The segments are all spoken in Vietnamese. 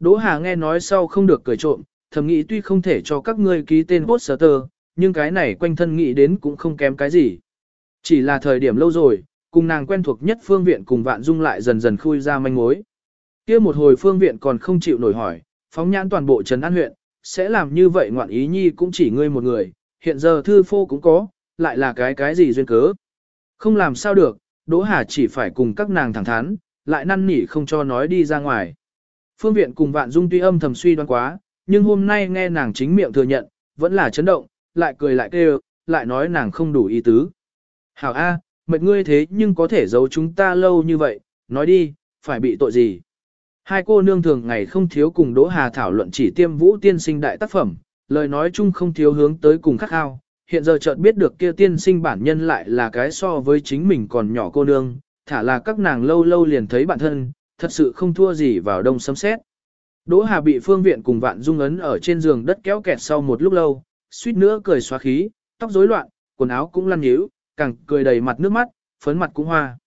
Đỗ Hà nghe nói sau không được cười trộm, thầm nghĩ tuy không thể cho các ngươi ký tên poster, nhưng cái này quanh thân nghĩ đến cũng không kém cái gì. Chỉ là thời điểm lâu rồi, cùng nàng quen thuộc nhất phương viện cùng vạn dung lại dần dần khui ra manh mối. kia một hồi phương viện còn không chịu nổi hỏi, phóng nhãn toàn bộ trấn an huyện, sẽ làm như vậy ngoạn ý nhi cũng chỉ ngươi một người, hiện giờ thư phô cũng có, lại là cái cái gì duyên cớ. Không làm sao được, Đỗ Hà chỉ phải cùng các nàng thẳng thắn, lại năn nỉ không cho nói đi ra ngoài. Phương viện cùng vạn dung tuy âm thầm suy đoán quá, nhưng hôm nay nghe nàng chính miệng thừa nhận, vẫn là chấn động, lại cười lại kêu, lại nói nàng không đủ ý tứ. Hảo A, mệt ngươi thế nhưng có thể giấu chúng ta lâu như vậy, nói đi, phải bị tội gì. Hai cô nương thường ngày không thiếu cùng Đỗ Hà thảo luận chỉ tiêm vũ tiên sinh đại tác phẩm, lời nói chung không thiếu hướng tới cùng khắc khao. Hiện giờ chợt biết được kia tiên sinh bản nhân lại là cái so với chính mình còn nhỏ cô nương, thả là các nàng lâu lâu liền thấy bản thân, thật sự không thua gì vào đông sấm xét. Đỗ Hà bị phương viện cùng vạn dung ấn ở trên giường đất kéo kẹt sau một lúc lâu, suýt nữa cười xóa khí, tóc rối loạn, quần áo cũng lăn nhíu, càng cười đầy mặt nước mắt, phấn mặt cũng hoa.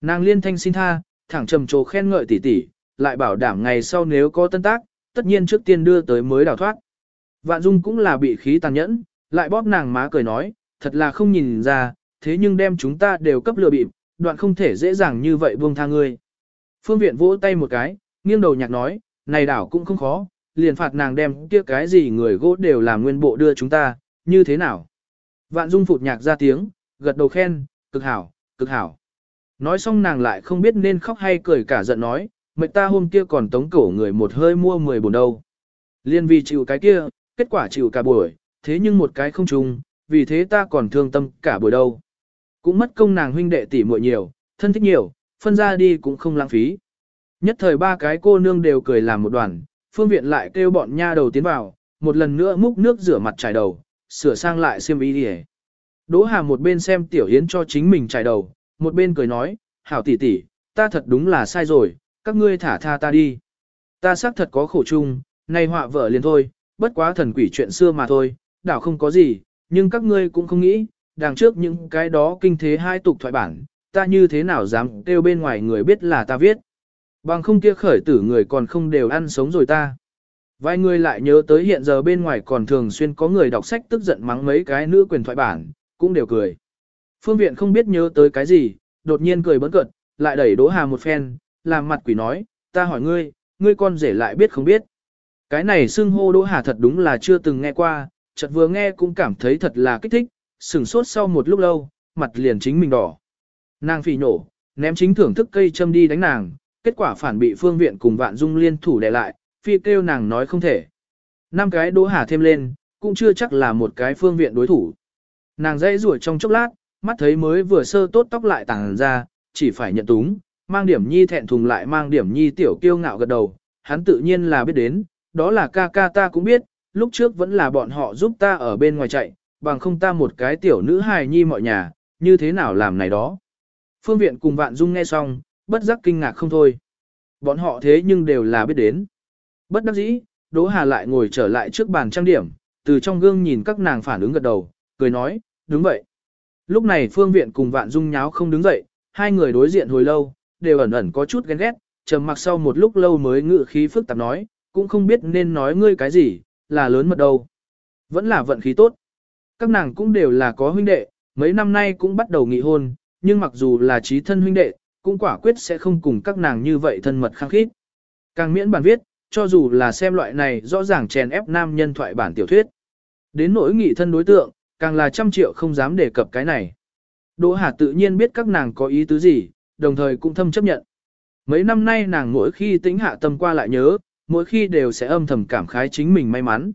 Nàng liên thanh xin tha, thẳng trầm trồ khen ngợi tỉ tỉ, lại bảo đảm ngày sau nếu có tân tác, tất nhiên trước tiên đưa tới mới đào thoát. Vạn Dung cũng là bị khí tàn nhẫn, lại bóp nàng má cười nói, thật là không nhìn ra, thế nhưng đem chúng ta đều cấp lừa bịp, đoạn không thể dễ dàng như vậy buông tha ngươi. Phương viện vỗ tay một cái, nghiêng đầu nhạc nói, này đảo cũng không khó, liền phạt nàng đem kia cái gì người gỗ đều làm nguyên bộ đưa chúng ta, như thế nào. Vạn Dung phụt nhạc ra tiếng, gật đầu khen, cực hảo, cực hảo. Nói xong nàng lại không biết nên khóc hay cười cả giận nói, mệnh ta hôm kia còn tống cổ người một hơi mua 10 bồn đâu. Liên vì chịu cái kia, kết quả chịu cả buổi, thế nhưng một cái không trùng, vì thế ta còn thương tâm cả buổi đâu. Cũng mất công nàng huynh đệ tỷ muội nhiều, thân thích nhiều, phân ra đi cũng không lãng phí. Nhất thời ba cái cô nương đều cười làm một đoàn, phương viện lại kêu bọn nha đầu tiến vào, một lần nữa múc nước rửa mặt trải đầu, sửa sang lại xiêm y đi Đỗ Hà một bên xem Tiểu Yến cho chính mình trải đầu, một bên cười nói, hảo tỷ tỷ, ta thật đúng là sai rồi, các ngươi thả tha ta đi. Ta xác thật có khổ chung, nay họa vợ liền thôi, bất quá thần quỷ chuyện xưa mà thôi, đảo không có gì, nhưng các ngươi cũng không nghĩ, đằng trước những cái đó kinh thế hai tục thoại bản, ta như thế nào dám kêu bên ngoài người biết là ta viết. Bằng không kia khởi tử người còn không đều ăn sống rồi ta. Vài người lại nhớ tới hiện giờ bên ngoài còn thường xuyên có người đọc sách tức giận mắng mấy cái nữ quyền thoại bản, cũng đều cười. Phương viện không biết nhớ tới cái gì, đột nhiên cười bấn cợt, lại đẩy Đỗ Hà một phen, làm mặt quỷ nói, ta hỏi ngươi, ngươi con rể lại biết không biết. Cái này xưng hô Đỗ Hà thật đúng là chưa từng nghe qua, chợt vừa nghe cũng cảm thấy thật là kích thích, sửng sốt sau một lúc lâu, mặt liền chính mình đỏ. Nàng phỉ nổ, ném chính thưởng thức cây châm đi đánh nàng, kết quả phản bị phương viện cùng vạn dung liên thủ đè lại, phi kêu nàng nói không thể. Năm cái Đỗ Hà thêm lên, cũng chưa chắc là một cái phương viện đối thủ. Nàng dãy rủa trong chốc lát, mắt thấy mới vừa sơ tốt tóc lại tàng ra, chỉ phải nhận túng, mang điểm nhi thẹn thùng lại mang điểm nhi tiểu kiêu ngạo gật đầu, hắn tự nhiên là biết đến, đó là ca ca ta cũng biết, lúc trước vẫn là bọn họ giúp ta ở bên ngoài chạy, bằng không ta một cái tiểu nữ hài nhi mọi nhà, như thế nào làm này đó. Phương viện cùng vạn dung nghe xong, bất giác kinh ngạc không thôi. Bọn họ thế nhưng đều là biết đến. Bất đắc dĩ, Đỗ Hà lại ngồi trở lại trước bàn trang điểm, từ trong gương nhìn các nàng phản ứng gật đầu, cười nói, đúng vậy. Lúc này phương viện cùng vạn dung nháo không đứng dậy, hai người đối diện hồi lâu, đều ẩn ẩn có chút ghen ghét, trầm mặc sau một lúc lâu mới ngự khí phức tạp nói, cũng không biết nên nói ngươi cái gì, là lớn mật đâu. Vẫn là vận khí tốt. Các nàng cũng đều là có huynh đệ, mấy năm nay cũng bắt đầu nghị hôn, nhưng mặc dù là trí thân huynh đệ, cũng quả quyết sẽ không cùng các nàng như vậy thân mật khăng khít. Càng miễn bản viết, cho dù là xem loại này rõ ràng chèn ép nam nhân thoại bản tiểu thuyết. Đến nỗi nghị thân đối tượng, càng là trăm triệu không dám đề cập cái này. Đỗ Hà tự nhiên biết các nàng có ý tứ gì, đồng thời cũng thâm chấp nhận. Mấy năm nay nàng mỗi khi tính hạ tâm qua lại nhớ, mỗi khi đều sẽ âm thầm cảm khái chính mình may mắn.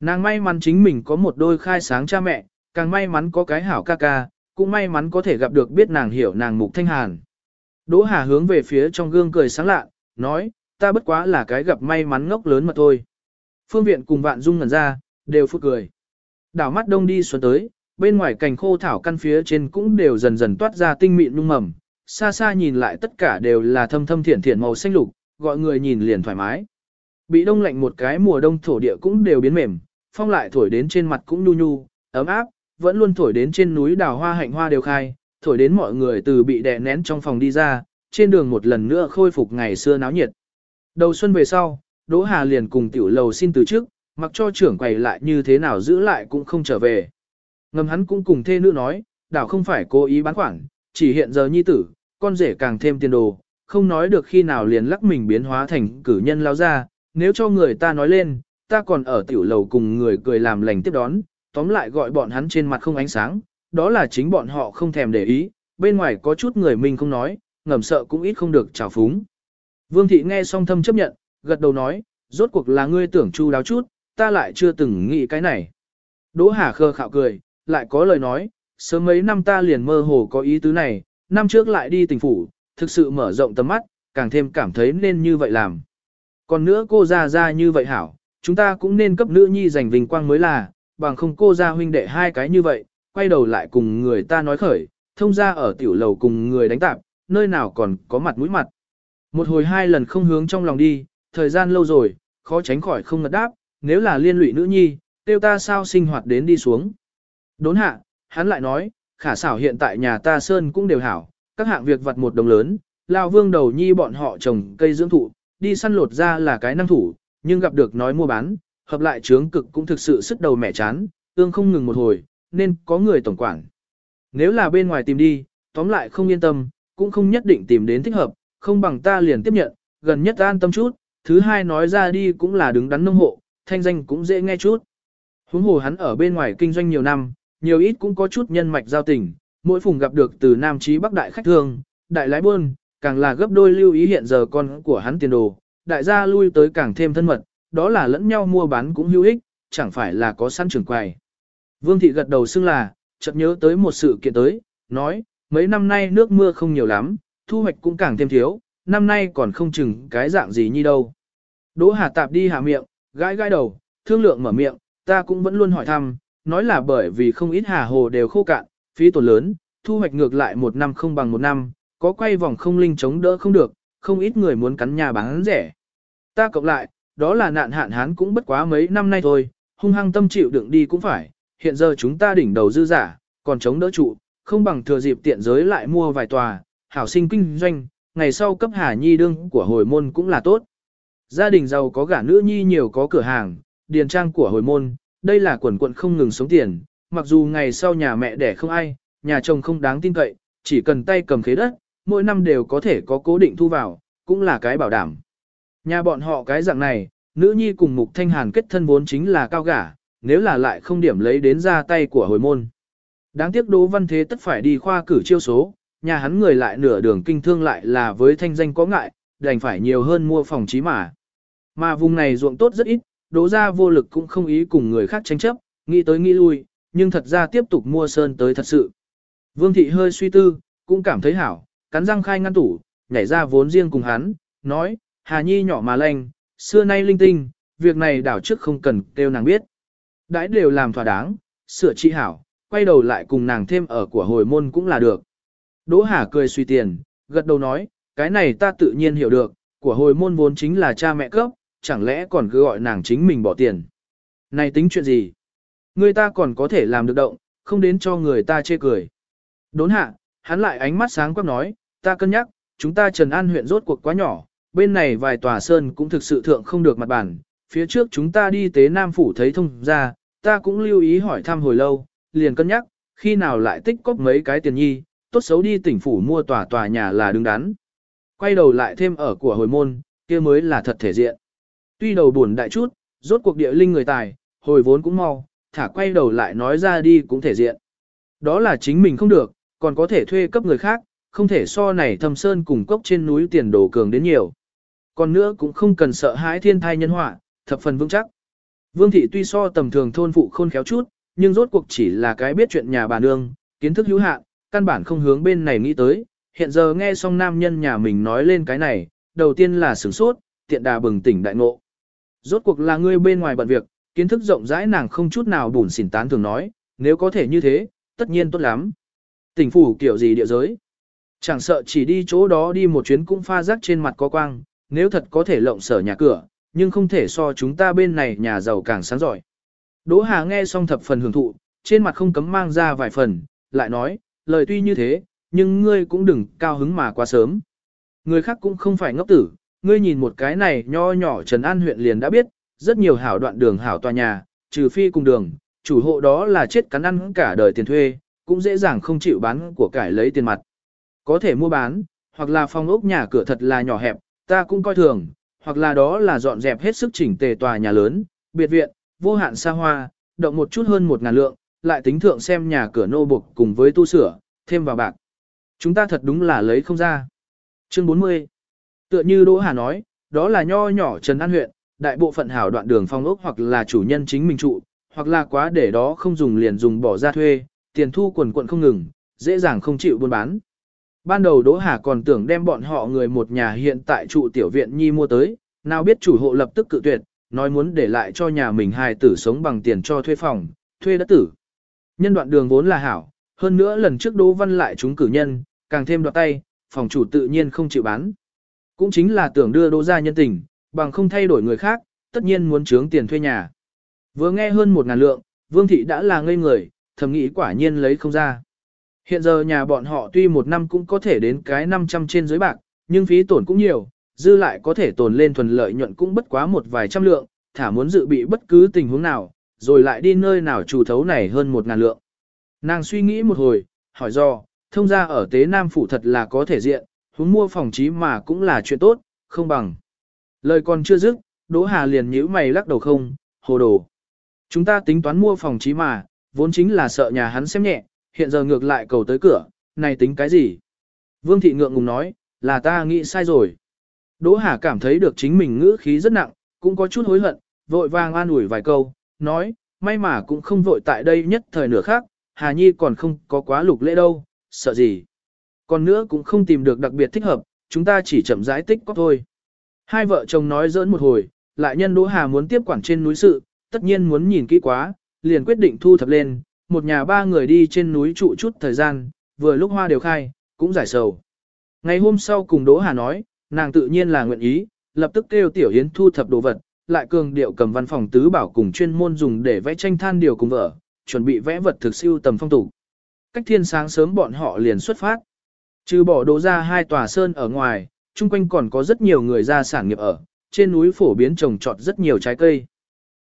Nàng may mắn chính mình có một đôi khai sáng cha mẹ, càng may mắn có cái hảo ca ca, cũng may mắn có thể gặp được biết nàng hiểu nàng mục thanh hàn. Đỗ Hà hướng về phía trong gương cười sáng lạ, nói, ta bất quá là cái gặp may mắn ngốc lớn mà thôi. Phương viện cùng vạn dung ngẩn ra, đều phút cười. Đảo mắt đông đi xuống tới, bên ngoài cành khô thảo căn phía trên cũng đều dần dần toát ra tinh mịn nung mầm, xa xa nhìn lại tất cả đều là thâm thâm thiển thiển màu xanh lục, gọi người nhìn liền thoải mái. Bị đông lạnh một cái mùa đông thổ địa cũng đều biến mềm, phong lại thổi đến trên mặt cũng nhu nhu, ấm áp, vẫn luôn thổi đến trên núi đào hoa hạnh hoa đều khai, thổi đến mọi người từ bị đè nén trong phòng đi ra, trên đường một lần nữa khôi phục ngày xưa náo nhiệt. Đầu xuân về sau, Đỗ Hà liền cùng tiểu lầu xin từ trước, mặc cho trưởng quầy lại như thế nào giữ lại cũng không trở về. Ngầm hắn cũng cùng thê nữ nói, đảo không phải cố ý bán khoản, chỉ hiện giờ nhi tử, con rể càng thêm tiền đồ, không nói được khi nào liền lắc mình biến hóa thành cử nhân lao ra, nếu cho người ta nói lên, ta còn ở tiểu lầu cùng người cười làm lành tiếp đón, tóm lại gọi bọn hắn trên mặt không ánh sáng, đó là chính bọn họ không thèm để ý, bên ngoài có chút người mình không nói, ngầm sợ cũng ít không được trào phúng. Vương thị nghe xong thâm chấp nhận, gật đầu nói, rốt cuộc là ngươi tưởng chu đáo chút, ta lại chưa từng nghĩ cái này. Đỗ Hà khơ khạo cười, lại có lời nói, sớm mấy năm ta liền mơ hồ có ý tứ này, năm trước lại đi tỉnh phủ, thực sự mở rộng tầm mắt, càng thêm cảm thấy nên như vậy làm. Còn nữa cô ra ra như vậy hảo, chúng ta cũng nên cấp nữ nhi giành vinh quang mới là, bằng không cô ra huynh đệ hai cái như vậy, quay đầu lại cùng người ta nói khởi, thông ra ở tiểu lầu cùng người đánh tạp, nơi nào còn có mặt mũi mặt. Một hồi hai lần không hướng trong lòng đi, thời gian lâu rồi, khó tránh khỏi không ngật đáp, nếu là liên lụy nữ nhi, tiêu ta sao sinh hoạt đến đi xuống. Đốn hạ, hắn lại nói, khả xảo hiện tại nhà ta sơn cũng đều hảo, các hạng việc vặt một đồng lớn, lao vương đầu nhi bọn họ trồng cây dưỡng thụ, đi săn lột ra là cái năng thủ, nhưng gặp được nói mua bán, hợp lại trướng cực cũng thực sự sức đầu mẻ chán, ương không ngừng một hồi, nên có người tổng quản. Nếu là bên ngoài tìm đi, tóm lại không yên tâm, cũng không nhất định tìm đến thích hợp, không bằng ta liền tiếp nhận, gần nhất an tâm chút, thứ hai nói ra đi cũng là đứng đắn nông hộ, thanh danh cũng dễ nghe chút. Huống hồ hắn ở bên ngoài kinh doanh nhiều năm, nhiều ít cũng có chút nhân mạch giao tình, mỗi phùng gặp được từ Nam Chí Bắc đại khách thương, đại lái buôn, càng là gấp đôi lưu ý hiện giờ con của hắn tiền đồ, đại gia lui tới càng thêm thân mật, đó là lẫn nhau mua bán cũng hữu ích, chẳng phải là có săn trường quầy. Vương thị gật đầu xưng là, chợt nhớ tới một sự kiện tới, nói, mấy năm nay nước mưa không nhiều lắm, thu hoạch cũng càng thêm thiếu, năm nay còn không chừng cái dạng gì như đâu. Đỗ Hà tạp đi hạ miệng, gãi gãi đầu, thương lượng mở miệng, ta cũng vẫn luôn hỏi thăm, nói là bởi vì không ít hà hồ đều khô cạn, phí tổn lớn, thu hoạch ngược lại một năm không bằng một năm, có quay vòng không linh chống đỡ không được, không ít người muốn cắn nhà bán rẻ. Ta cộng lại, đó là nạn hạn hán cũng bất quá mấy năm nay thôi, hung hăng tâm chịu đựng đi cũng phải, hiện giờ chúng ta đỉnh đầu dư giả, còn chống đỡ trụ, không bằng thừa dịp tiện giới lại mua vài tòa, hảo sinh kinh doanh, ngày sau cấp hà nhi đương của hồi môn cũng là tốt. Gia đình giàu có gả nữ nhi nhiều có cửa hàng, điền trang của hồi môn, đây là quần quận không ngừng sống tiền, mặc dù ngày sau nhà mẹ đẻ không ai, nhà chồng không đáng tin cậy, chỉ cần tay cầm khế đất, mỗi năm đều có thể có cố định thu vào, cũng là cái bảo đảm. Nhà bọn họ cái dạng này, nữ nhi cùng mục thanh hàn kết thân vốn chính là cao gả, nếu là lại không điểm lấy đến ra tay của hồi môn. Đáng tiếc Đỗ Văn Thế tất phải đi khoa cử chiêu số, nhà hắn người lại nửa đường kinh thương lại là với thanh danh có ngại, đành phải nhiều hơn mua phòng trí mà. Mà vùng này ruộng tốt rất ít, Đỗ gia vô lực cũng không ý cùng người khác tranh chấp, nghĩ tới nghĩ lui, nhưng thật ra tiếp tục mua sơn tới thật sự. Vương thị hơi suy tư, cũng cảm thấy hảo, cắn răng khai ngăn tủ, nhảy ra vốn riêng cùng hắn, nói, Hà Nhi nhỏ mà lanh, xưa nay linh tinh, việc này đảo trước không cần kêu nàng biết. Đãi đều làm thỏa đáng, sửa trị hảo, quay đầu lại cùng nàng thêm ở của hồi môn cũng là được. Đỗ Hà cười suy tiền, gật đầu nói, cái này ta tự nhiên hiểu được, của hồi môn vốn chính là cha mẹ cấp, chẳng lẽ còn cứ gọi nàng chính mình bỏ tiền. Này tính chuyện gì? Người ta còn có thể làm được động, không đến cho người ta chê cười. Đốn hạ, hắn lại ánh mắt sáng quắc nói, ta cân nhắc, chúng ta Trần An huyện rốt cuộc quá nhỏ, bên này vài tòa sơn cũng thực sự thượng không được mặt bản, phía trước chúng ta đi tế Nam Phủ thấy thông ra, ta cũng lưu ý hỏi thăm hồi lâu, liền cân nhắc, khi nào lại tích cóp mấy cái tiền nhi, tốt xấu đi tỉnh phủ mua tòa tòa nhà là đứng đắn. Quay đầu lại thêm ở của hồi môn, kia mới là thật thể diện. Tuy đầu buồn đại chút, rốt cuộc địa linh người tài, hồi vốn cũng mau, thả quay đầu lại nói ra đi cũng thể diện. Đó là chính mình không được, còn có thể thuê cấp người khác, không thể so này thâm sơn cùng cốc trên núi tiền đồ cường đến nhiều. Còn nữa cũng không cần sợ hãi thiên thai nhân họa, thập phần vững chắc. Vương thị tuy so tầm thường thôn phụ khôn khéo chút, nhưng rốt cuộc chỉ là cái biết chuyện nhà bà nương, kiến thức hữu hạn, căn bản không hướng bên này nghĩ tới. Hiện giờ nghe xong nam nhân nhà mình nói lên cái này, đầu tiên là sửng sốt, tiện đà bừng tỉnh đại ngộ. Rốt cuộc là ngươi bên ngoài bận việc, kiến thức rộng rãi nàng không chút nào bùn xỉn tán thường nói, nếu có thể như thế, tất nhiên tốt lắm. Tỉnh phủ kiểu gì địa giới? Chẳng sợ chỉ đi chỗ đó đi một chuyến cũng pha rắc trên mặt có quang, nếu thật có thể lộng sở nhà cửa, nhưng không thể so chúng ta bên này nhà giàu càng sáng giỏi. Đỗ Hà nghe xong thập phần hưởng thụ, trên mặt không cấm mang ra vài phần, lại nói, lời tuy như thế, nhưng ngươi cũng đừng cao hứng mà quá sớm. Người khác cũng không phải ngốc tử, ngươi nhìn một cái này nho nhỏ Trần An huyện liền đã biết, rất nhiều hảo đoạn đường hảo tòa nhà, trừ phi cùng đường, chủ hộ đó là chết cắn ăn cả đời tiền thuê, cũng dễ dàng không chịu bán của cải lấy tiền mặt. Có thể mua bán, hoặc là phòng ốc nhà cửa thật là nhỏ hẹp, ta cũng coi thường, hoặc là đó là dọn dẹp hết sức chỉnh tề tòa nhà lớn, biệt viện, vô hạn xa hoa, động một chút hơn một ngàn lượng, lại tính thượng xem nhà cửa nô buộc cùng với tu sửa, thêm vào bạc. Chúng ta thật đúng là lấy không ra. Chương 40 Tựa như Đỗ Hà nói, đó là nho nhỏ Trần An huyện, đại bộ phận hảo đoạn đường phong ốc hoặc là chủ nhân chính mình trụ, hoặc là quá để đó không dùng liền dùng bỏ ra thuê, tiền thu quần quận không ngừng, dễ dàng không chịu buôn bán. Ban đầu Đỗ Hà còn tưởng đem bọn họ người một nhà hiện tại trụ tiểu viện nhi mua tới, nào biết chủ hộ lập tức cự tuyệt, nói muốn để lại cho nhà mình hài tử sống bằng tiền cho thuê phòng, thuê đất tử. Nhân đoạn đường vốn là hảo, hơn nữa lần trước Đỗ Văn lại chúng cử nhân, càng thêm đoạt tay, phòng chủ tự nhiên không chịu bán. Cũng chính là tưởng đưa Đỗ ra nhân tình, bằng không thay đổi người khác, tất nhiên muốn trướng tiền thuê nhà. Vừa nghe hơn một ngàn lượng, Vương Thị đã là ngây người, thầm nghĩ quả nhiên lấy không ra. Hiện giờ nhà bọn họ tuy một năm cũng có thể đến cái 500 trên dưới bạc, nhưng phí tổn cũng nhiều, dư lại có thể tồn lên thuần lợi nhuận cũng bất quá một vài trăm lượng, thả muốn dự bị bất cứ tình huống nào, rồi lại đi nơi nào chủ thấu này hơn một ngàn lượng. Nàng suy nghĩ một hồi, hỏi do, thông ra ở tế Nam Phủ thật là có thể diện, huống mua phòng trí mà cũng là chuyện tốt, không bằng. Lời còn chưa dứt, Đỗ Hà liền nhíu mày lắc đầu không, hồ đồ. Chúng ta tính toán mua phòng trí mà, vốn chính là sợ nhà hắn xem nhẹ, hiện giờ ngược lại cầu tới cửa, này tính cái gì? Vương thị ngượng ngùng nói, là ta nghĩ sai rồi. Đỗ Hà cảm thấy được chính mình ngữ khí rất nặng, cũng có chút hối hận, vội vàng an ủi vài câu, nói, may mà cũng không vội tại đây nhất thời nửa khác, Hà Nhi còn không có quá lục lễ đâu, sợ gì. Còn nữa cũng không tìm được đặc biệt thích hợp, chúng ta chỉ chậm rãi tích có thôi. Hai vợ chồng nói giỡn một hồi, lại nhân Đỗ Hà muốn tiếp quản trên núi sự, tất nhiên muốn nhìn kỹ quá, liền quyết định thu thập lên, một nhà ba người đi trên núi trụ chút thời gian, vừa lúc hoa đều khai, cũng giải sầu. Ngày hôm sau cùng Đỗ Hà nói, nàng tự nhiên là nguyện ý, lập tức kêu Tiểu Yến thu thập đồ vật, lại cường điệu cầm văn phòng tứ bảo cùng chuyên môn dùng để vẽ tranh than điều cùng vợ, chuẩn bị vẽ vật thực siêu tầm phong tục. Cách thiên sáng sớm bọn họ liền xuất phát. Trừ bỏ đồ ra hai tòa sơn ở ngoài, chung quanh còn có rất nhiều người ra sản nghiệp ở, trên núi phổ biến trồng trọt rất nhiều trái cây.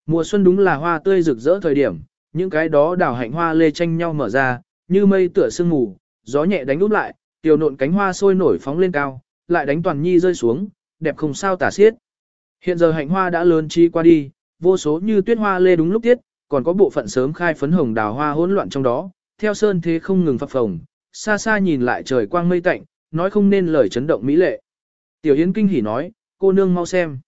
Mùa xuân đúng là hoa tươi rực rỡ thời điểm, những cái đó đào hạnh hoa lê tranh nhau mở ra, như mây tựa sương mù, gió nhẹ đánh úp lại, tiểu nộn cánh hoa sôi nổi phóng lên cao, lại đánh toàn nhi rơi xuống, đẹp không sao tả xiết. Hiện giờ hạnh hoa đã lớn chi qua đi, vô số như tuyết hoa lê đúng lúc tiết, còn có bộ phận sớm khai phấn hồng đào hoa hỗn loạn trong đó, theo sơn thế không ngừng phập phồng, xa xa nhìn lại trời quang mây tạnh, nói không nên lời chấn động mỹ lệ. Tiểu Yến kinh hỉ nói, cô nương mau xem.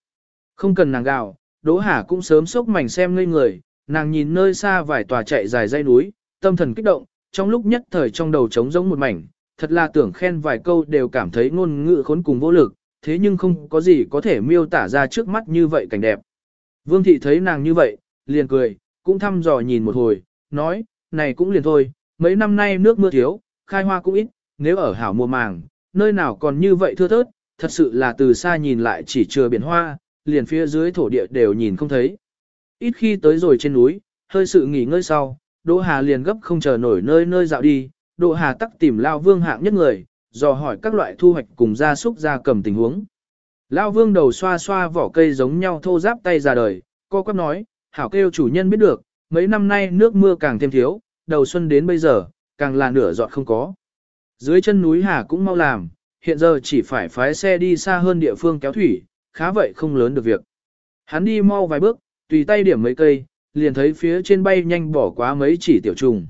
Không cần nàng gào, Đỗ Hà cũng sớm sốc mảnh xem ngây người, nàng nhìn nơi xa vài tòa chạy dài dây núi, tâm thần kích động, trong lúc nhất thời trong đầu trống rỗng một mảnh, thật là tưởng khen vài câu đều cảm thấy ngôn ngữ khốn cùng vô lực, thế nhưng không có gì có thể miêu tả ra trước mắt như vậy cảnh đẹp. Vương thị thấy nàng như vậy, liền cười, cũng thăm dò nhìn một hồi, nói, này cũng liền thôi, mấy năm nay nước mưa thiếu, khai hoa cũng ít, nếu ở hảo mùa màng, nơi nào còn như vậy thưa thớt, thật sự là từ xa nhìn lại chỉ chừa biển hoa, liền phía dưới thổ địa đều nhìn không thấy. Ít khi tới rồi trên núi, hơi sự nghỉ ngơi sau, Đỗ Hà liền gấp không chờ nổi nơi nơi dạo đi, Đỗ Hà tắc tìm Lao Vương hạng nhất người, dò hỏi các loại thu hoạch cùng gia súc gia cầm tình huống. Lao Vương đầu xoa xoa vỏ cây giống nhau thô giáp tay ra đời, cô quắp nói, hảo kêu chủ nhân biết được, mấy năm nay nước mưa càng thêm thiếu, đầu xuân đến bây giờ, càng là nửa giọt không có. Dưới chân núi Hà cũng mau làm, hiện giờ chỉ phải phái xe đi xa hơn địa phương kéo thủy, khá vậy không lớn được việc. Hắn đi mau vài bước, tùy tay điểm mấy cây, liền thấy phía trên bay nhanh bỏ quá mấy chỉ tiểu trùng.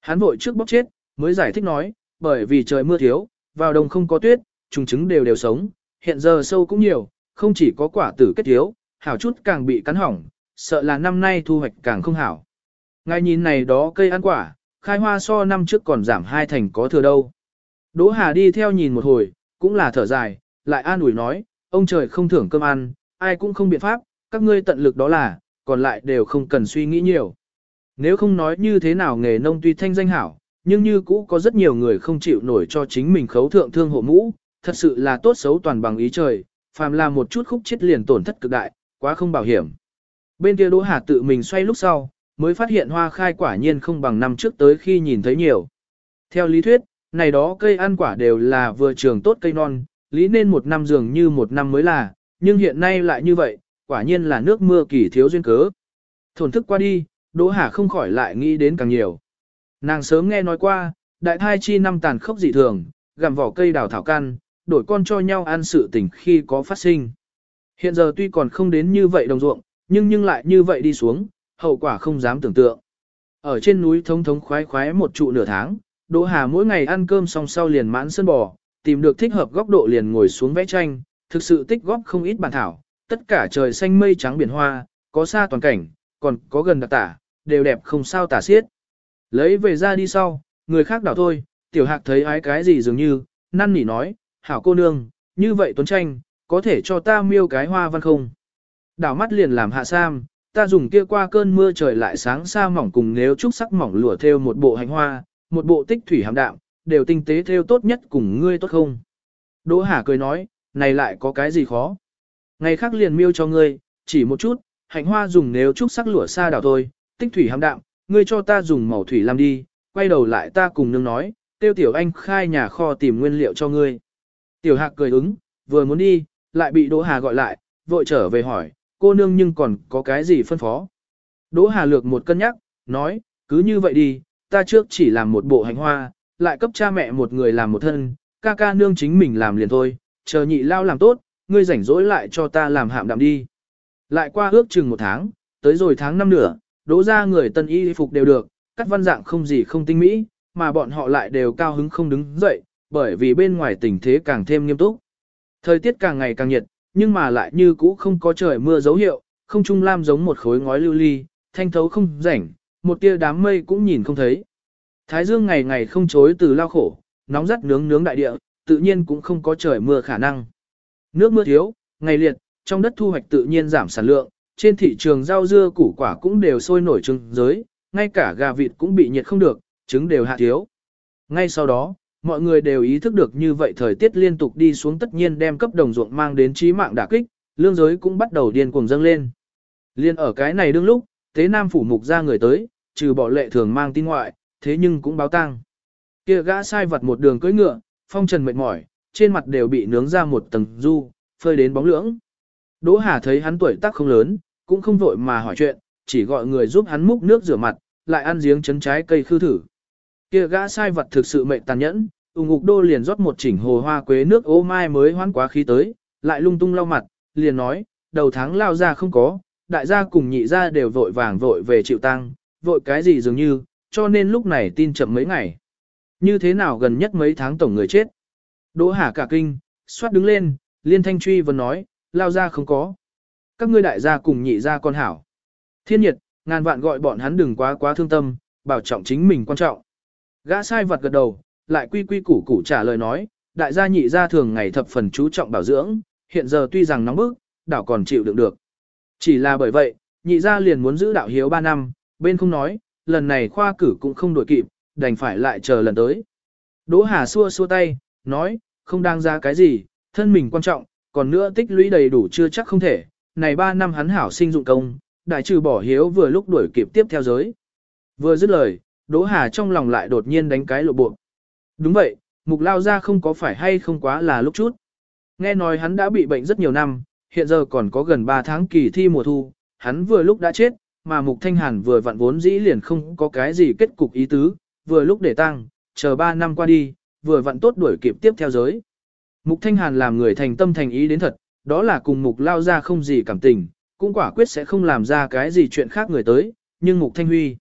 Hắn vội trước bóc chết, mới giải thích nói, bởi vì trời mưa thiếu, vào đồng không có tuyết, trùng trứng đều đều sống, hiện giờ sâu cũng nhiều, không chỉ có quả tử kết thiếu, hảo chút càng bị cắn hỏng, sợ là năm nay thu hoạch càng không hảo. Ngay nhìn này đó cây ăn quả, khai hoa so năm trước còn giảm hai thành có thừa đâu. Đỗ Hà đi theo nhìn một hồi, cũng là thở dài, lại an ủi nói, ông trời không thưởng cơm ăn, ai cũng không biện pháp, các ngươi tận lực đó là, còn lại đều không cần suy nghĩ nhiều. Nếu không nói như thế nào nghề nông tuy thanh danh hảo, nhưng như cũ có rất nhiều người không chịu nổi cho chính mình khấu thượng thương hộ mũ, thật sự là tốt xấu toàn bằng ý trời, phàm là một chút khúc chết liền tổn thất cực đại, quá không bảo hiểm. Bên kia Đỗ Hà tự mình xoay lúc sau, mới phát hiện hoa khai quả nhiên không bằng năm trước tới khi nhìn thấy nhiều. Theo lý thuyết, này đó cây ăn quả đều là vừa trường tốt cây non, lý nên một năm dường như một năm mới là, nhưng hiện nay lại như vậy, quả nhiên là nước mưa kỳ thiếu duyên cớ. Thổn thức qua đi, Đỗ Hà không khỏi lại nghĩ đến càng nhiều. Nàng sớm nghe nói qua, đại thai chi năm tàn khốc dị thường, gặm vỏ cây đào thảo căn, đổi con cho nhau ăn sự tình khi có phát sinh. Hiện giờ tuy còn không đến như vậy đồng ruộng, nhưng nhưng lại như vậy đi xuống, hậu quả không dám tưởng tượng. Ở trên núi thống thống khoái khoái một trụ nửa tháng, Đỗ Hà mỗi ngày ăn cơm xong sau liền mãn sân bò, tìm được thích hợp góc độ liền ngồi xuống vẽ tranh, thực sự tích góp không ít bản thảo, tất cả trời xanh mây trắng biển hoa, có xa toàn cảnh, còn có gần đặc tả, đều đẹp không sao tả xiết. Lấy về ra đi sau, người khác đảo thôi, tiểu hạc thấy ái cái gì dường như, năn nỉ nói, hảo cô nương, như vậy tuấn tranh, có thể cho ta miêu cái hoa văn không? Đảo mắt liền làm hạ sam, ta dùng kia qua cơn mưa trời lại sáng xa mỏng cùng nếu trúc sắc mỏng lụa theo một bộ hành hoa, một bộ tích thủy hàm đạm, đều tinh tế theo tốt nhất cùng ngươi tốt không? Đỗ Hà cười nói, này lại có cái gì khó? Ngày khác liền miêu cho ngươi, chỉ một chút, hạnh hoa dùng nếu trúc sắc lửa xa đảo thôi, tích thủy hàm đạm, ngươi cho ta dùng màu thủy làm đi, quay đầu lại ta cùng nương nói, tiêu tiểu anh khai nhà kho tìm nguyên liệu cho ngươi. Tiểu hạc cười ứng, vừa muốn đi, lại bị Đỗ Hà gọi lại, vội trở về hỏi, cô nương nhưng còn có cái gì phân phó. Đỗ Hà lược một cân nhắc, nói, cứ như vậy đi, ta trước chỉ làm một bộ hành hoa, lại cấp cha mẹ một người làm một thân, ca ca nương chính mình làm liền thôi, chờ nhị lao làm tốt, ngươi rảnh rỗi lại cho ta làm hạm đạm đi. Lại qua ước chừng một tháng, tới rồi tháng năm nửa, đỗ ra người tân y phục đều được, cắt văn dạng không gì không tinh mỹ, mà bọn họ lại đều cao hứng không đứng dậy, bởi vì bên ngoài tình thế càng thêm nghiêm túc. Thời tiết càng ngày càng nhiệt, nhưng mà lại như cũ không có trời mưa dấu hiệu, không trung lam giống một khối ngói lưu ly, thanh thấu không rảnh, một tia đám mây cũng nhìn không thấy. Thái dương ngày ngày không chối từ lao khổ, nóng rắt nướng nướng đại địa, tự nhiên cũng không có trời mưa khả năng. Nước mưa thiếu, ngày liệt, trong đất thu hoạch tự nhiên giảm sản lượng, trên thị trường rau dưa củ quả cũng đều sôi nổi trưng giới, ngay cả gà vịt cũng bị nhiệt không được, trứng đều hạ thiếu. Ngay sau đó, mọi người đều ý thức được như vậy thời tiết liên tục đi xuống tất nhiên đem cấp đồng ruộng mang đến trí mạng đả kích, lương giới cũng bắt đầu điên cuồng dâng lên. Liên ở cái này đương lúc, tế nam phủ mục ra người tới, trừ bỏ lệ thường mang tin ngoại, thế nhưng cũng báo tang. Kia gã sai vật một đường cưỡi ngựa, phong trần mệt mỏi, trên mặt đều bị nướng ra một tầng du, phơi đến bóng lưỡng. Đỗ Hà thấy hắn tuổi tác không lớn, cũng không vội mà hỏi chuyện, chỉ gọi người giúp hắn múc nước rửa mặt, lại ăn giếng chấn trái cây khư thử. Kia gã sai vật thực sự mệnh tàn nhẫn, ung ngục đô liền rót một chỉnh hồ hoa quế nước ô mai mới hoán quá khí tới, lại lung tung lau mặt, liền nói, đầu tháng lao ra không có, đại gia cùng nhị gia đều vội vàng vội về chịu tăng, vội cái gì dường như, cho nên lúc này tin chậm mấy ngày. Như thế nào gần nhất mấy tháng tổng người chết. Đỗ Hà cả kinh, xoát đứng lên, liên thanh truy vấn nói, lao ra không có. Các ngươi đại gia cùng nhị gia con hảo. Thiên nhiệt, ngàn vạn gọi bọn hắn đừng quá quá thương tâm, bảo trọng chính mình quan trọng. Gã sai vật gật đầu, lại quy quy củ củ trả lời nói, đại gia nhị gia thường ngày thập phần chú trọng bảo dưỡng, hiện giờ tuy rằng nóng bức, đảo còn chịu đựng được. Chỉ là bởi vậy, nhị gia liền muốn giữ đạo hiếu 3 năm, bên không nói, lần này khoa cử cũng không đổi kịp, đành phải lại chờ lần tới. Đỗ Hà xua xua tay, nói, không đang ra cái gì, thân mình quan trọng, còn nữa tích lũy đầy đủ chưa chắc không thể, này 3 năm hắn hảo sinh dụng công, đại trừ bỏ hiếu vừa lúc đuổi kịp tiếp theo giới. Vừa dứt lời, Đỗ Hà trong lòng lại đột nhiên đánh cái lộ bộ. Đúng vậy, mục lao ra không có phải hay không quá là lúc chút. Nghe nói hắn đã bị bệnh rất nhiều năm, hiện giờ còn có gần 3 tháng kỳ thi mùa thu, hắn vừa lúc đã chết, mà mục thanh hàn vừa vặn vốn dĩ liền không có cái gì kết cục ý tứ, vừa lúc để tăng, chờ 3 năm qua đi, vừa vặn tốt đuổi kịp tiếp theo giới. Mục thanh hàn làm người thành tâm thành ý đến thật, đó là cùng mục lao ra không gì cảm tình, cũng quả quyết sẽ không làm ra cái gì chuyện khác người tới, nhưng mục thanh huy.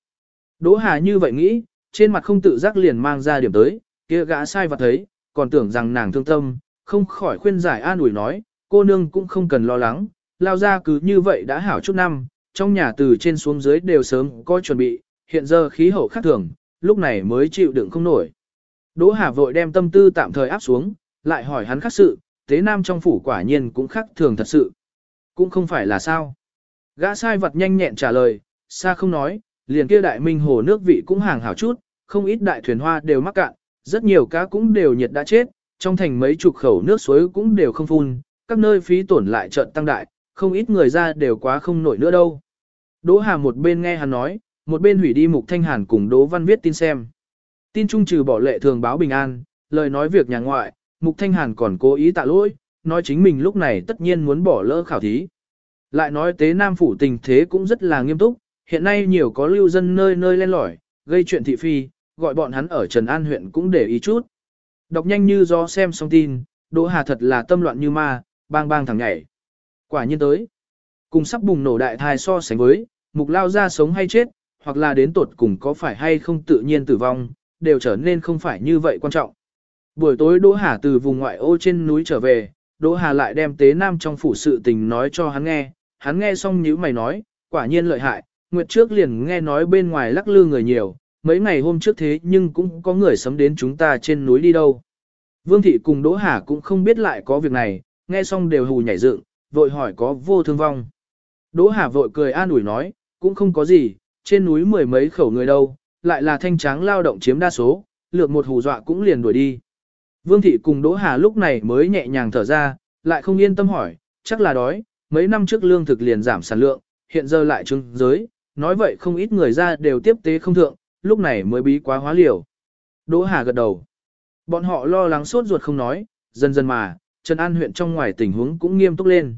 Đỗ Hà như vậy nghĩ, trên mặt không tự giác liền mang ra điểm tới, kia gã sai vật thấy, còn tưởng rằng nàng thương tâm, không khỏi khuyên giải an ủi nói, cô nương cũng không cần lo lắng, lao ra cứ như vậy đã hảo chút năm, trong nhà từ trên xuống dưới đều sớm có chuẩn bị, hiện giờ khí hậu khác thường, lúc này mới chịu đựng không nổi. Đỗ Hà vội đem tâm tư tạm thời áp xuống, lại hỏi hắn khác sự, tế nam trong phủ quả nhiên cũng khác thường thật sự. Cũng không phải là sao. Gã sai vật nhanh nhẹn trả lời, xa không nói, liền kia đại minh hồ nước vị cũng hàng hảo chút, không ít đại thuyền hoa đều mắc cạn, rất nhiều cá cũng đều nhiệt đã chết, trong thành mấy chục khẩu nước suối cũng đều không phun, các nơi phí tổn lại trận tăng đại, không ít người ra đều quá không nổi nữa đâu. Đỗ Hà một bên nghe hắn nói, một bên hủy đi mục thanh hàn cùng Đỗ Văn viết tin xem. Tin trung trừ bỏ lệ thường báo bình an, lời nói việc nhà ngoại, Mục Thanh Hàn còn cố ý tạ lỗi, nói chính mình lúc này tất nhiên muốn bỏ lỡ khảo thí. Lại nói tế Nam Phủ tình thế cũng rất là nghiêm túc, hiện nay nhiều có lưu dân nơi nơi len lỏi, gây chuyện thị phi, gọi bọn hắn ở Trần An huyện cũng để ý chút. Đọc nhanh như do xem xong tin, Đỗ Hà thật là tâm loạn như ma, bang bang thẳng nhảy. Quả nhiên tới. Cùng sắp bùng nổ đại thai so sánh với, mục lao ra sống hay chết, hoặc là đến tột cùng có phải hay không tự nhiên tử vong, đều trở nên không phải như vậy quan trọng. Buổi tối Đỗ Hà từ vùng ngoại ô trên núi trở về, Đỗ Hà lại đem tế nam trong phủ sự tình nói cho hắn nghe, hắn nghe xong nhíu mày nói, quả nhiên lợi hại, Nguyệt trước liền nghe nói bên ngoài lắc lư người nhiều, mấy ngày hôm trước thế nhưng cũng có người sấm đến chúng ta trên núi đi đâu. Vương thị cùng Đỗ Hà cũng không biết lại có việc này, nghe xong đều hù nhảy dựng, vội hỏi có vô thương vong. Đỗ Hà vội cười an ủi nói, cũng không có gì, trên núi mười mấy khẩu người đâu, lại là thanh tráng lao động chiếm đa số, lược một hù dọa cũng liền đuổi đi. Vương thị cùng Đỗ Hà lúc này mới nhẹ nhàng thở ra, lại không yên tâm hỏi, chắc là đói, mấy năm trước lương thực liền giảm sản lượng, hiện giờ lại trưng giới, nói vậy không ít người ra đều tiếp tế không thượng, lúc này mới bí quá hóa liều. Đỗ Hà gật đầu. Bọn họ lo lắng sốt ruột không nói, dần dần mà, Trần An huyện trong ngoài tình huống cũng nghiêm túc lên.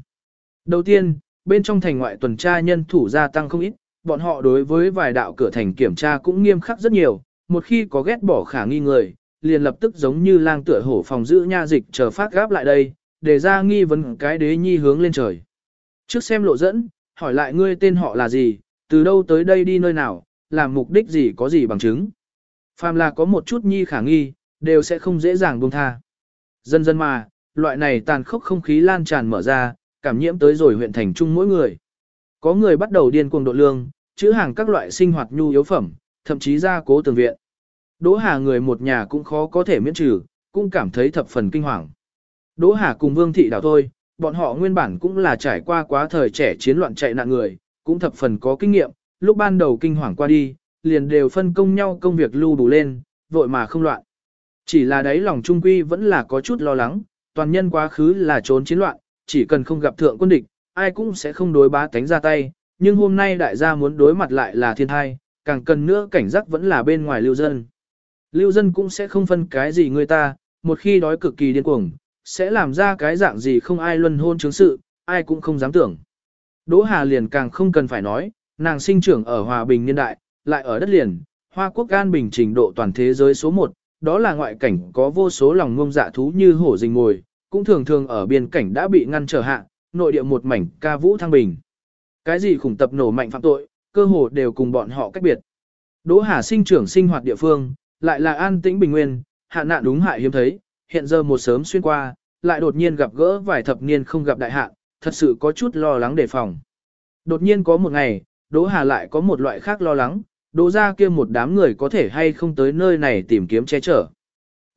Đầu tiên, bên trong thành ngoại tuần tra nhân thủ gia tăng không ít, bọn họ đối với vài đạo cửa thành kiểm tra cũng nghiêm khắc rất nhiều, một khi có ghét bỏ khả nghi người, liền lập tức giống như lang tựa hổ phòng giữ nha dịch chờ phát gáp lại đây, để ra nghi vấn cái đế nhi hướng lên trời. Trước xem lộ dẫn, hỏi lại ngươi tên họ là gì, từ đâu tới đây đi nơi nào, làm mục đích gì có gì bằng chứng. Phàm là có một chút nhi khả nghi, đều sẽ không dễ dàng buông tha. Dần dần mà, loại này tàn khốc không khí lan tràn mở ra, cảm nhiễm tới rồi huyện thành trung mỗi người. Có người bắt đầu điên cuồng độ lương, chữ hàng các loại sinh hoạt nhu yếu phẩm, thậm chí ra cố tường viện. Đỗ Hà người một nhà cũng khó có thể miễn trừ, cũng cảm thấy thập phần kinh hoàng. Đỗ Hà cùng Vương Thị đảo thôi, bọn họ nguyên bản cũng là trải qua quá thời trẻ chiến loạn chạy nạn người, cũng thập phần có kinh nghiệm, lúc ban đầu kinh hoàng qua đi, liền đều phân công nhau công việc lưu đủ lên, vội mà không loạn. Chỉ là đấy lòng trung quy vẫn là có chút lo lắng, toàn nhân quá khứ là trốn chiến loạn, chỉ cần không gặp thượng quân địch, ai cũng sẽ không đối bá tánh ra tay, nhưng hôm nay đại gia muốn đối mặt lại là thiên thai, càng cần nữa cảnh giác vẫn là bên ngoài lưu dân. Lưu dân cũng sẽ không phân cái gì người ta, một khi đói cực kỳ điên cuồng, sẽ làm ra cái dạng gì không ai luân hôn chứng sự, ai cũng không dám tưởng. Đỗ Hà liền càng không cần phải nói, nàng sinh trưởng ở hòa bình niên đại, lại ở đất liền, Hoa Quốc gan bình trình độ toàn thế giới số 1, đó là ngoại cảnh có vô số lòng ngông dạ thú như hổ rình ngồi, cũng thường thường ở biên cảnh đã bị ngăn trở hạ, nội địa một mảnh ca vũ thăng bình. Cái gì khủng tập nổ mạnh phạm tội, cơ hồ đều cùng bọn họ cách biệt. Đỗ Hà sinh trưởng sinh hoạt địa phương, lại là an tĩnh bình nguyên, hạ nạn đúng hại hiếm thấy, hiện giờ một sớm xuyên qua, lại đột nhiên gặp gỡ vài thập niên không gặp đại hạn, thật sự có chút lo lắng đề phòng. Đột nhiên có một ngày, Đỗ Hà lại có một loại khác lo lắng, Đỗ ra kia một đám người có thể hay không tới nơi này tìm kiếm che chở.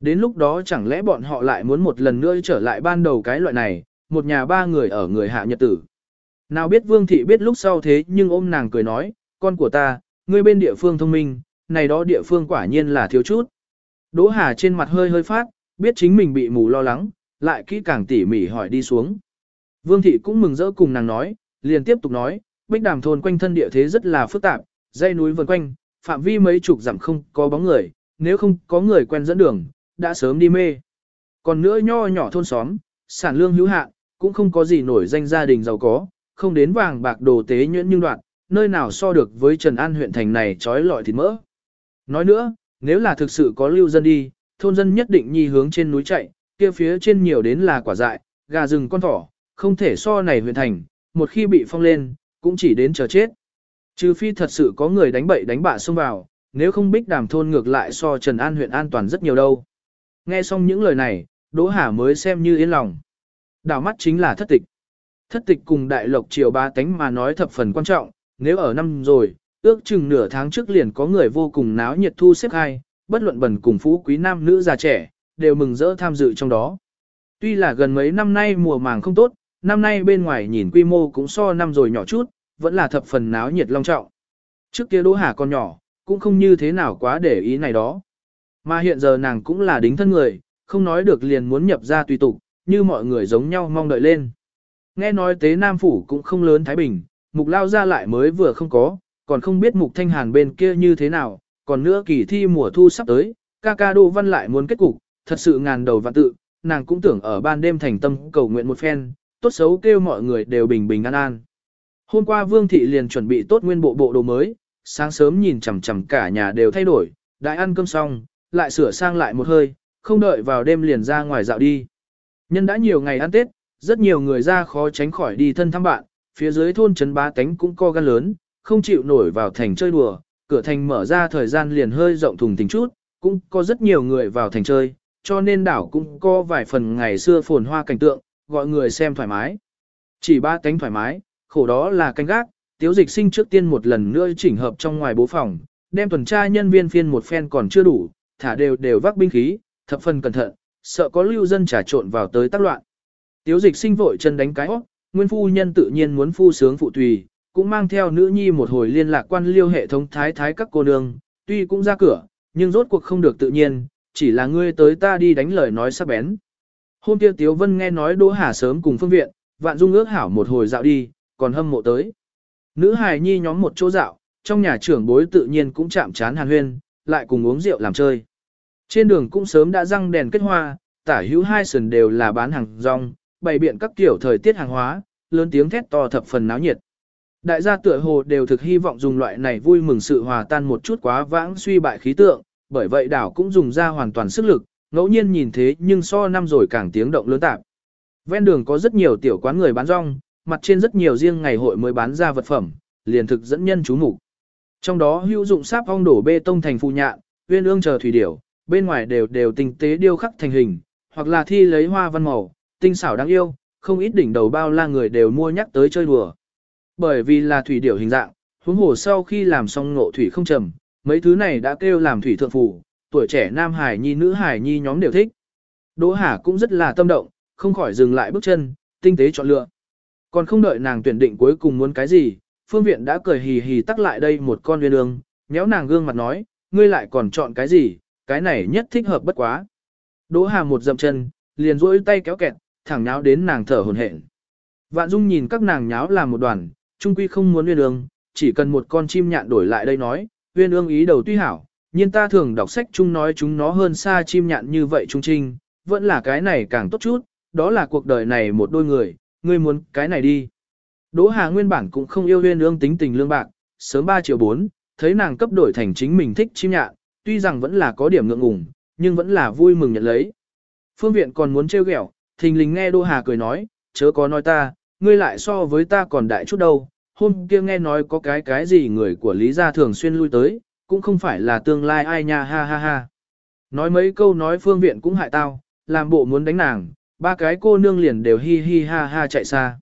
Đến lúc đó chẳng lẽ bọn họ lại muốn một lần nữa trở lại ban đầu cái loại này, một nhà ba người ở người hạ nhật tử. Nào biết Vương Thị biết lúc sau thế nhưng ôm nàng cười nói, con của ta, ngươi bên địa phương thông minh, này đó địa phương quả nhiên là thiếu chút. Đỗ Hà trên mặt hơi hơi phát, biết chính mình bị mù lo lắng, lại kỹ càng tỉ mỉ hỏi đi xuống. Vương Thị cũng mừng rỡ cùng nàng nói, liền tiếp tục nói, bích đàm thôn quanh thân địa thế rất là phức tạp, dây núi vần quanh, phạm vi mấy chục dặm không có bóng người, nếu không có người quen dẫn đường, đã sớm đi mê. Còn nữa nho nhỏ thôn xóm, sản lương hữu hạn, cũng không có gì nổi danh gia đình giàu có, không đến vàng bạc đồ tế nhuyễn nhưng đoạn, nơi nào so được với Trần An huyện thành này trói lọi thịt mỡ. Nói nữa, nếu là thực sự có lưu dân đi, thôn dân nhất định nhi hướng trên núi chạy, kia phía trên nhiều đến là quả dại, gà rừng con thỏ, không thể so này huyện thành, một khi bị phong lên, cũng chỉ đến chờ chết. Trừ phi thật sự có người đánh bậy đánh bạ xông vào, nếu không bích đàm thôn ngược lại so Trần An huyện an toàn rất nhiều đâu. Nghe xong những lời này, Đỗ Hà mới xem như yên lòng. Đảo mắt chính là thất tịch. Thất tịch cùng đại lộc triều ba tánh mà nói thập phần quan trọng, nếu ở năm rồi, ước chừng nửa tháng trước liền có người vô cùng náo nhiệt thu xếp hai, bất luận bẩn cùng phú quý nam nữ già trẻ, đều mừng rỡ tham dự trong đó. Tuy là gần mấy năm nay mùa màng không tốt, năm nay bên ngoài nhìn quy mô cũng so năm rồi nhỏ chút, vẫn là thập phần náo nhiệt long trọng. Trước kia Đỗ Hà còn nhỏ, cũng không như thế nào quá để ý này đó. Mà hiện giờ nàng cũng là đính thân người, không nói được liền muốn nhập ra tùy tục, như mọi người giống nhau mong đợi lên. Nghe nói tế Nam Phủ cũng không lớn Thái Bình, mục lao ra lại mới vừa không có, còn không biết mục thanh hàn bên kia như thế nào, còn nữa kỳ thi mùa thu sắp tới, ca ca đô văn lại muốn kết cục, thật sự ngàn đầu vạn tự, nàng cũng tưởng ở ban đêm thành tâm cầu nguyện một phen, tốt xấu kêu mọi người đều bình bình an an. Hôm qua Vương Thị liền chuẩn bị tốt nguyên bộ bộ đồ mới, sáng sớm nhìn chằm chằm cả nhà đều thay đổi, đại ăn cơm xong, lại sửa sang lại một hơi, không đợi vào đêm liền ra ngoài dạo đi. Nhân đã nhiều ngày ăn Tết, rất nhiều người ra khó tránh khỏi đi thân thăm bạn, phía dưới thôn trấn bá tánh cũng co gan lớn, không chịu nổi vào thành chơi đùa, cửa thành mở ra thời gian liền hơi rộng thùng tình chút, cũng có rất nhiều người vào thành chơi, cho nên đảo cũng có vài phần ngày xưa phồn hoa cảnh tượng, gọi người xem thoải mái. Chỉ ba tánh thoải mái, khổ đó là canh gác, tiếu dịch sinh trước tiên một lần nữa chỉnh hợp trong ngoài bố phòng, đem tuần tra nhân viên phiên một phen còn chưa đủ, thả đều đều vác binh khí, thập phần cẩn thận, sợ có lưu dân trà trộn vào tới tác loạn. Tiếu dịch sinh vội chân đánh cái óc, nguyên phu nhân tự nhiên muốn phu sướng phụ tùy, cũng mang theo nữ nhi một hồi liên lạc quan liêu hệ thống thái thái các cô nương, tuy cũng ra cửa, nhưng rốt cuộc không được tự nhiên, chỉ là ngươi tới ta đi đánh lời nói sắc bén. Hôm kia Tiếu Vân nghe nói Đỗ Hà sớm cùng phương viện, vạn dung ước hảo một hồi dạo đi, còn hâm mộ tới. Nữ hài nhi nhóm một chỗ dạo, trong nhà trưởng bối tự nhiên cũng chạm chán hàn huyên, lại cùng uống rượu làm chơi. Trên đường cũng sớm đã răng đèn kết hoa, tả hữu hai sườn đều là bán hàng rong, bày biện các kiểu thời tiết hàng hóa, lớn tiếng thét to thập phần náo nhiệt. Đại gia tựa hồ đều thực hy vọng dùng loại này vui mừng sự hòa tan một chút quá vãng suy bại khí tượng, bởi vậy đảo cũng dùng ra hoàn toàn sức lực, ngẫu nhiên nhìn thế nhưng so năm rồi càng tiếng động lớn tạp. Ven đường có rất nhiều tiểu quán người bán rong, mặt trên rất nhiều riêng ngày hội mới bán ra vật phẩm, liền thực dẫn nhân chú mục. Trong đó hữu dụng sáp ong đổ bê tông thành phụ nhạn, uyên ương chờ thủy điểu, bên ngoài đều đều tinh tế điêu khắc thành hình, hoặc là thi lấy hoa văn màu, tinh xảo đáng yêu, không ít đỉnh đầu bao la người đều mua nhắc tới chơi đùa. Bởi vì là thủy điểu hình dạng, huống hồ sau khi làm xong ngộ thủy không trầm, mấy thứ này đã kêu làm thủy thượng phủ, tuổi trẻ nam hải nhi nữ hải nhi nhóm đều thích. Đỗ Hà cũng rất là tâm động, không khỏi dừng lại bước chân, tinh tế chọn lựa. Còn không đợi nàng tuyển định cuối cùng muốn cái gì, phương viện đã cười hì hì tắc lại đây một con viên ương, nhéo nàng gương mặt nói, ngươi lại còn chọn cái gì, cái này nhất thích hợp bất quá. Đỗ Hà một dậm chân, liền duỗi tay kéo kẹt, thẳng nháo đến nàng thở hổn hển. Vạn Dung nhìn các nàng nháo làm một đoàn, trung quy không muốn uyên ương, chỉ cần một con chim nhạn đổi lại đây nói, uyên ương ý đầu tuy hảo, nhưng ta thường đọc sách chung nói chúng nó hơn xa chim nhạn như vậy trung trinh, vẫn là cái này càng tốt chút, đó là cuộc đời này một đôi người, ngươi muốn cái này đi. Đỗ Hà nguyên bản cũng không yêu uyên ương tính tình lương bạc, sớm 3 triệu 4, thấy nàng cấp đổi thành chính mình thích chim nhạn, tuy rằng vẫn là có điểm ngượng ngùng, nhưng vẫn là vui mừng nhận lấy. Phương viện còn muốn trêu ghẹo, thình lình nghe Đô Hà cười nói, chớ có nói ta, ngươi lại so với ta còn đại chút đâu, hôm kia nghe nói có cái cái gì người của Lý gia thường xuyên lui tới, cũng không phải là tương lai ai nha ha ha ha. Nói mấy câu nói phương viện cũng hại tao, làm bộ muốn đánh nàng, ba cái cô nương liền đều hi hi ha ha chạy xa.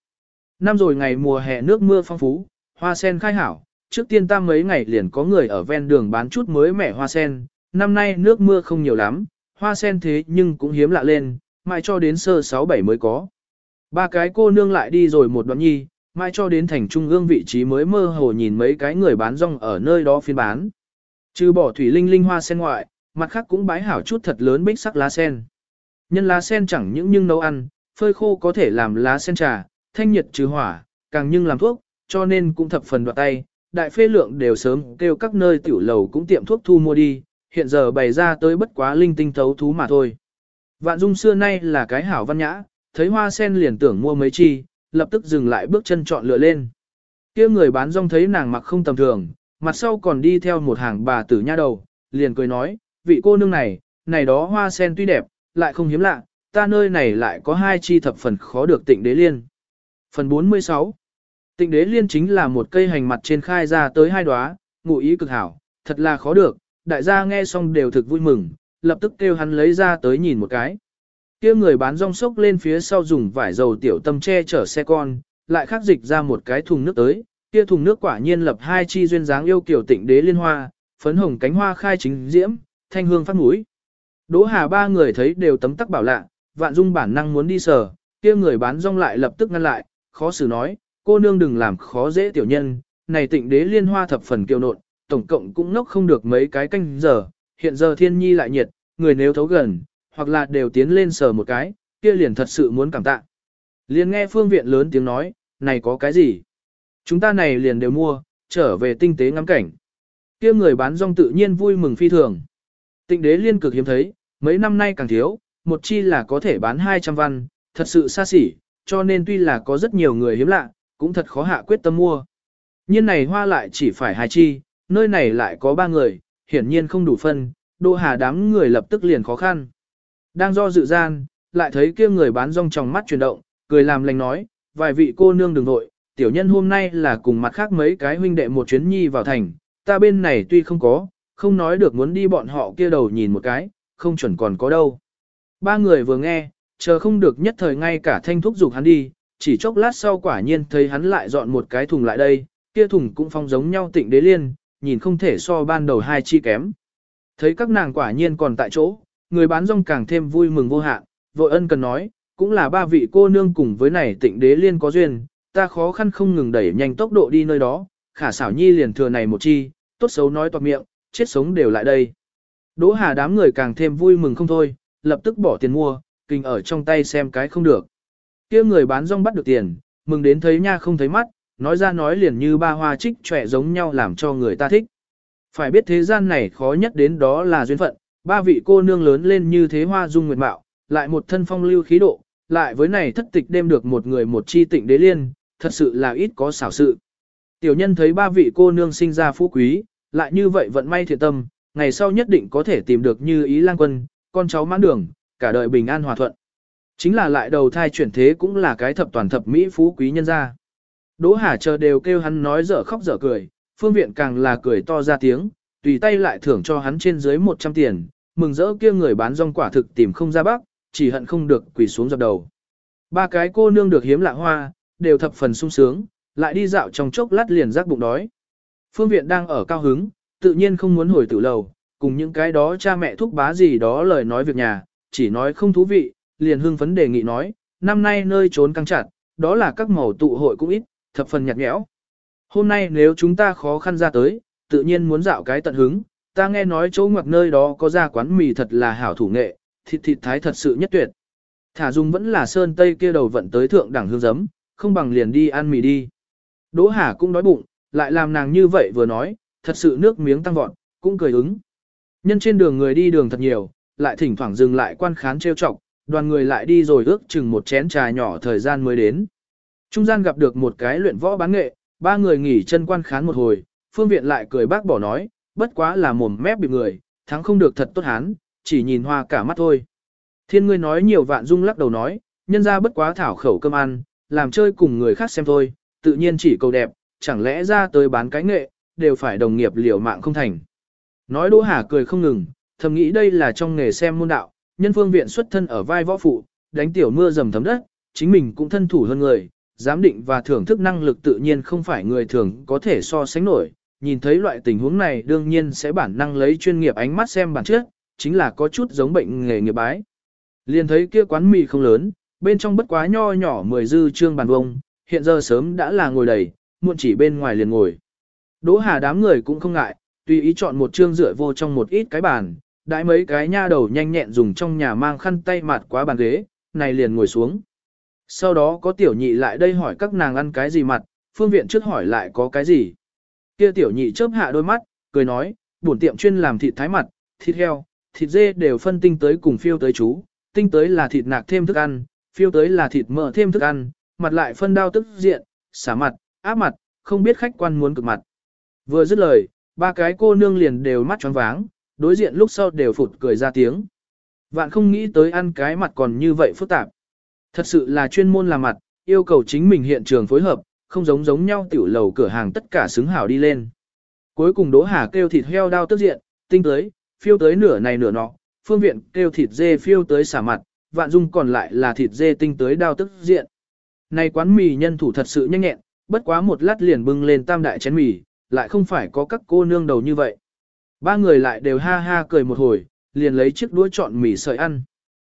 Năm rồi ngày mùa hè nước mưa phong phú, hoa sen khai hảo, trước tiên tam mấy ngày liền có người ở ven đường bán chút mới mẻ hoa sen, năm nay nước mưa không nhiều lắm, hoa sen thế nhưng cũng hiếm lạ lên, mãi cho đến sơ 6-7 mới có. Ba cái cô nương lại đi rồi một đoạn nhi, mãi cho đến thành trung ương vị trí mới mơ hồ nhìn mấy cái người bán rong ở nơi đó phiên bán. Trừ bỏ thủy linh linh hoa sen ngoại, mặt khác cũng bái hảo chút thật lớn bích sắc lá sen. Nhân lá sen chẳng những nhưng nấu ăn, phơi khô có thể làm lá sen trà, thanh nhiệt trừ hỏa, càng nhưng làm thuốc, cho nên cũng thập phần đoạt tay. Đại phê lượng đều sớm kêu các nơi tiểu lầu cũng tiệm thuốc thu mua đi, hiện giờ bày ra tới bất quá linh tinh thấu thú mà thôi. Vạn Dung xưa nay là cái hảo văn nhã, thấy hoa sen liền tưởng mua mấy chi, lập tức dừng lại bước chân chọn lựa lên. kia người bán rong thấy nàng mặc không tầm thường, mặt sau còn đi theo một hàng bà tử nha đầu, liền cười nói, vị cô nương này, này đó hoa sen tuy đẹp, lại không hiếm lạ, ta nơi này lại có hai chi thập phần khó được tịnh đế liên. Phần 46 Tịnh đế liên chính là một cây hành mặt trên khai ra tới hai đóa, ngụ ý cực hảo, thật là khó được, đại gia nghe xong đều thực vui mừng, lập tức kêu hắn lấy ra tới nhìn một cái. kia người bán rong sốc lên phía sau dùng vải dầu tiểu tâm che chở xe con, lại khắc dịch ra một cái thùng nước tới, kia thùng nước quả nhiên lập hai chi duyên dáng yêu kiểu tịnh đế liên hoa, phấn hồng cánh hoa khai chính diễm, thanh hương phát mũi. Đỗ Hà ba người thấy đều tấm tắc bảo lạ, vạn dung bản năng muốn đi sờ, kia người bán rong lại lập tức ngăn lại, khó xử nói, cô nương đừng làm khó dễ tiểu nhân, này tịnh đế liên hoa thập phần kiêu nộn, tổng cộng cũng nốc không được mấy cái canh giờ, hiện giờ thiên nhi lại nhiệt, người nếu thấu gần, hoặc là đều tiến lên sờ một cái, kia liền thật sự muốn cảm tạ. Liền nghe phương viện lớn tiếng nói, này có cái gì? Chúng ta này liền đều mua, trở về tinh tế ngắm cảnh. kia người bán rong tự nhiên vui mừng phi thường. Tịnh đế liên cực hiếm thấy, mấy năm nay càng thiếu, một chi là có thể bán 200 văn, thật sự xa xỉ, cho nên tuy là có rất nhiều người hiếm lạ, cũng thật khó hạ quyết tâm mua. Nhiên này hoa lại chỉ phải hai chi, nơi này lại có ba người, hiển nhiên không đủ phân, đô hà đám người lập tức liền khó khăn. Đang do dự gian, lại thấy kia người bán rong trong mắt chuyển động, cười làm lành nói, vài vị cô nương đừng nội, tiểu nhân hôm nay là cùng mặt khác mấy cái huynh đệ một chuyến nhi vào thành, ta bên này tuy không có, không nói được muốn đi bọn họ kia đầu nhìn một cái, không chuẩn còn có đâu. Ba người vừa nghe, chờ không được nhất thời ngay cả thanh thúc dục hắn đi, chỉ chốc lát sau quả nhiên thấy hắn lại dọn một cái thùng lại đây, kia thùng cũng phong giống nhau tịnh đế liên, nhìn không thể so ban đầu hai chi kém. Thấy các nàng quả nhiên còn tại chỗ, người bán rong càng thêm vui mừng vô hạn, vội ân cần nói, cũng là ba vị cô nương cùng với này tịnh đế liên có duyên, ta khó khăn không ngừng đẩy nhanh tốc độ đi nơi đó, khả xảo nhi liền thừa này một chi, tốt xấu nói toạc miệng, chết sống đều lại đây. Đỗ hà đám người càng thêm vui mừng không thôi, lập tức bỏ tiền mua, kinh ở trong tay xem cái không được kia người bán rong bắt được tiền, mừng đến thấy nha không thấy mắt, nói ra nói liền như ba hoa trích trẻ giống nhau làm cho người ta thích. Phải biết thế gian này khó nhất đến đó là duyên phận, ba vị cô nương lớn lên như thế hoa dung nguyệt mạo, lại một thân phong lưu khí độ, lại với này thất tịch đêm được một người một chi tịnh đế liên, thật sự là ít có xảo sự. Tiểu nhân thấy ba vị cô nương sinh ra phú quý, lại như vậy vận may thiện tâm, ngày sau nhất định có thể tìm được như ý lang quân, con cháu mãn đường, cả đời bình an hòa thuận. Chính là lại đầu thai chuyển thế cũng là cái thập toàn thập mỹ phú quý nhân gia. Đỗ Hà chờ đều kêu hắn nói dở khóc dở cười, phương viện càng là cười to ra tiếng, tùy tay lại thưởng cho hắn trên dưới 100 tiền, mừng rỡ kia người bán rong quả thực tìm không ra bắc, chỉ hận không được quỳ xuống dập đầu. Ba cái cô nương được hiếm lạ hoa, đều thập phần sung sướng, lại đi dạo trong chốc lát liền rác bụng đói. Phương viện đang ở cao hứng, tự nhiên không muốn hồi tử lầu, cùng những cái đó cha mẹ thúc bá gì đó lời nói việc nhà, chỉ nói không thú vị, liền hưng phấn đề nghị nói, năm nay nơi trốn căng chặt, đó là các màu tụ hội cũng ít, thập phần nhạt nhẽo. Hôm nay nếu chúng ta khó khăn ra tới, tự nhiên muốn dạo cái tận hứng, ta nghe nói chỗ ngoặc nơi đó có ra quán mì thật là hảo thủ nghệ, thịt thịt thái thật sự nhất tuyệt. Thả dung vẫn là sơn tây kia đầu vận tới thượng đẳng hương giấm, không bằng liền đi ăn mì đi. Đỗ Hà cũng đói bụng, lại làm nàng như vậy vừa nói, thật sự nước miếng tăng vọt, cũng cười ứng. Nhân trên đường người đi đường thật nhiều, lại thỉnh thoảng dừng lại quan khán trêu chọc, đoàn người lại đi rồi ước chừng một chén trà nhỏ thời gian mới đến. Trung gian gặp được một cái luyện võ bán nghệ, ba người nghỉ chân quan khán một hồi, phương viện lại cười bác bỏ nói, bất quá là mồm mép bị người, thắng không được thật tốt hán, chỉ nhìn hoa cả mắt thôi. Thiên ngươi nói nhiều vạn dung lắc đầu nói, nhân ra bất quá thảo khẩu cơm ăn, làm chơi cùng người khác xem thôi, tự nhiên chỉ cầu đẹp, chẳng lẽ ra tới bán cái nghệ, đều phải đồng nghiệp liều mạng không thành. Nói Đỗ Hà cười không ngừng, thầm nghĩ đây là trong nghề xem môn đạo, nhân phương viện xuất thân ở vai võ phụ, đánh tiểu mưa dầm thấm đất, chính mình cũng thân thủ hơn người, giám định và thưởng thức năng lực tự nhiên không phải người thường có thể so sánh nổi. Nhìn thấy loại tình huống này đương nhiên sẽ bản năng lấy chuyên nghiệp ánh mắt xem bản chất, chính là có chút giống bệnh nghề nghiệp bái. Liền thấy kia quán mì không lớn, bên trong bất quá nho nhỏ mười dư trương bàn vông, hiện giờ sớm đã là ngồi đầy, muộn chỉ bên ngoài liền ngồi. Đỗ Hà đám người cũng không ngại, tùy ý chọn một trương rửa vô trong một ít cái bàn, đãi mấy cái nha đầu nhanh nhẹn dùng trong nhà mang khăn tay mạt quá bàn ghế, này liền ngồi xuống. Sau đó có tiểu nhị lại đây hỏi các nàng ăn cái gì mặt, phương viện trước hỏi lại có cái gì. Kia tiểu nhị chớp hạ đôi mắt, cười nói, bổn tiệm chuyên làm thịt thái mặt, thịt heo, thịt dê đều phân tinh tới cùng phiêu tới chú, tinh tới là thịt nạc thêm thức ăn, phiêu tới là thịt mỡ thêm thức ăn, mặt lại phân đao tức diện, xả mặt, áp mặt, không biết khách quan muốn cực mặt. Vừa dứt lời, ba cái cô nương liền đều mắt tròn váng, đối diện lúc sau đều phụt cười ra tiếng. Vạn không nghĩ tới ăn cái mặt còn như vậy phức tạp. Thật sự là chuyên môn làm mặt, yêu cầu chính mình hiện trường phối hợp, không giống giống nhau tiểu lầu cửa hàng tất cả xứng hảo đi lên. Cuối cùng Đỗ Hà kêu thịt heo đao tức diện, tinh tới, phiêu tới nửa này nửa nọ, phương viện kêu thịt dê phiêu tới xả mặt, vạn dung còn lại là thịt dê tinh tới đao tức diện. Này quán mì nhân thủ thật sự nhanh nhẹn, bất quá một lát liền bưng lên tam đại chén mì, lại không phải có các cô nương đầu như vậy. Ba người lại đều ha ha cười một hồi, liền lấy chiếc đũa chọn mì sợi ăn.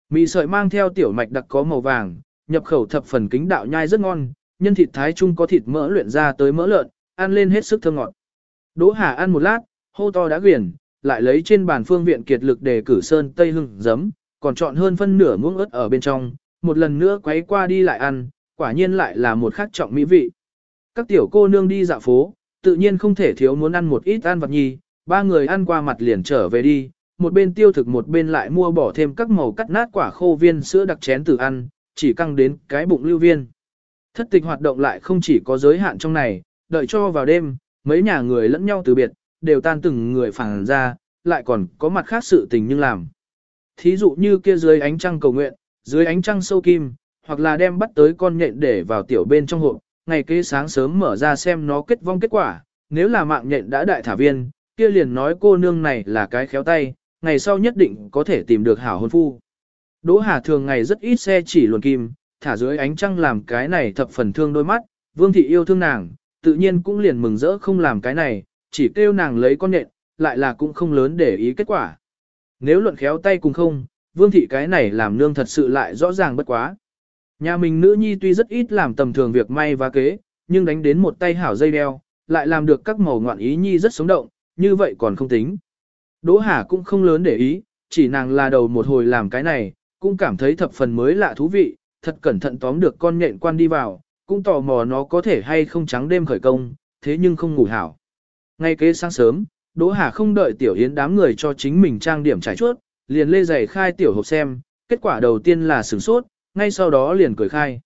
Mì sợi mang theo tiểu mạch đặc có màu vàng, nhập khẩu thập phần kính đạo nhai rất ngon, nhân thịt thái chung có thịt mỡ luyện ra tới mỡ lợn, ăn lên hết sức thơm ngọt. Đỗ Hà ăn một lát, hô to đã quyển, lại lấy trên bàn phương viện kiệt lực để cử sơn tây hưng giấm, còn chọn hơn phân nửa muỗng ớt ở bên trong, một lần nữa quấy qua đi lại ăn, quả nhiên lại là một khắc trọng mỹ vị. Các tiểu cô nương đi dạo phố, tự nhiên không thể thiếu muốn ăn một ít ăn vật nhi, ba người ăn qua mặt liền trở về đi, một bên tiêu thực một bên lại mua bỏ thêm các màu cắt nát quả khô viên sữa đặc chén từ ăn, chỉ căng đến cái bụng lưu viên. Thất tịch hoạt động lại không chỉ có giới hạn trong này, đợi cho vào đêm, mấy nhà người lẫn nhau từ biệt, đều tan từng người phản ra, lại còn có mặt khác sự tình nhưng làm. Thí dụ như kia dưới ánh trăng cầu nguyện, dưới ánh trăng sâu kim, hoặc là đem bắt tới con nhện để vào tiểu bên trong hộp, ngày kế sáng sớm mở ra xem nó kết vong kết quả, nếu là mạng nhện đã đại thả viên, kia liền nói cô nương này là cái khéo tay, ngày sau nhất định có thể tìm được hảo hôn phu. Đỗ Hà thường ngày rất ít xe chỉ luồn kim, thả dưới ánh trăng làm cái này thập phần thương đôi mắt, Vương thị yêu thương nàng, tự nhiên cũng liền mừng rỡ không làm cái này, chỉ kêu nàng lấy con nhện, lại là cũng không lớn để ý kết quả. Nếu luận khéo tay cùng không, Vương thị cái này làm nương thật sự lại rõ ràng bất quá. Nhà mình nữ nhi tuy rất ít làm tầm thường việc may và kế, nhưng đánh đến một tay hảo dây đeo, lại làm được các màu ngoạn ý nhi rất sống động, như vậy còn không tính. Đỗ Hà cũng không lớn để ý, chỉ nàng là đầu một hồi làm cái này, cũng cảm thấy thập phần mới lạ thú vị, thật cẩn thận tóm được con nhện quan đi vào, cũng tò mò nó có thể hay không trắng đêm khởi công, thế nhưng không ngủ hảo. Ngay kế sáng sớm, Đỗ Hà không đợi Tiểu Yến đám người cho chính mình trang điểm trải chuốt, liền lê giày khai tiểu hộp xem, kết quả đầu tiên là sửng sốt, ngay sau đó liền cười khai.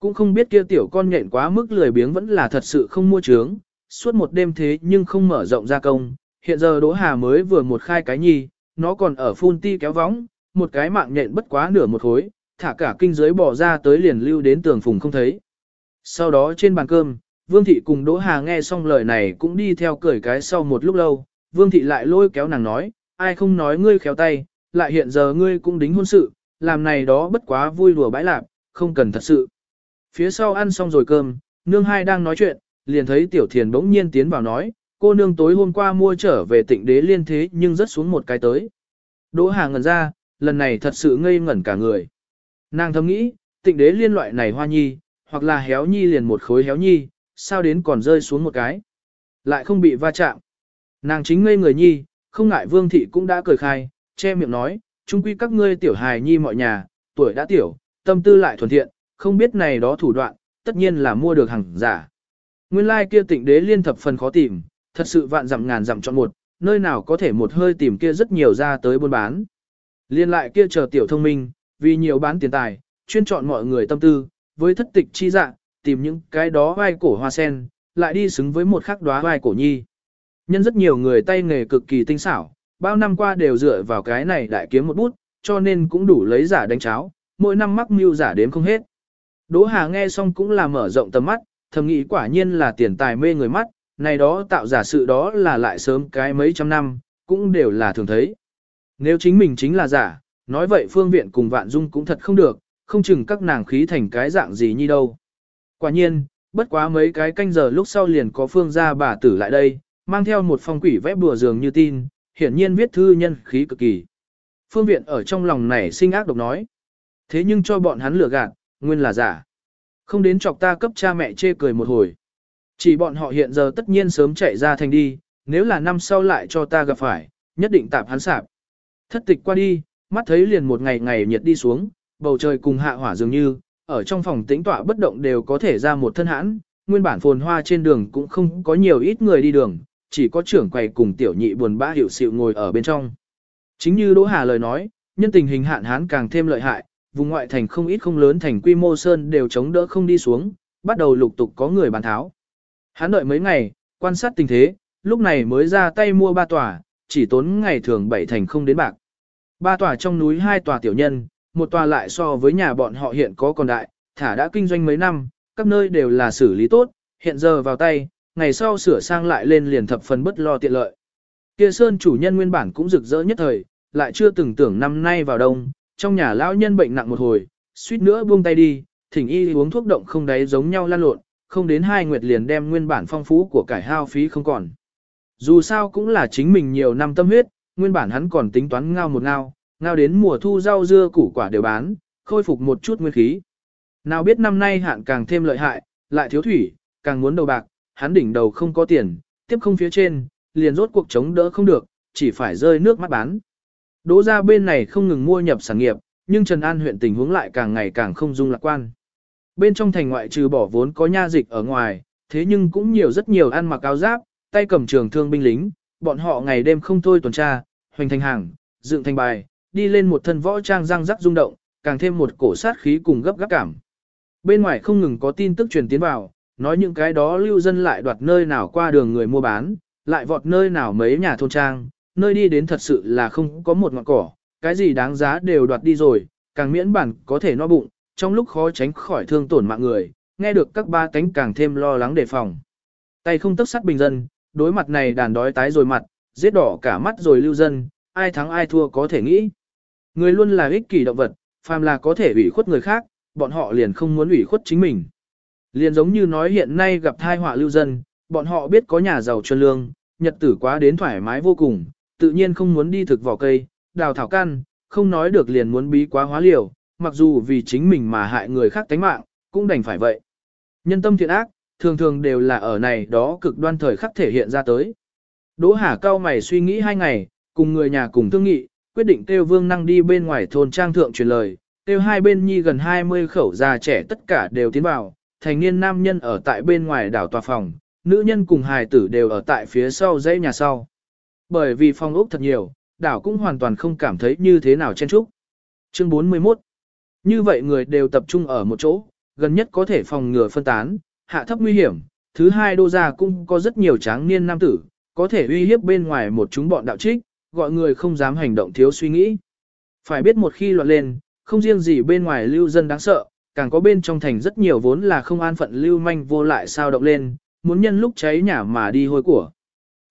Cũng không biết kia tiểu con nhện quá mức lười biếng vẫn là thật sự không mua trướng, suốt một đêm thế nhưng không mở rộng ra công, hiện giờ Đỗ Hà mới vừa một khai cái nhi, nó còn ở phun ti kéo võng, một cái mạng nhện bất quá nửa một khối, thả cả kinh giới bỏ ra tới liền lưu đến tường phùng không thấy. Sau đó trên bàn cơm, Vương Thị cùng Đỗ Hà nghe xong lời này cũng đi theo cười cái sau một lúc lâu, Vương Thị lại lôi kéo nàng nói, ai không nói ngươi khéo tay, lại hiện giờ ngươi cũng đính hôn sự, làm này đó bất quá vui đùa bãi lạp, không cần thật sự. Phía sau ăn xong rồi cơm, nương hai đang nói chuyện, liền thấy Tiểu Thiền bỗng nhiên tiến vào nói, cô nương tối hôm qua mua trở về tịnh đế liên thế nhưng rất xuống một cái tới. Đỗ Hà ngẩn ra, lần này thật sự ngây ngẩn cả người. Nàng thầm nghĩ, tịnh đế liên loại này hoa nhi, hoặc là héo nhi liền một khối héo nhi, sao đến còn rơi xuống một cái. Lại không bị va chạm. Nàng chính ngây người nhi, không ngại vương thị cũng đã cười khai, che miệng nói, chung quy các ngươi tiểu hài nhi mọi nhà, tuổi đã tiểu, tâm tư lại thuần thiện, không biết này đó thủ đoạn, tất nhiên là mua được hàng giả. Nguyên lai like kia tịnh đế liên thập phần khó tìm, thật sự vạn dặm ngàn dặm chọn một, nơi nào có thể một hơi tìm kia rất nhiều ra tới buôn bán. Liên lại kia chờ tiểu thông minh, vì nhiều bán tiền tài, chuyên chọn mọi người tâm tư, với thất tịch chi dạ, tìm những cái đó vai cổ hoa sen, lại đi xứng với một khắc đóa vai cổ nhi. Nhân rất nhiều người tay nghề cực kỳ tinh xảo, bao năm qua đều dựa vào cái này đại kiếm một bút, cho nên cũng đủ lấy giả đánh cháo, mỗi năm mắc mưu giả đếm không hết. Đỗ Hà nghe xong cũng là mở rộng tầm mắt, thầm nghĩ quả nhiên là tiền tài mê người mắt, này đó tạo giả sự đó là lại sớm cái mấy trăm năm, cũng đều là thường thấy. Nếu chính mình chính là giả, nói vậy phương viện cùng vạn dung cũng thật không được, không chừng các nàng khí thành cái dạng gì như đâu. Quả nhiên, bất quá mấy cái canh giờ lúc sau liền có phương gia bà tử lại đây, mang theo một phong quỷ vẽ bùa giường như tin, hiển nhiên viết thư nhân khí cực kỳ. Phương viện ở trong lòng này sinh ác độc nói. Thế nhưng cho bọn hắn lừa gạt, nguyên là giả. Không đến chọc ta cấp cha mẹ chê cười một hồi. Chỉ bọn họ hiện giờ tất nhiên sớm chạy ra thành đi, nếu là năm sau lại cho ta gặp phải, nhất định tạp hắn sạp. Thất tịch qua đi, mắt thấy liền một ngày ngày nhiệt đi xuống, bầu trời cùng hạ hỏa dường như, ở trong phòng tĩnh tọa bất động đều có thể ra một thân hãn, nguyên bản phồn hoa trên đường cũng không có nhiều ít người đi đường, chỉ có trưởng quầy cùng tiểu nhị buồn bã hiểu sự ngồi ở bên trong. Chính như Đỗ Hà lời nói, nhân tình hình hạn hán càng thêm lợi hại, vùng ngoại thành không ít không lớn thành quy mô sơn đều chống đỡ không đi xuống, bắt đầu lục tục có người bàn tháo. Hắn đợi mấy ngày, quan sát tình thế, lúc này mới ra tay mua ba tòa, chỉ tốn ngày thường bảy thành không đến bạc. Ba tòa trong núi hai tòa tiểu nhân, một tòa lại so với nhà bọn họ hiện có còn đại, thả đã kinh doanh mấy năm, các nơi đều là xử lý tốt, hiện giờ vào tay, ngày sau sửa sang lại lên liền thập phần bất lo tiện lợi. Kia sơn chủ nhân nguyên bản cũng rực rỡ nhất thời, lại chưa từng tưởng năm nay vào đông, trong nhà lão nhân bệnh nặng một hồi, suýt nữa buông tay đi, thỉnh y uống thuốc động không đáy giống nhau lan lộn, không đến hai nguyệt liền đem nguyên bản phong phú của cải hao phí không còn. Dù sao cũng là chính mình nhiều năm tâm huyết, nguyên bản hắn còn tính toán ngao một ngao, ngao đến mùa thu rau dưa củ quả đều bán, khôi phục một chút nguyên khí. Nào biết năm nay hạn càng thêm lợi hại, lại thiếu thủy, càng muốn đầu bạc, hắn đỉnh đầu không có tiền, tiếp không phía trên, liền rốt cuộc chống đỡ không được, chỉ phải rơi nước mắt bán. Đỗ ra bên này không ngừng mua nhập sản nghiệp, nhưng Trần An huyện tình huống lại càng ngày càng không dung lạc quan. Bên trong thành ngoại trừ bỏ vốn có nha dịch ở ngoài, thế nhưng cũng nhiều rất nhiều ăn mặc áo giáp, tay cầm trường thương binh lính, bọn họ ngày đêm không thôi tuần tra, hoành thành hàng, dựng thành bài, đi lên một thân võ trang răng rắc rung động, càng thêm một cổ sát khí cùng gấp gáp cảm. Bên ngoài không ngừng có tin tức truyền tiến vào, nói những cái đó lưu dân lại đoạt nơi nào qua đường người mua bán, lại vọt nơi nào mấy nhà thôn trang, nơi đi đến thật sự là không có một ngọn cỏ, cái gì đáng giá đều đoạt đi rồi, càng miễn bản có thể no bụng, trong lúc khó tránh khỏi thương tổn mạng người, nghe được các ba cánh càng thêm lo lắng đề phòng. Tay không tấp sắt bình dân, đối mặt này đàn đói tái rồi mặt, giết đỏ cả mắt rồi lưu dân, ai thắng ai thua có thể nghĩ. Người luôn là ích kỷ động vật, phàm là có thể ủy khuất người khác, bọn họ liền không muốn ủy khuất chính mình. Liền giống như nói hiện nay gặp thai họa lưu dân, bọn họ biết có nhà giàu chuyên lương, nhật tử quá đến thoải mái vô cùng, tự nhiên không muốn đi thực vỏ cây, đào thảo căn, không nói được liền muốn bí quá hóa liều, mặc dù vì chính mình mà hại người khác tánh mạng, cũng đành phải vậy. Nhân tâm thiện ác, thường thường đều là ở này đó cực đoan thời khắc thể hiện ra tới. Đỗ Hà cao mày suy nghĩ hai ngày, cùng người nhà cùng thương nghị, quyết định kêu Vương Năng đi bên ngoài thôn trang thượng truyền lời, kêu hai bên nhi gần 20 khẩu già trẻ tất cả đều tiến vào, thành niên nam nhân ở tại bên ngoài đảo tòa phòng, nữ nhân cùng hài tử đều ở tại phía sau dãy nhà sau. Bởi vì phòng ốc thật nhiều, đảo cũng hoàn toàn không cảm thấy như thế nào chen trúc. Chương 41 Như vậy người đều tập trung ở một chỗ, gần nhất có thể phòng ngừa phân tán, hạ thấp nguy hiểm. Thứ hai đô gia cũng có rất nhiều tráng niên nam tử, có thể uy hiếp bên ngoài một chúng bọn đạo trích, gọi người không dám hành động thiếu suy nghĩ. Phải biết một khi loạn lên, không riêng gì bên ngoài lưu dân đáng sợ, càng có bên trong thành rất nhiều vốn là không an phận lưu manh vô lại sao động lên, muốn nhân lúc cháy nhà mà đi hôi của.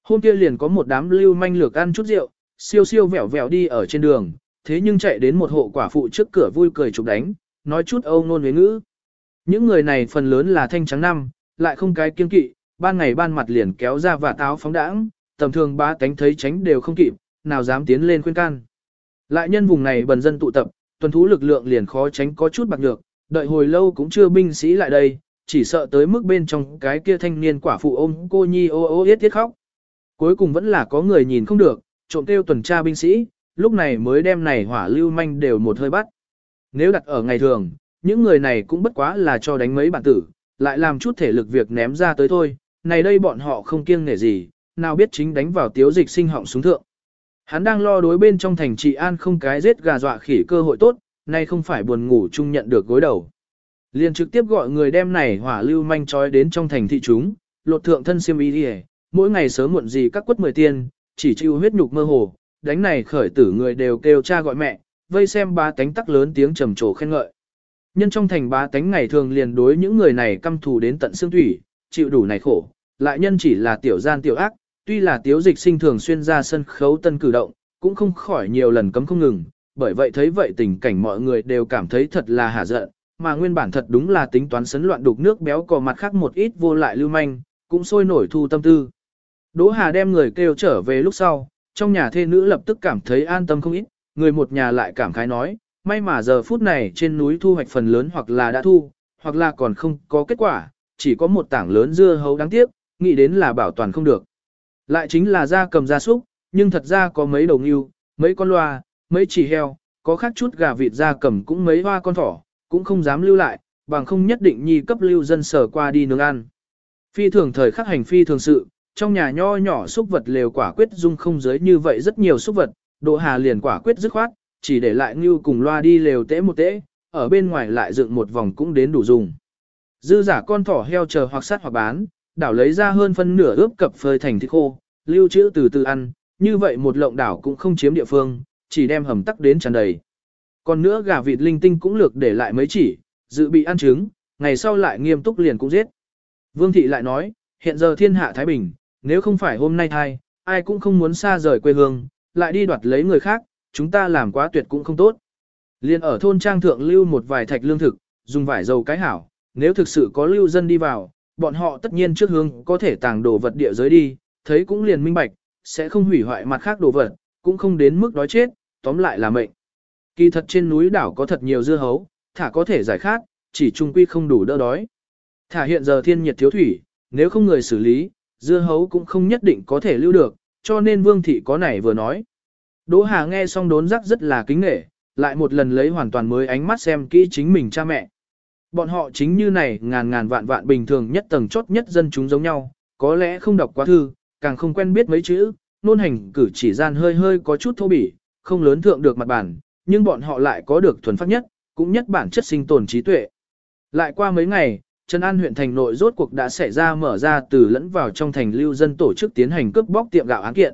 Hôm kia liền có một đám lưu manh lược ăn chút rượu, siêu siêu vẻo vẻo đi ở trên đường, thế nhưng chạy đến một hộ quả phụ trước cửa vui cười chụp đánh, nói chút âu nôn với ngữ. Những người này phần lớn là thanh trắng năm, lại không cái kiên kỵ, ban ngày ban mặt liền kéo ra và táo phóng đãng, tầm thường ba cánh thấy tránh đều không kịp, nào dám tiến lên khuyên can. Lại nhân vùng này bần dân tụ tập, tuần thú lực lượng liền khó tránh có chút bạc nhược, đợi hồi lâu cũng chưa binh sĩ lại đây, chỉ sợ tới mức bên trong cái kia thanh niên quả phụ ôm cô nhi ô ô yết thiết khóc. Cuối cùng vẫn là có người nhìn không được, trộm kêu tuần tra binh sĩ, lúc này mới đem này hỏa lưu manh đều một hơi bắt. Nếu đặt ở ngày thường, những người này cũng bất quá là cho đánh mấy bản tử, lại làm chút thể lực việc ném ra tới thôi, này đây bọn họ không kiêng nể gì, nào biết chính đánh vào tiếu dịch sinh họng xuống thượng. Hắn đang lo đối bên trong thành trị an không cái giết gà dọa khỉ cơ hội tốt, nay không phải buồn ngủ chung nhận được gối đầu. Liền trực tiếp gọi người đem này hỏa lưu manh trói đến trong thành thị chúng, lột thượng thân siêm y đi mỗi ngày sớm muộn gì các quất mười tiên, chỉ chịu huyết nhục mơ hồ, đánh này khởi tử người đều kêu cha gọi mẹ, vây xem ba tánh tắc lớn tiếng trầm trồ khen ngợi. Nhân trong thành ba tánh ngày thường liền đối những người này căm thù đến tận xương thủy, chịu đủ này khổ, lại nhân chỉ là tiểu gian tiểu ác, tuy là tiếu dịch sinh thường xuyên ra sân khấu tân cử động, cũng không khỏi nhiều lần cấm không ngừng, bởi vậy thấy vậy tình cảnh mọi người đều cảm thấy thật là hả giận, mà nguyên bản thật đúng là tính toán sấn loạn đục nước béo cò mặt khác một ít vô lại lưu manh, cũng sôi nổi thu tâm tư. Đỗ Hà đem người kêu trở về lúc sau, trong nhà thê nữ lập tức cảm thấy an tâm không ít, người một nhà lại cảm khái nói, may mà giờ phút này trên núi thu hoạch phần lớn hoặc là đã thu, hoặc là còn không có kết quả, chỉ có một tảng lớn dưa hấu đáng tiếc, nghĩ đến là bảo toàn không được. Lại chính là da cầm da súc, nhưng thật ra có mấy đầu ngưu, mấy con loa, mấy chỉ heo, có khác chút gà vịt da cầm cũng mấy hoa con thỏ, cũng không dám lưu lại, bằng không nhất định nhi cấp lưu dân sở qua đi nướng ăn. Phi thường thời khắc hành phi thường sự, trong nhà nho nhỏ xúc vật lều quả quyết dung không giới như vậy rất nhiều xúc vật, độ hà liền quả quyết dứt khoát, chỉ để lại ngưu cùng loa đi lều tễ một tễ, ở bên ngoài lại dựng một vòng cũng đến đủ dùng. Dư giả con thỏ heo chờ hoặc sát hoặc bán, đảo lấy ra hơn phân nửa ướp cập phơi thành thịt khô, lưu trữ từ từ ăn, như vậy một lộng đảo cũng không chiếm địa phương, chỉ đem hầm tắc đến tràn đầy. Còn nữa gà vịt linh tinh cũng lược để lại mấy chỉ, dự bị ăn trứng, ngày sau lại nghiêm túc liền cũng giết. Vương thị lại nói, hiện giờ thiên hạ Thái Bình, nếu không phải hôm nay thai, ai cũng không muốn xa rời quê hương, lại đi đoạt lấy người khác, chúng ta làm quá tuyệt cũng không tốt. Liên ở thôn trang thượng lưu một vài thạch lương thực, dùng vải dầu cái hảo, nếu thực sự có lưu dân đi vào, bọn họ tất nhiên trước hương có thể tàng đồ vật địa giới đi, thấy cũng liền minh bạch, sẽ không hủy hoại mặt khác đồ vật, cũng không đến mức đói chết, tóm lại là mệnh. Kỳ thật trên núi đảo có thật nhiều dưa hấu, thả có thể giải khát, chỉ trung quy không đủ đỡ đói. Thả hiện giờ thiên nhiệt thiếu thủy, nếu không người xử lý, dưa hấu cũng không nhất định có thể lưu được, cho nên vương thị có này vừa nói. Đỗ Hà nghe xong đốn giác rất là kính nghệ, lại một lần lấy hoàn toàn mới ánh mắt xem kỹ chính mình cha mẹ. Bọn họ chính như này ngàn ngàn vạn vạn bình thường nhất tầng chốt nhất dân chúng giống nhau, có lẽ không đọc quá thư, càng không quen biết mấy chữ, nôn hành cử chỉ gian hơi hơi có chút thô bỉ, không lớn thượng được mặt bản, nhưng bọn họ lại có được thuần phát nhất, cũng nhất bản chất sinh tồn trí tuệ. Lại qua mấy ngày, Trần An huyện thành nội rốt cuộc đã xảy ra mở ra từ lẫn vào trong thành lưu dân tổ chức tiến hành cướp bóc tiệm gạo án kiện.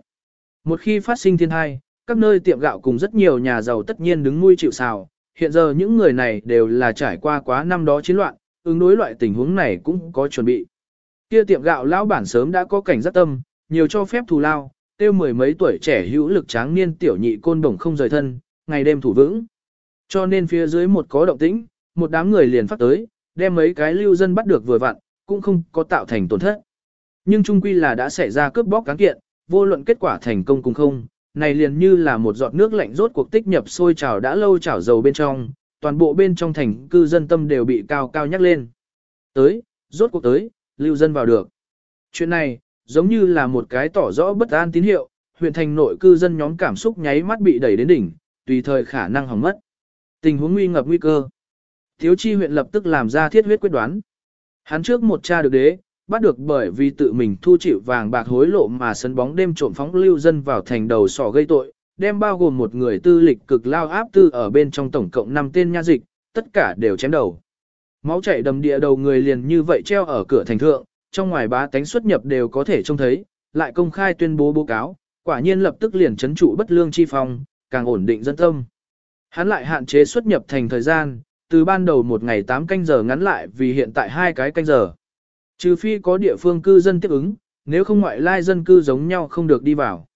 Một khi phát sinh thiên hai, các nơi tiệm gạo cùng rất nhiều nhà giàu tất nhiên đứng nuôi chịu sào, hiện giờ những người này đều là trải qua quá năm đó chiến loạn, ứng đối loại tình huống này cũng có chuẩn bị. Kia tiệm gạo lão bản sớm đã có cảnh giác tâm, nhiều cho phép thù lao, tiêu mười mấy tuổi trẻ hữu lực tráng niên tiểu nhị côn đồng không rời thân, ngày đêm thủ vững. Cho nên phía dưới một có động tĩnh, một đám người liền phát tới, đem mấy cái lưu dân bắt được vừa vặn, cũng không có tạo thành tổn thất. Nhưng trung quy là đã xảy ra cướp bóc cán kiện, vô luận kết quả thành công cùng không, này liền như là một giọt nước lạnh rốt cuộc tích nhập sôi trào đã lâu trào dầu bên trong, toàn bộ bên trong thành cư dân tâm đều bị cao cao nhắc lên. Tới, rốt cuộc tới, lưu dân vào được. Chuyện này, giống như là một cái tỏ rõ bất an tín hiệu, huyện thành nội cư dân nhóm cảm xúc nháy mắt bị đẩy đến đỉnh, tùy thời khả năng hỏng mất. Tình huống nguy ngập nguy cơ. Thiếu chi huyện lập tức làm ra thiết huyết quyết đoán. Hắn trước một cha được đế, bắt được bởi vì tự mình thu chịu vàng bạc hối lộ mà sân bóng đêm trộm phóng lưu dân vào thành đầu sỏ gây tội, đem bao gồm một người tư lịch cực lao áp tư ở bên trong tổng cộng 5 tên nha dịch, tất cả đều chém đầu. Máu chảy đầm địa đầu người liền như vậy treo ở cửa thành thượng, trong ngoài bá tánh xuất nhập đều có thể trông thấy, lại công khai tuyên bố báo cáo, quả nhiên lập tức liền chấn trụ bất lương chi phong, càng ổn định dân tâm. Hắn lại hạn chế xuất nhập thành thời gian, từ ban đầu một ngày 8 canh giờ ngắn lại vì hiện tại hai cái canh giờ. Trừ phi có địa phương cư dân tiếp ứng, nếu không ngoại lai dân cư giống nhau không được đi vào.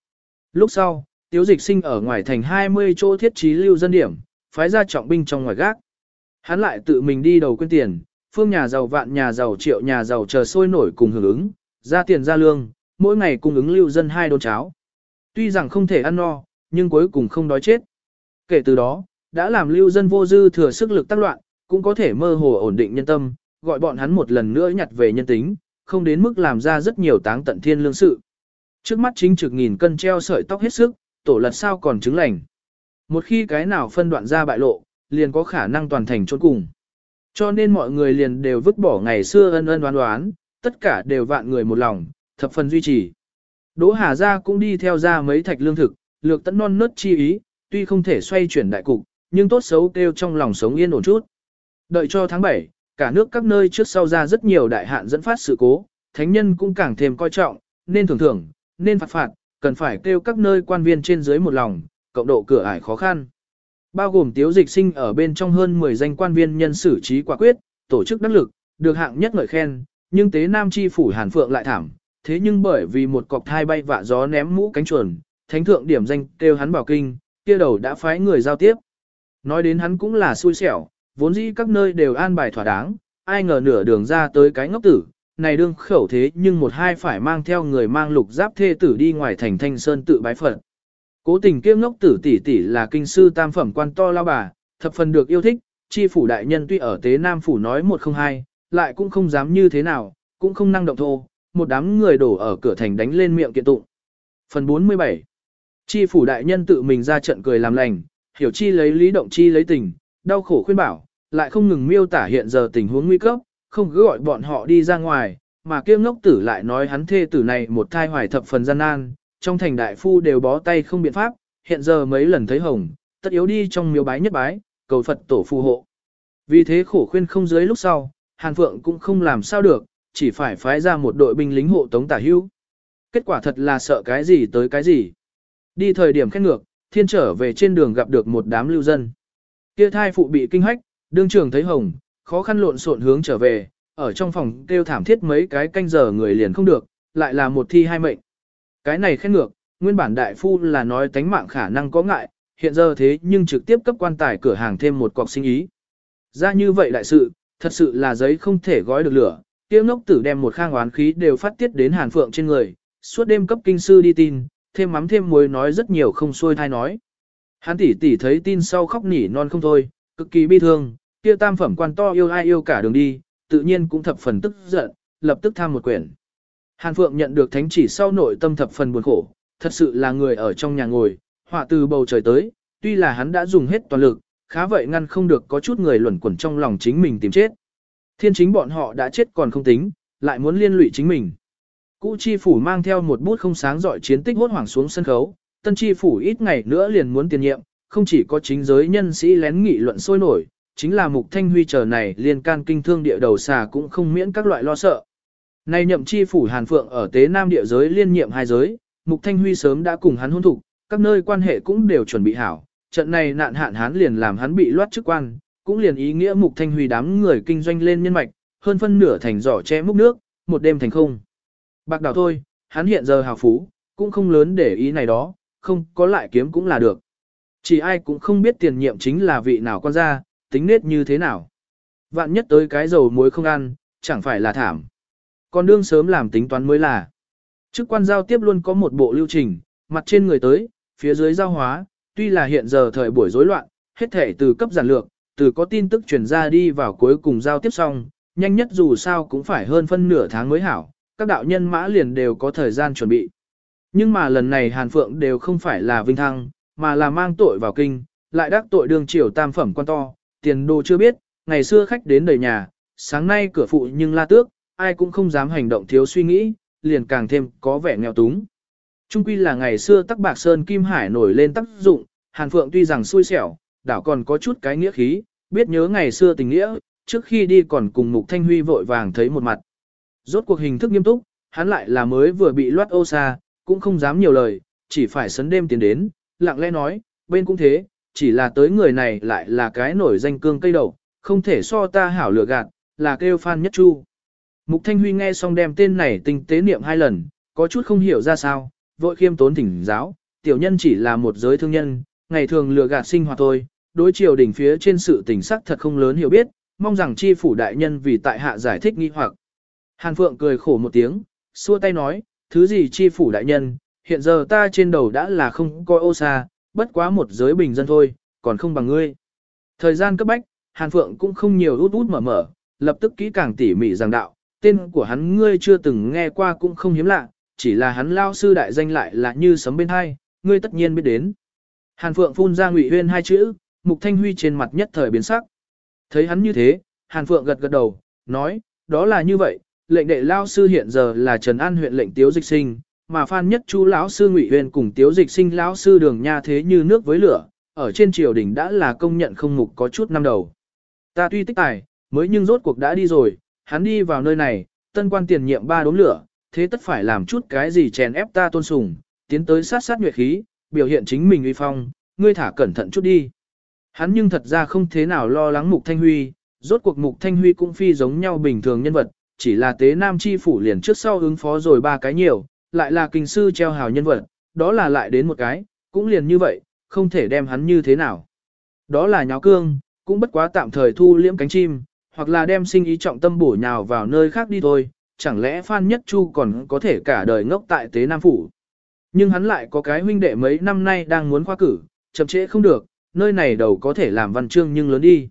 Lúc sau, tiếu dịch sinh ở ngoài thành 20 chỗ thiết trí lưu dân điểm, phái ra trọng binh trong ngoài gác. Hắn lại tự mình đi đầu quyên tiền, phương nhà giàu vạn nhà giàu triệu nhà giàu chờ sôi nổi cùng hưởng ứng, ra tiền ra lương, mỗi ngày cung ứng lưu dân hai đôn cháo. Tuy rằng không thể ăn no, nhưng cuối cùng không đói chết. Kể từ đó, đã làm lưu dân vô dư thừa sức lực tác loạn, cũng có thể mơ hồ ổn định nhân tâm, gọi bọn hắn một lần nữa nhặt về nhân tính, không đến mức làm ra rất nhiều táng tận thiên lương sự. Trước mắt chính trực nghìn cân treo sợi tóc hết sức, tổ lật sao còn chứng lành. Một khi cái nào phân đoạn ra bại lộ, liền có khả năng toàn thành trốn cùng. Cho nên mọi người liền đều vứt bỏ ngày xưa ân ân đoán đoán, tất cả đều vạn người một lòng, thập phần duy trì. Đỗ Hà Gia cũng đi theo ra mấy thạch lương thực, lược tận non nớt chi ý, tuy không thể xoay chuyển đại cục, nhưng tốt xấu kêu trong lòng sống yên ổn chút. Đợi cho tháng 7, cả nước các nơi trước sau ra rất nhiều đại hạn dẫn phát sự cố, thánh nhân cũng càng thêm coi trọng, nên thưởng thưởng, nên phạt phạt, cần phải kêu các nơi quan viên trên dưới một lòng, cộng độ cửa ải khó khăn. Bao gồm tiếu dịch sinh ở bên trong hơn 10 danh quan viên nhân xử trí quả quyết, tổ chức đắc lực, được hạng nhất ngợi khen, nhưng tế nam chi phủ Hàn Phượng lại thảm, thế nhưng bởi vì một cọc thai bay vạ gió ném mũ cánh chuồn, thánh thượng điểm danh kêu hắn bảo kinh, kia đầu đã phái người giao tiếp. Nói đến hắn cũng là xui xẻo, vốn dĩ các nơi đều an bài thỏa đáng, ai ngờ nửa đường ra tới cái ngốc tử, này đương khẩu thế nhưng một hai phải mang theo người mang lục giáp thê tử đi ngoài thành thanh sơn tự bái phật. Cố tình kiêm ngốc tử tỷ tỷ là kinh sư tam phẩm quan to lao bà, thập phần được yêu thích, chi phủ đại nhân tuy ở tế nam phủ nói một không hai, lại cũng không dám như thế nào, cũng không năng động thô, một đám người đổ ở cửa thành đánh lên miệng kiện tụng. Phần 47 Chi phủ đại nhân tự mình ra trận cười làm lành, hiểu chi lấy lý động chi lấy tình, đau khổ khuyên bảo, lại không ngừng miêu tả hiện giờ tình huống nguy cấp, không cứ gọi bọn họ đi ra ngoài, mà kia ngốc tử lại nói hắn thê tử này một thai hoài thập phần gian nan, trong thành đại phu đều bó tay không biện pháp, hiện giờ mấy lần thấy hồng, tất yếu đi trong miếu bái nhất bái, cầu Phật tổ phù hộ. Vì thế khổ khuyên không dưới lúc sau, Hàn Phượng cũng không làm sao được, chỉ phải phái ra một đội binh lính hộ tống tả hữu. Kết quả thật là sợ cái gì tới cái gì. Đi thời điểm khét ngược, thiên trở về trên đường gặp được một đám lưu dân. Kia thai phụ bị kinh hách, đương trường thấy hồng, khó khăn lộn xộn hướng trở về, ở trong phòng kêu thảm thiết mấy cái canh giờ người liền không được, lại là một thi hai mệnh. Cái này khen ngược, nguyên bản đại phu là nói tánh mạng khả năng có ngại, hiện giờ thế nhưng trực tiếp cấp quan tài cửa hàng thêm một cọc sinh ý. Ra như vậy đại sự, thật sự là giấy không thể gói được lửa, tiêu ngốc tử đem một khang oán khí đều phát tiết đến hàn phượng trên người, suốt đêm cấp kinh sư đi tin, thêm mắm thêm muối nói rất nhiều không xuôi thai nói. Hàn tỷ tỷ thấy tin sau khóc nỉ non không thôi, cực kỳ bi thương, kia tam phẩm quan to yêu ai yêu cả đường đi, tự nhiên cũng thập phần tức giận, lập tức tham một quyển. Hàn Phượng nhận được thánh chỉ sau nội tâm thập phần buồn khổ, thật sự là người ở trong nhà ngồi, họa từ bầu trời tới, tuy là hắn đã dùng hết toàn lực, khá vậy ngăn không được có chút người luẩn quẩn trong lòng chính mình tìm chết. Thiên chính bọn họ đã chết còn không tính, lại muốn liên lụy chính mình. Cụ chi phủ mang theo một bút không sáng giỏi chiến tích hốt hoảng xuống sân khấu, tân tri phủ ít ngày nữa liền muốn tiền nhiệm, không chỉ có chính giới nhân sĩ lén nghị luận sôi nổi, chính là mục thanh huy chờ này liên can kinh thương địa đầu xà cũng không miễn các loại lo sợ. Nay nhậm chi phủ Hàn Phượng ở tế nam địa giới liên nhiệm hai giới, mục thanh huy sớm đã cùng hắn hôn thục, các nơi quan hệ cũng đều chuẩn bị hảo, trận này nạn hạn hắn liền làm hắn bị loát chức quan, cũng liền ý nghĩa mục thanh huy đám người kinh doanh lên nhân mạch, hơn phân nửa thành giỏ che múc nước, một đêm thành không. Bạc đảo thôi, hắn hiện giờ hào phú, cũng không lớn để ý này đó, không có lại kiếm cũng là được. Chỉ ai cũng không biết tiền nhiệm chính là vị nào con ra, tính nết như thế nào. Vạn nhất tới cái dầu muối không ăn, chẳng phải là thảm. Còn đương sớm làm tính toán mới là. Chức quan giao tiếp luôn có một bộ lưu trình, mặt trên người tới, phía dưới giao hóa, tuy là hiện giờ thời buổi rối loạn, hết thể từ cấp giản lược, từ có tin tức truyền ra đi vào cuối cùng giao tiếp xong, nhanh nhất dù sao cũng phải hơn phân nửa tháng mới hảo, các đạo nhân mã liền đều có thời gian chuẩn bị. Nhưng mà lần này Hàn Phượng đều không phải là vinh thăng, mà là mang tội vào kinh, lại đắc tội đường triều tam phẩm quan to, tiền đồ chưa biết, ngày xưa khách đến đầy nhà, sáng nay cửa phụ nhưng la tước, ai cũng không dám hành động thiếu suy nghĩ, liền càng thêm có vẻ nghèo túng. Trung quy là ngày xưa tắc bạc sơn kim hải nổi lên tác dụng, Hàn Phượng tuy rằng xui xẻo, đảo còn có chút cái nghĩa khí, biết nhớ ngày xưa tình nghĩa, trước khi đi còn cùng Mục Thanh Huy vội vàng thấy một mặt. Rốt cuộc hình thức nghiêm túc, hắn lại là mới vừa bị loát ô xa, cũng không dám nhiều lời, chỉ phải sấn đêm tiến đến, lặng lẽ nói, bên cũng thế, chỉ là tới người này lại là cái nổi danh cương cây đầu, không thể so ta hảo lựa gạt, là kêu Phan Nhất Chu. Mục Thanh Huy nghe xong đem tên này tinh tế niệm hai lần, có chút không hiểu ra sao, vội khiêm tốn thỉnh giáo, tiểu nhân chỉ là một giới thương nhân, ngày thường lừa gạt sinh hoạt thôi, đối triều đỉnh phía trên sự tình sắc thật không lớn hiểu biết, mong rằng chi phủ đại nhân vì tại hạ giải thích nghi hoặc. Hàn Phượng cười khổ một tiếng, xua tay nói, thứ gì chi phủ đại nhân, hiện giờ ta trên đầu đã là không coi ô xa, bất quá một giới bình dân thôi, còn không bằng ngươi. Thời gian cấp bách, Hàn Phượng cũng không nhiều út út mở mở, lập tức kỹ càng tỉ mỉ giảng đạo, tên của hắn ngươi chưa từng nghe qua cũng không hiếm lạ, chỉ là hắn lao sư đại danh lại là như sấm bên hai, ngươi tất nhiên biết đến. Hàn Phượng phun ra ngụy huyên hai chữ, Mục Thanh Huy trên mặt nhất thời biến sắc. Thấy hắn như thế, Hàn Phượng gật gật đầu, nói, đó là như vậy, lệnh đệ lao sư hiện giờ là Trần An huyện lệnh Tiếu Dịch Sinh, mà Phan Nhất Chu lão sư Ngụy Huyền cùng Tiếu Dịch Sinh lão sư Đường Nha thế như nước với lửa, ở trên triều đình đã là công nhận không mục có chút năm đầu. Ta tuy tích tài, mới nhưng rốt cuộc đã đi rồi, hắn đi vào nơi này, tân quan tiền nhiệm ba đốm lửa, thế tất phải làm chút cái gì chèn ép ta tôn sùng, tiến tới sát sát nhuệ khí, biểu hiện chính mình uy phong, ngươi thả cẩn thận chút đi. Hắn nhưng thật ra không thế nào lo lắng Mục Thanh Huy, rốt cuộc Mục Thanh Huy cũng phi giống nhau bình thường nhân vật, chỉ là tế nam chi phủ liền trước sau ứng phó rồi ba cái nhiều, lại là kinh sư treo hào nhân vật, đó là lại đến một cái, cũng liền như vậy, không thể đem hắn như thế nào. Đó là nháo cương, cũng bất quá tạm thời thu liễm cánh chim, hoặc là đem sinh ý trọng tâm bổ nhào vào nơi khác đi thôi, chẳng lẽ Phan Nhất Chu còn có thể cả đời ngốc tại Tế Nam Phủ. Nhưng hắn lại có cái huynh đệ mấy năm nay đang muốn khoa cử, chậm trễ không được, nơi này đầu có thể làm văn chương nhưng lớn đi.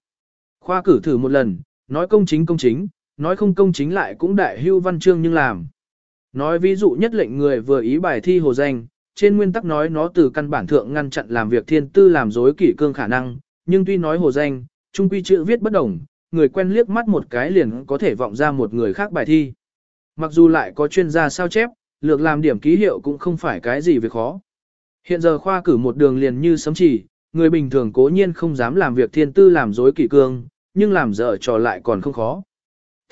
Khoa cử thử một lần, nói công chính công chính, nói không công chính lại cũng đại hưu văn chương nhưng làm. Nói ví dụ nhất lệnh người vừa ý bài thi hồ danh, trên nguyên tắc nói nó từ căn bản thượng ngăn chặn làm việc thiên tư làm dối kỷ cương khả năng, nhưng tuy nói hồ danh, trung quy chữ viết bất đồng, người quen liếc mắt một cái liền có thể vọng ra một người khác bài thi. Mặc dù lại có chuyên gia sao chép, lược làm điểm ký hiệu cũng không phải cái gì việc khó. Hiện giờ khoa cử một đường liền như sấm chỉ, người bình thường cố nhiên không dám làm việc thiên tư làm dối kỷ cương, nhưng làm dở trò lại còn không khó.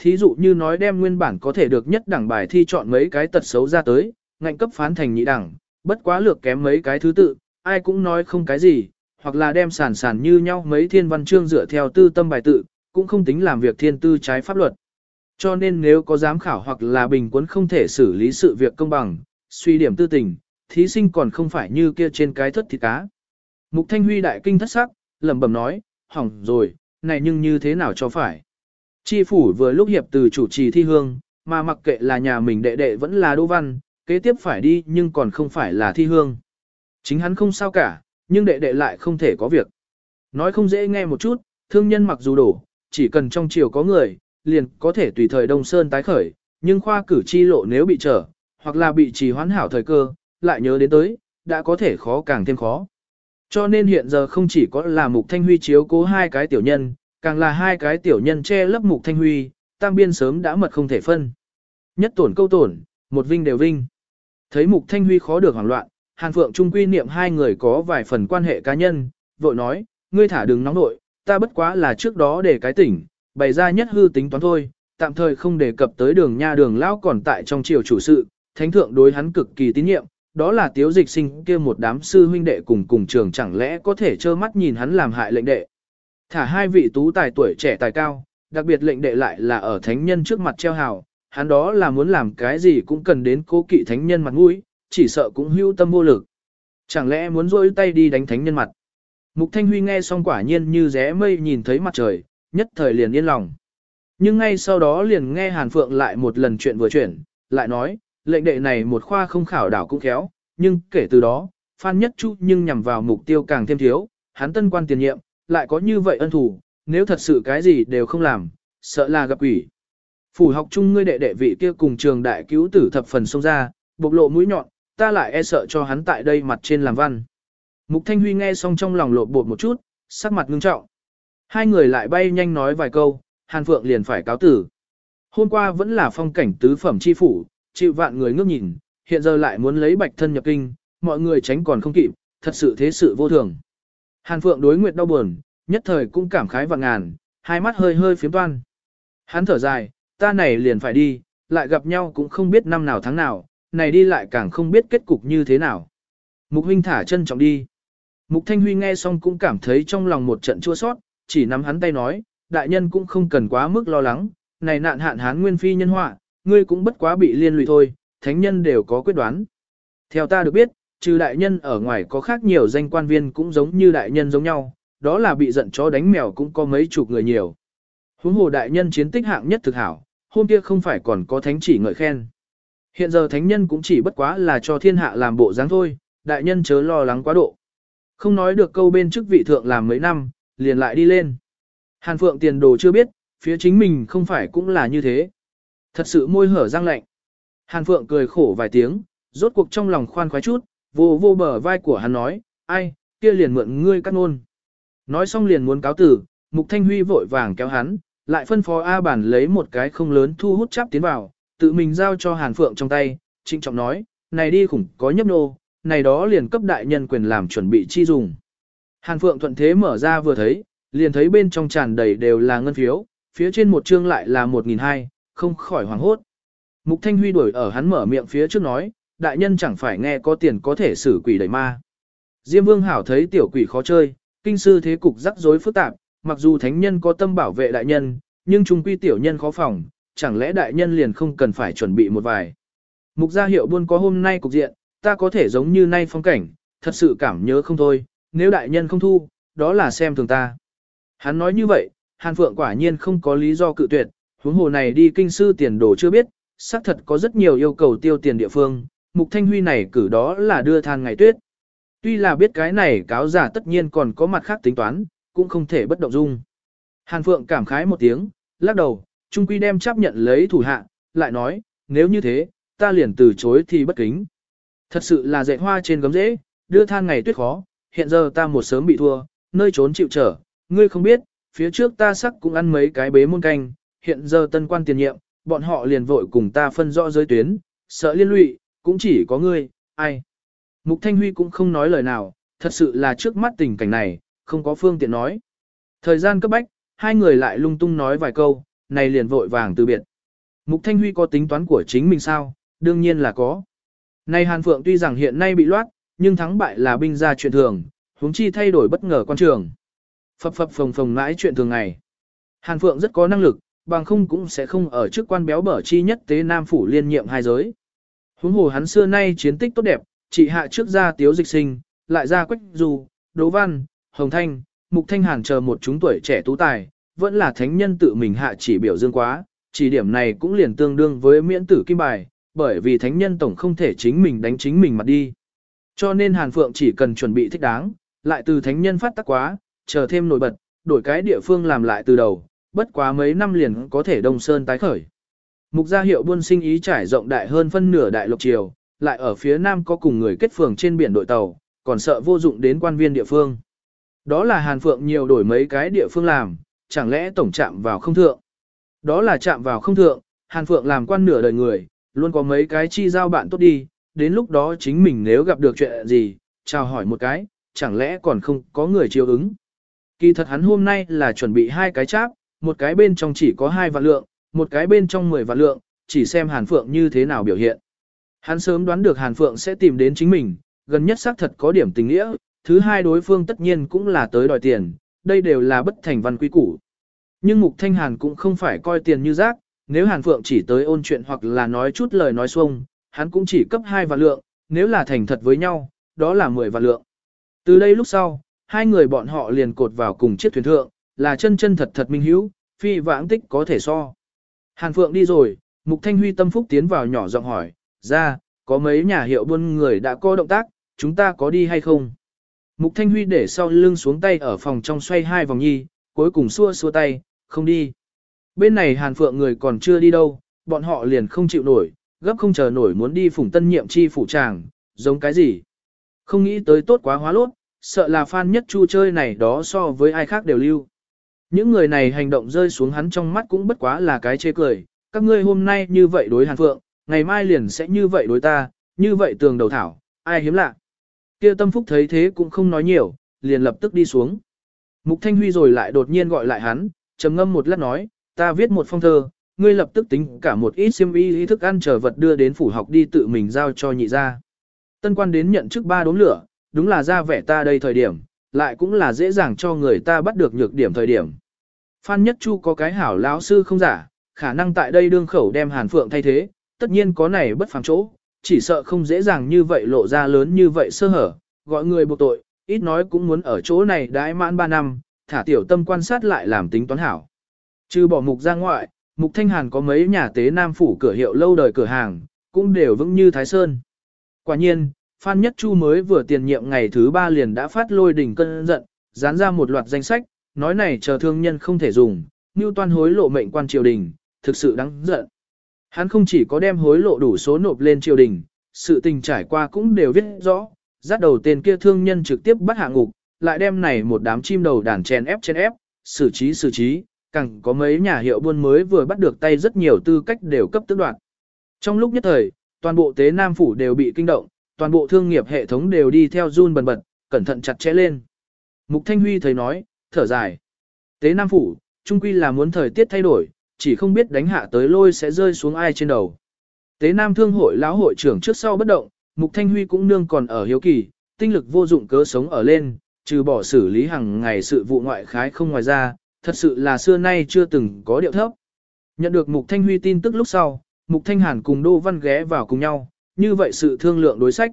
Thí dụ như nói đem nguyên bản có thể được nhất đẳng bài thi chọn mấy cái tật xấu ra tới, ngạnh cấp phán thành nhị đẳng, bất quá lược kém mấy cái thứ tự, ai cũng nói không cái gì, hoặc là đem sản sản như nhau mấy thiên văn chương dựa theo tư tâm bài tự, cũng không tính làm việc thiên tư trái pháp luật. Cho nên nếu có giám khảo hoặc là bình quân không thể xử lý sự việc công bằng, suy điểm tư tình, thí sinh còn không phải như kia trên cái thất thịt cá. Mục Thanh Huy đại kinh thất sắc, lẩm bẩm nói, hỏng rồi, này nhưng như thế nào cho phải. Chi phủ vừa lúc hiệp từ chủ trì thi hương, mà mặc kệ là nhà mình đệ đệ vẫn là Đỗ Văn, kế tiếp phải đi nhưng còn không phải là thi hương. Chính hắn không sao cả, nhưng đệ đệ lại không thể có việc. Nói không dễ nghe một chút, thương nhân mặc dù đổ, chỉ cần trong chiều có người, liền có thể tùy thời Đông Sơn tái khởi, nhưng khoa cử chi lộ nếu bị trở, hoặc là bị trì hoãn hảo thời cơ, lại nhớ đến tới, đã có thể khó càng thêm khó. Cho nên hiện giờ không chỉ có là Mục Thanh Huy chiếu cố hai cái tiểu nhân, càng là hai cái tiểu nhân che lấp Mục Thanh Huy, tam biên sớm đã mật không thể phân. Nhất tổn câu tổn, một vinh đều vinh. Thấy Mục Thanh Huy khó được hoảng loạn, Hàn Phượng trung quy niệm hai người có vài phần quan hệ cá nhân, vội nói, ngươi thả đừng nóng nội, ta bất quá là trước đó để cái tỉnh, bày ra nhất hư tính toán thôi, tạm thời không đề cập tới đường nha đường lão còn tại trong triều chủ sự, thánh thượng đối hắn cực kỳ tín nhiệm, đó là tiếu dịch sinh kia một đám sư huynh đệ cùng cùng trường chẳng lẽ có thể trơ mắt nhìn hắn làm hại lệnh đệ. Thả hai vị tú tài tuổi trẻ tài cao, đặc biệt lệnh đệ lại là ở thánh nhân trước mặt treo hào, hắn đó là muốn làm cái gì cũng cần đến cố kỵ thánh nhân mặt mũi, chỉ sợ cũng hưu tâm vô lực. Chẳng lẽ muốn rôi tay đi đánh thánh nhân mặt. Mục Thanh Huy nghe xong quả nhiên như rẽ mây nhìn thấy mặt trời, nhất thời liền yên lòng. Nhưng ngay sau đó liền nghe Hàn Phượng lại một lần chuyện vừa chuyển, lại nói, lệnh đệ này một khoa không khảo đảo cũng khéo, nhưng kể từ đó, Phan Nhất Chu nhưng nhằm vào mục tiêu càng thêm thiếu, hắn tân quan tiền nhiệm, lại có như vậy ân thủ, nếu thật sự cái gì đều không làm, sợ là gặp quỷ. Phủ học chung ngươi đệ đệ vị kia cùng trường đại cứu tử thập phần xông ra, bộc lộ mũi nhọn, ta lại e sợ cho hắn tại đây mặt trên làm văn. Mục Thanh Huy nghe xong trong lòng lộ bột một chút, sắc mặt ngưng trọng. Hai người lại bay nhanh nói vài câu, Hàn Phượng liền phải cáo tử. Hôm qua vẫn là phong cảnh tứ phẩm chi phủ, chịu vạn người ngước nhìn, hiện giờ lại muốn lấy bạch thân nhập kinh, mọi người tránh còn không kịp, thật sự thế sự vô thường. Hàn Phượng đối nguyệt đau buồn, nhất thời cũng cảm khái vạn ngàn, hai mắt hơi hơi phiếm toan. Hắn thở dài, ta này liền phải đi, lại gặp nhau cũng không biết năm nào tháng nào, này đi lại càng không biết kết cục như thế nào. Mục huynh thả chân trọng đi. Mục Thanh Huy nghe xong cũng cảm thấy trong lòng một trận chua sót, chỉ nắm hắn tay nói, đại nhân cũng không cần quá mức lo lắng, này nạn hạn hán nguyên phi nhân họa, ngươi cũng bất quá bị liên lụy thôi, thánh nhân đều có quyết đoán. Theo ta được biết, trừ đại nhân ở ngoài có khác nhiều danh quan viên cũng giống như đại nhân giống nhau, đó là bị giận chó đánh mèo cũng có mấy chục người nhiều. Huống hồ đại nhân chiến tích hạng nhất thực hảo, hôm kia không phải còn có thánh chỉ ngợi khen. Hiện giờ thánh nhân cũng chỉ bất quá là cho thiên hạ làm bộ dáng thôi, đại nhân chớ lo lắng quá độ. Không nói được câu bên chức vị thượng làm mấy năm, liền lại đi lên. Hàn Phượng tiền đồ chưa biết, phía chính mình không phải cũng là như thế. Thật sự môi hở răng lạnh. Hàn Phượng cười khổ vài tiếng, rốt cuộc trong lòng khoan khoái chút, vô vô bờ vai của hắn nói, ai, kia liền mượn ngươi cắt ngôn. Nói xong liền muốn cáo tử, Mục Thanh Huy vội vàng kéo hắn, lại phân phó A bản lấy một cái không lớn thu hút chắp tiến vào, tự mình giao cho Hàn Phượng trong tay, trinh trọng nói, này đi khủng có nhấp nô, này đó liền cấp đại nhân quyền làm chuẩn bị chi dùng. Hàn Phượng thuận thế mở ra vừa thấy, liền thấy bên trong tràn đầy đều là ngân phiếu, phía trên một chương lại là 1.200, không khỏi hoảng hốt. Mục Thanh Huy đuổi ở hắn mở miệng phía trước nói, đại nhân chẳng phải nghe có tiền có thể xử quỷ đẩy ma. Diêm Vương Hảo thấy tiểu quỷ khó chơi, kinh sư thế cục rắc rối phức tạp, mặc dù thánh nhân có tâm bảo vệ đại nhân, nhưng trung quy tiểu nhân khó phòng, chẳng lẽ đại nhân liền không cần phải chuẩn bị một vài. Mục gia hiệu buôn có hôm nay cục diện, ta có thể giống như nay phong cảnh, thật sự cảm nhớ không thôi, nếu đại nhân không thu, đó là xem thường ta. Hắn nói như vậy, Hàn Phượng quả nhiên không có lý do cự tuyệt, huống hồ này đi kinh sư tiền đồ chưa biết, xác thật có rất nhiều yêu cầu tiêu tiền địa phương, Mục Thanh Huy này cử đó là đưa than ngày tuyết. Tuy là biết cái này cáo giả tất nhiên còn có mặt khác tính toán, cũng không thể bất động dung. Hàn Phượng cảm khái một tiếng, lắc đầu, Trung Quy đem chấp nhận lấy thủ hạ, lại nói, nếu như thế, ta liền từ chối thì bất kính. Thật sự là dạy hoa trên gấm rễ, đưa than ngày tuyết khó, hiện giờ ta một sớm bị thua, nơi trốn chịu trở, ngươi không biết, phía trước ta sắc cũng ăn mấy cái bế môn canh, hiện giờ tân quan tiền nhiệm, bọn họ liền vội cùng ta phân rõ giới tuyến, sợ liên lụy, cũng chỉ có ngươi, ai. Mục Thanh Huy cũng không nói lời nào, thật sự là trước mắt tình cảnh này, không có phương tiện nói. Thời gian cấp bách, hai người lại lung tung nói vài câu, này liền vội vàng từ biệt. Mục Thanh Huy có tính toán của chính mình sao? Đương nhiên là có. Này Hàn Phượng tuy rằng hiện nay bị loát, nhưng thắng bại là binh gia chuyện thường, huống chi thay đổi bất ngờ quan trường. Phập phập phồng phồng mãi chuyện thường ngày. Hàn Phượng rất có năng lực, bằng không cũng sẽ không ở trước quan béo bở chi nhất tế Nam Phủ liên nhiệm hai giới. Huống hồ hắn xưa nay chiến tích tốt đẹp, chỉ hạ trước ra tiếu dịch sinh, lại ra quách du, đỗ văn, hồng thanh, mục thanh hàn chờ một chúng tuổi trẻ tú tài, vẫn là thánh nhân tự mình hạ chỉ biểu dương quá, chỉ điểm này cũng liền tương đương với miễn tử kim bài, bởi vì thánh nhân tổng không thể chính mình đánh chính mình mặt đi. Cho nên Hàn Phượng chỉ cần chuẩn bị thích đáng, lại từ thánh nhân phát tác quá, chờ thêm nổi bật, đổi cái địa phương làm lại từ đầu, bất quá mấy năm liền có thể đông sơn tái khởi. Mục gia hiệu buôn sinh ý trải rộng đại hơn phân nửa đại lục triều, lại ở phía nam có cùng người kết phường trên biển đội tàu, còn sợ vô dụng đến quan viên địa phương. Đó là Hàn Phượng nhiều đổi mấy cái địa phương làm, chẳng lẽ tổng chạm vào không thượng. Đó là chạm vào không thượng, Hàn Phượng làm quan nửa đời người, luôn có mấy cái chi giao bạn tốt đi, đến lúc đó chính mình nếu gặp được chuyện gì, chào hỏi một cái, chẳng lẽ còn không có người chiều ứng. Kỳ thật hắn hôm nay là chuẩn bị hai cái cháp, một cái bên trong chỉ có hai vạn lượng, một cái bên trong 10 vạn lượng, chỉ xem Hàn Phượng như thế nào biểu hiện. Hắn sớm đoán được Hàn Phượng sẽ tìm đến chính mình, gần nhất xác thật có điểm tình nghĩa, thứ hai đối phương tất nhiên cũng là tới đòi tiền, đây đều là bất thành văn quý củ. Nhưng Mục Thanh Hàn cũng không phải coi tiền như rác, nếu Hàn Phượng chỉ tới ôn chuyện hoặc là nói chút lời nói xuông, hắn cũng chỉ cấp 2 vạn lượng, nếu là thành thật với nhau, đó là 10 vạn lượng. Từ đây lúc sau, hai người bọn họ liền cột vào cùng chiếc thuyền thượng, là chân chân thật thật minh hữu, phi vãng tích có thể so. Hàn Phượng đi rồi, Mục Thanh Huy tâm phúc tiến vào nhỏ giọng hỏi, ra, có mấy nhà hiệu buôn người đã có động tác, chúng ta có đi hay không? Mục Thanh Huy để sau lưng xuống tay ở phòng trong xoay hai vòng nhi, cuối cùng xua xua tay, không đi. Bên này Hàn Phượng người còn chưa đi đâu, bọn họ liền không chịu nổi, gấp không chờ nổi muốn đi phủng tân nhiệm chi phủ tràng, giống cái gì. Không nghĩ tới tốt quá hóa lốt, sợ là fan nhất chu chơi này đó so với ai khác đều lưu. Những người này hành động rơi xuống hắn trong mắt cũng bất quá là cái chê cười, các ngươi hôm nay như vậy đối Hàn Phượng, ngày mai liền sẽ như vậy đối ta, như vậy tường đầu thảo, ai hiếm lạ. Kia tâm phúc thấy thế cũng không nói nhiều, liền lập tức đi xuống. Mục Thanh Huy rồi lại đột nhiên gọi lại hắn, trầm ngâm một lát nói, ta viết một phong thơ, ngươi lập tức tính cả một ít xiêm y ý thức ăn chờ vật đưa đến phủ học đi tự mình giao cho nhị gia. Tân quan đến nhận chức ba đốm lửa, đúng là ra vẻ ta đây thời điểm, lại cũng là dễ dàng cho người ta bắt được nhược điểm thời điểm. Phan Nhất Chu có cái hảo lão sư không giả, khả năng tại đây đương khẩu đem Hàn Phượng thay thế, tất nhiên có này bất phàm chỗ, chỉ sợ không dễ dàng như vậy lộ ra lớn như vậy sơ hở, gọi người buộc tội, ít nói cũng muốn ở chỗ này đãi mãn 3 năm, thả tiểu tâm quan sát lại làm tính toán hảo. Trừ bỏ mục ra ngoại, mục thanh hàn có mấy nhà tế nam phủ cửa hiệu lâu đời cửa hàng, cũng đều vững như Thái Sơn. Quả nhiên, Phan Nhất Chu mới vừa tiền nhiệm ngày thứ ba liền đã phát lôi đỉnh cân giận, dán ra một loạt danh sách, nói này chờ thương nhân không thể dùng, như toan hối lộ mệnh quan triều đình, thực sự đáng giận. Hắn không chỉ có đem hối lộ đủ số nộp lên triều đình, sự tình trải qua cũng đều viết rõ, dắt đầu tên kia thương nhân trực tiếp bắt hạ ngục, lại đem này một đám chim đầu đàn chèn ép chèn ép, xử trí xử trí, càng có mấy nhà hiệu buôn mới vừa bắt được tay rất nhiều tư cách đều cấp tức đoạn. Trong lúc nhất thời, toàn bộ tế Nam Phủ đều bị kinh động, toàn bộ thương nghiệp hệ thống đều đi theo run bần bật, cẩn thận chặt chẽ lên. Mục Thanh Huy thấy nói, thở dài. Tế Nam Phủ, trung quy là muốn thời tiết thay đổi, chỉ không biết đánh hạ tới lôi sẽ rơi xuống ai trên đầu. Tế Nam Thương hội lão hội trưởng trước sau bất động, Mục Thanh Huy cũng nương còn ở hiếu kỳ, tinh lực vô dụng cớ sống ở lên, trừ bỏ xử lý hàng ngày sự vụ ngoại khái không ngoài ra, thật sự là xưa nay chưa từng có điệu thấp. Nhận được Mục Thanh Huy tin tức lúc sau, Mục Thanh Hàn cùng Đô Văn ghé vào cùng nhau, như vậy sự thương lượng đối sách.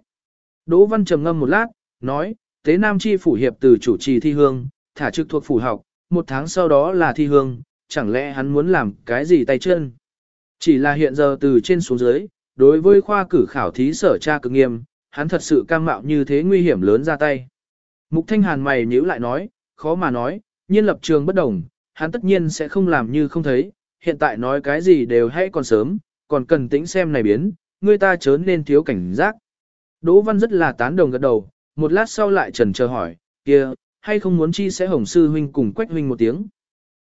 Đỗ Văn trầm ngâm một lát, nói, Tế Nam Chi phủ hiệp từ chủ trì thi hương, thả trực thuộc phủ học, một tháng sau đó là thi hương, chẳng lẽ hắn muốn làm cái gì tay chân. Chỉ là hiện giờ từ trên xuống dưới, đối với khoa cử khảo thí sở tra cực nghiêm, hắn thật sự cam mạo như thế nguy hiểm lớn ra tay. Mục Thanh Hàn mày nhíu lại nói, khó mà nói, nhiên lập trường bất đồng, hắn tất nhiên sẽ không làm như không thấy, hiện tại nói cái gì đều hay còn sớm, còn cần tĩnh xem này biến, Ngươi ta chớ nên thiếu cảnh giác. Đỗ Văn rất là tán đồng gật đầu, một lát sau lại trần chờ hỏi, kia, hay không muốn chi sẽ hồng sư huynh cùng quách huynh một tiếng.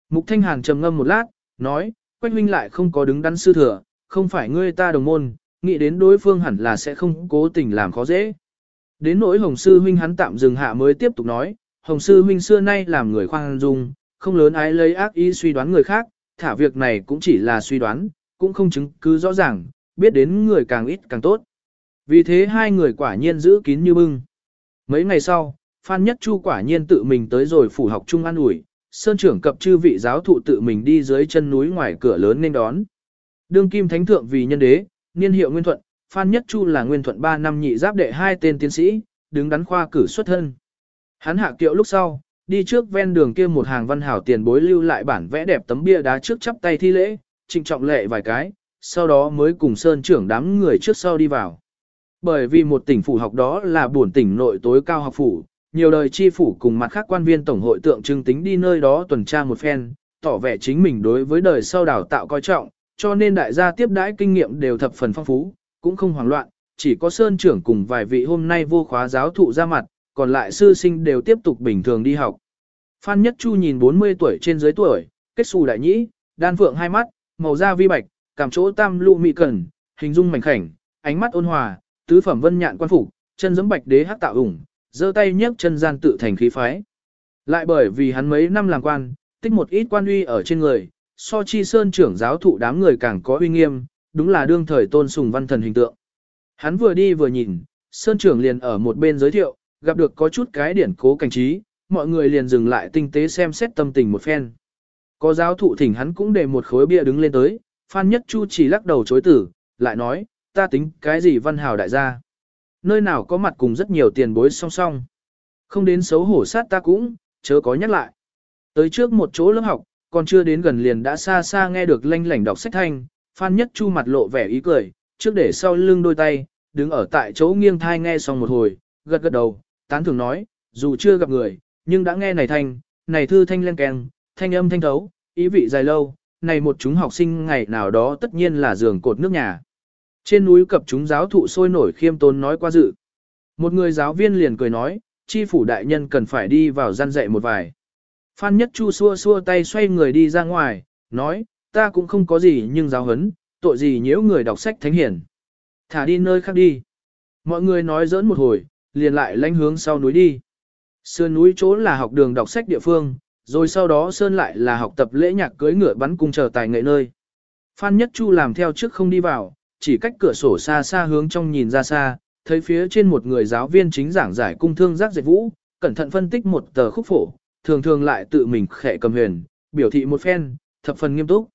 Mục Thanh Hàn trầm ngâm một lát, nói, quách huynh lại không có đứng đắn sư thừa, không phải ngươi ta đồng môn, nghĩ đến đối phương hẳn là sẽ không cố tình làm khó dễ. Đến nỗi hồng sư huynh hắn tạm dừng hạ mới tiếp tục nói, hồng sư huynh xưa nay làm người khoan dung, không lớn ái lấy ác ý suy đoán người khác, thả việc này cũng chỉ là suy đoán, cũng không chứng cứ rõ ràng, biết đến người càng ít càng tốt. Vì thế hai người quả nhiên giữ kín như bưng. Mấy ngày sau, Phan Nhất Chu quả nhiên tự mình tới rồi phủ học trung an ủi, sơn trưởng cập chư vị giáo thụ tự mình đi dưới chân núi ngoài cửa lớn nên đón. Đương kim thánh thượng vì nhân đế, niên hiệu Nguyên Thuận, Phan Nhất Chu là Nguyên Thuận 3 năm nhị giáp đệ hai tên tiến sĩ, đứng đắn khoa cử xuất thân. Hắn hạ kiệu lúc sau, đi trước ven đường kia một hàng văn hảo tiền bối lưu lại bản vẽ đẹp tấm bia đá trước chắp tay thi lễ, trịnh trọng lệ vài cái, sau đó mới cùng sơn trưởng đám người trước sau đi vào. Bởi vì một tỉnh phủ học đó là buồn tỉnh nội tối cao học phủ, nhiều đời chi phủ cùng mặt khác quan viên tổng hội tượng trưng tính đi nơi đó tuần tra một phen, tỏ vẻ chính mình đối với đời sau đào tạo coi trọng, cho nên đại gia tiếp đãi kinh nghiệm đều thập phần phong phú, cũng không hoảng loạn, chỉ có sơn trưởng cùng vài vị hôm nay vô khóa giáo thụ ra mặt, còn lại sư sinh đều tiếp tục bình thường đi học. Phan Nhất Chu nhìn 40 tuổi trên dưới tuổi, kết xù đại nhĩ, đan phượng hai mắt, màu da vi bạch, cảm chỗ tam lũ mị cẩn, hình dung mảnh khảnh, ánh mắt ôn hòa, tứ phẩm vân nhạn quan phục, chân giẫm bạch đế hắc tạo ủng, giơ tay nhấc chân gian tự thành khí phái. Lại bởi vì hắn mấy năm làm quan, tích một ít quan uy ở trên người, so chi sơn trưởng giáo thụ đám người càng có uy nghiêm, đúng là đương thời tôn sùng văn thần hình tượng. Hắn vừa đi vừa nhìn, sơn trưởng liền ở một bên giới thiệu, gặp được có chút cái điển cố cảnh trí, mọi người liền dừng lại tinh tế xem xét tâm tình một phen. Có giáo thụ thỉnh hắn cũng để một khối bia đứng lên tới, Phan Nhất Chu chỉ lắc đầu chối tử, lại nói, ta tính cái gì văn hào đại gia. Nơi nào có mặt cùng rất nhiều tiền bối song song. Không đến xấu hổ sát ta cũng, chớ có nhắc lại. Tới trước một chỗ lớp học, còn chưa đến gần liền đã xa xa nghe được lanh lảnh đọc sách thanh, Phan Nhất Chu mặt lộ vẻ ý cười, trước để sau lưng đôi tay, đứng ở tại chỗ nghiêng thai nghe xong một hồi, gật gật đầu, tán thường nói, dù chưa gặp người, nhưng đã nghe này thanh, này thư thanh len keng, thanh âm thanh thấu, ý vị dài lâu, này một chúng học sinh ngày nào đó tất nhiên là giường cột nước nhà. Trên núi cập chúng giáo thụ sôi nổi khiêm tốn nói qua dự. Một người giáo viên liền cười nói, chi phủ đại nhân cần phải đi vào gian dạy một vài. Phan Nhất Chu xua xua tay xoay người đi ra ngoài, nói, ta cũng không có gì nhưng giáo hấn, tội gì nhiễu người đọc sách thánh hiển. Thả đi nơi khác đi. Mọi người nói giỡn một hồi, liền lại lánh hướng sau núi đi. Sườn núi chỗ là học đường đọc sách địa phương, rồi sau đó Sơn lại là học tập lễ nhạc cưới ngựa bắn cung chờ tài nghệ nơi. Phan Nhất Chu làm theo trước không đi vào, chỉ cách cửa sổ xa xa hướng trong nhìn ra xa, thấy phía trên một người giáo viên chính giảng giải cung thương giác dệt vũ, cẩn thận phân tích một tờ khúc phổ, thường thường lại tự mình khẽ cầm huyền, biểu thị một phen, thập phần nghiêm túc.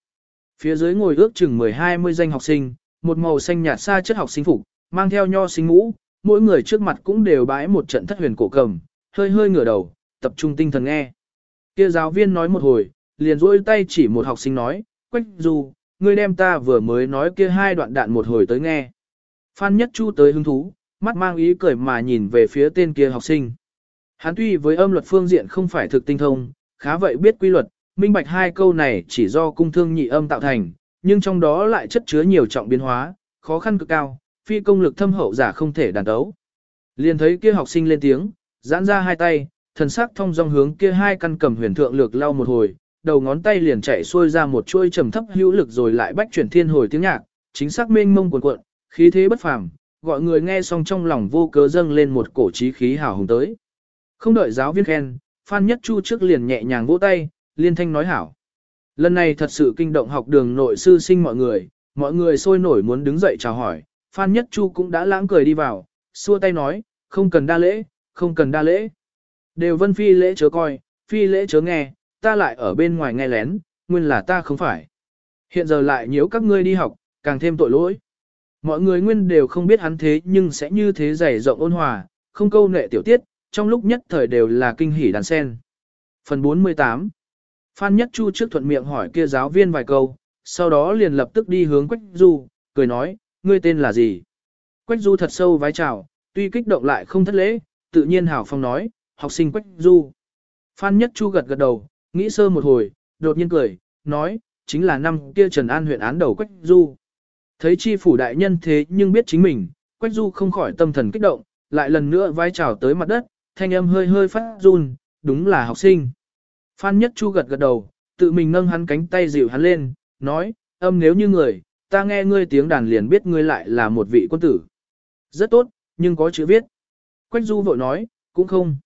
Phía dưới ngồi ước chừng 10-20 danh học sinh, một màu xanh nhạt xa chất học sinh phục, mang theo nho sinh ngũ, mỗi người trước mặt cũng đều bãi một trận thất huyền cổ cầm, hơi hơi ngửa đầu, tập trung tinh thần nghe. Kia giáo viên nói một hồi, liền rỗi tay chỉ một học sinh nói, Quách Du, ngươi đem ta vừa mới nói kia hai đoạn đạn một hồi tới nghe. Phan Nhất Chu tới hứng thú, mắt mang ý cười mà nhìn về phía tên kia học sinh. Hắn tuy với âm luật phương diện không phải thực tinh thông, khá vậy biết quy luật, minh bạch hai câu này chỉ do cung thương nhị âm tạo thành, nhưng trong đó lại chất chứa nhiều trọng biến hóa, khó khăn cực cao, phi công lực thâm hậu giả không thể đàn đấu. Liền thấy kia học sinh lên tiếng, giãn ra hai tay, thần sắc thông dong hướng kia hai căn cầm huyền thượng lược lau một hồi, đầu ngón tay liền chạy xuôi ra một chuôi trầm thấp hữu lực rồi lại bách chuyển thiên hồi tiếng nhạc, chính xác mênh mông cuồn cuộn, khí thế bất phàm, gọi người nghe xong trong lòng vô cớ dâng lên một cổ trí khí hào hùng tới. Không đợi giáo viên khen, Phan Nhất Chu trước liền nhẹ nhàng vỗ tay, liên thanh nói hảo. Lần này thật sự kinh động học đường nội sư sinh mọi người, mọi người sôi nổi muốn đứng dậy chào hỏi, Phan Nhất Chu cũng đã lãng cười đi vào, xua tay nói, không cần đa lễ, không cần đa lễ. Đều vân phi lễ chớ coi, phi lễ chớ nghe, ta lại ở bên ngoài nghe lén, nguyên là ta không phải. Hiện giờ lại nhiễu các ngươi đi học, càng thêm tội lỗi. Mọi người nguyên đều không biết hắn thế nhưng sẽ như thế dày rộng ôn hòa, không câu nệ tiểu tiết, trong lúc nhất thời đều là kinh hỉ đàn sen. Phần 48 Phan Nhất Chu trước thuận miệng hỏi kia giáo viên vài câu, sau đó liền lập tức đi hướng Quách Du, cười nói, ngươi tên là gì? Quách Du thật sâu vái chào, tuy kích động lại không thất lễ, tự nhiên hảo phong nói, học sinh Quách Du. Phan Nhất Chu gật gật đầu, nghĩ sơ một hồi, đột nhiên cười, nói, chính là năm kia Trần An huyện án đầu Quách Du. Thấy chi phủ đại nhân thế nhưng biết chính mình, Quách Du không khỏi tâm thần kích động, lại lần nữa vai trào tới mặt đất, thanh âm hơi hơi phát run, đúng là học sinh. Phan Nhất Chu gật gật đầu, tự mình nâng hắn cánh tay dịu hắn lên, nói, âm nếu như người, ta nghe ngươi tiếng đàn liền biết ngươi lại là một vị quân tử. Rất tốt, nhưng có chữ viết. Quách Du vội nói, cũng không.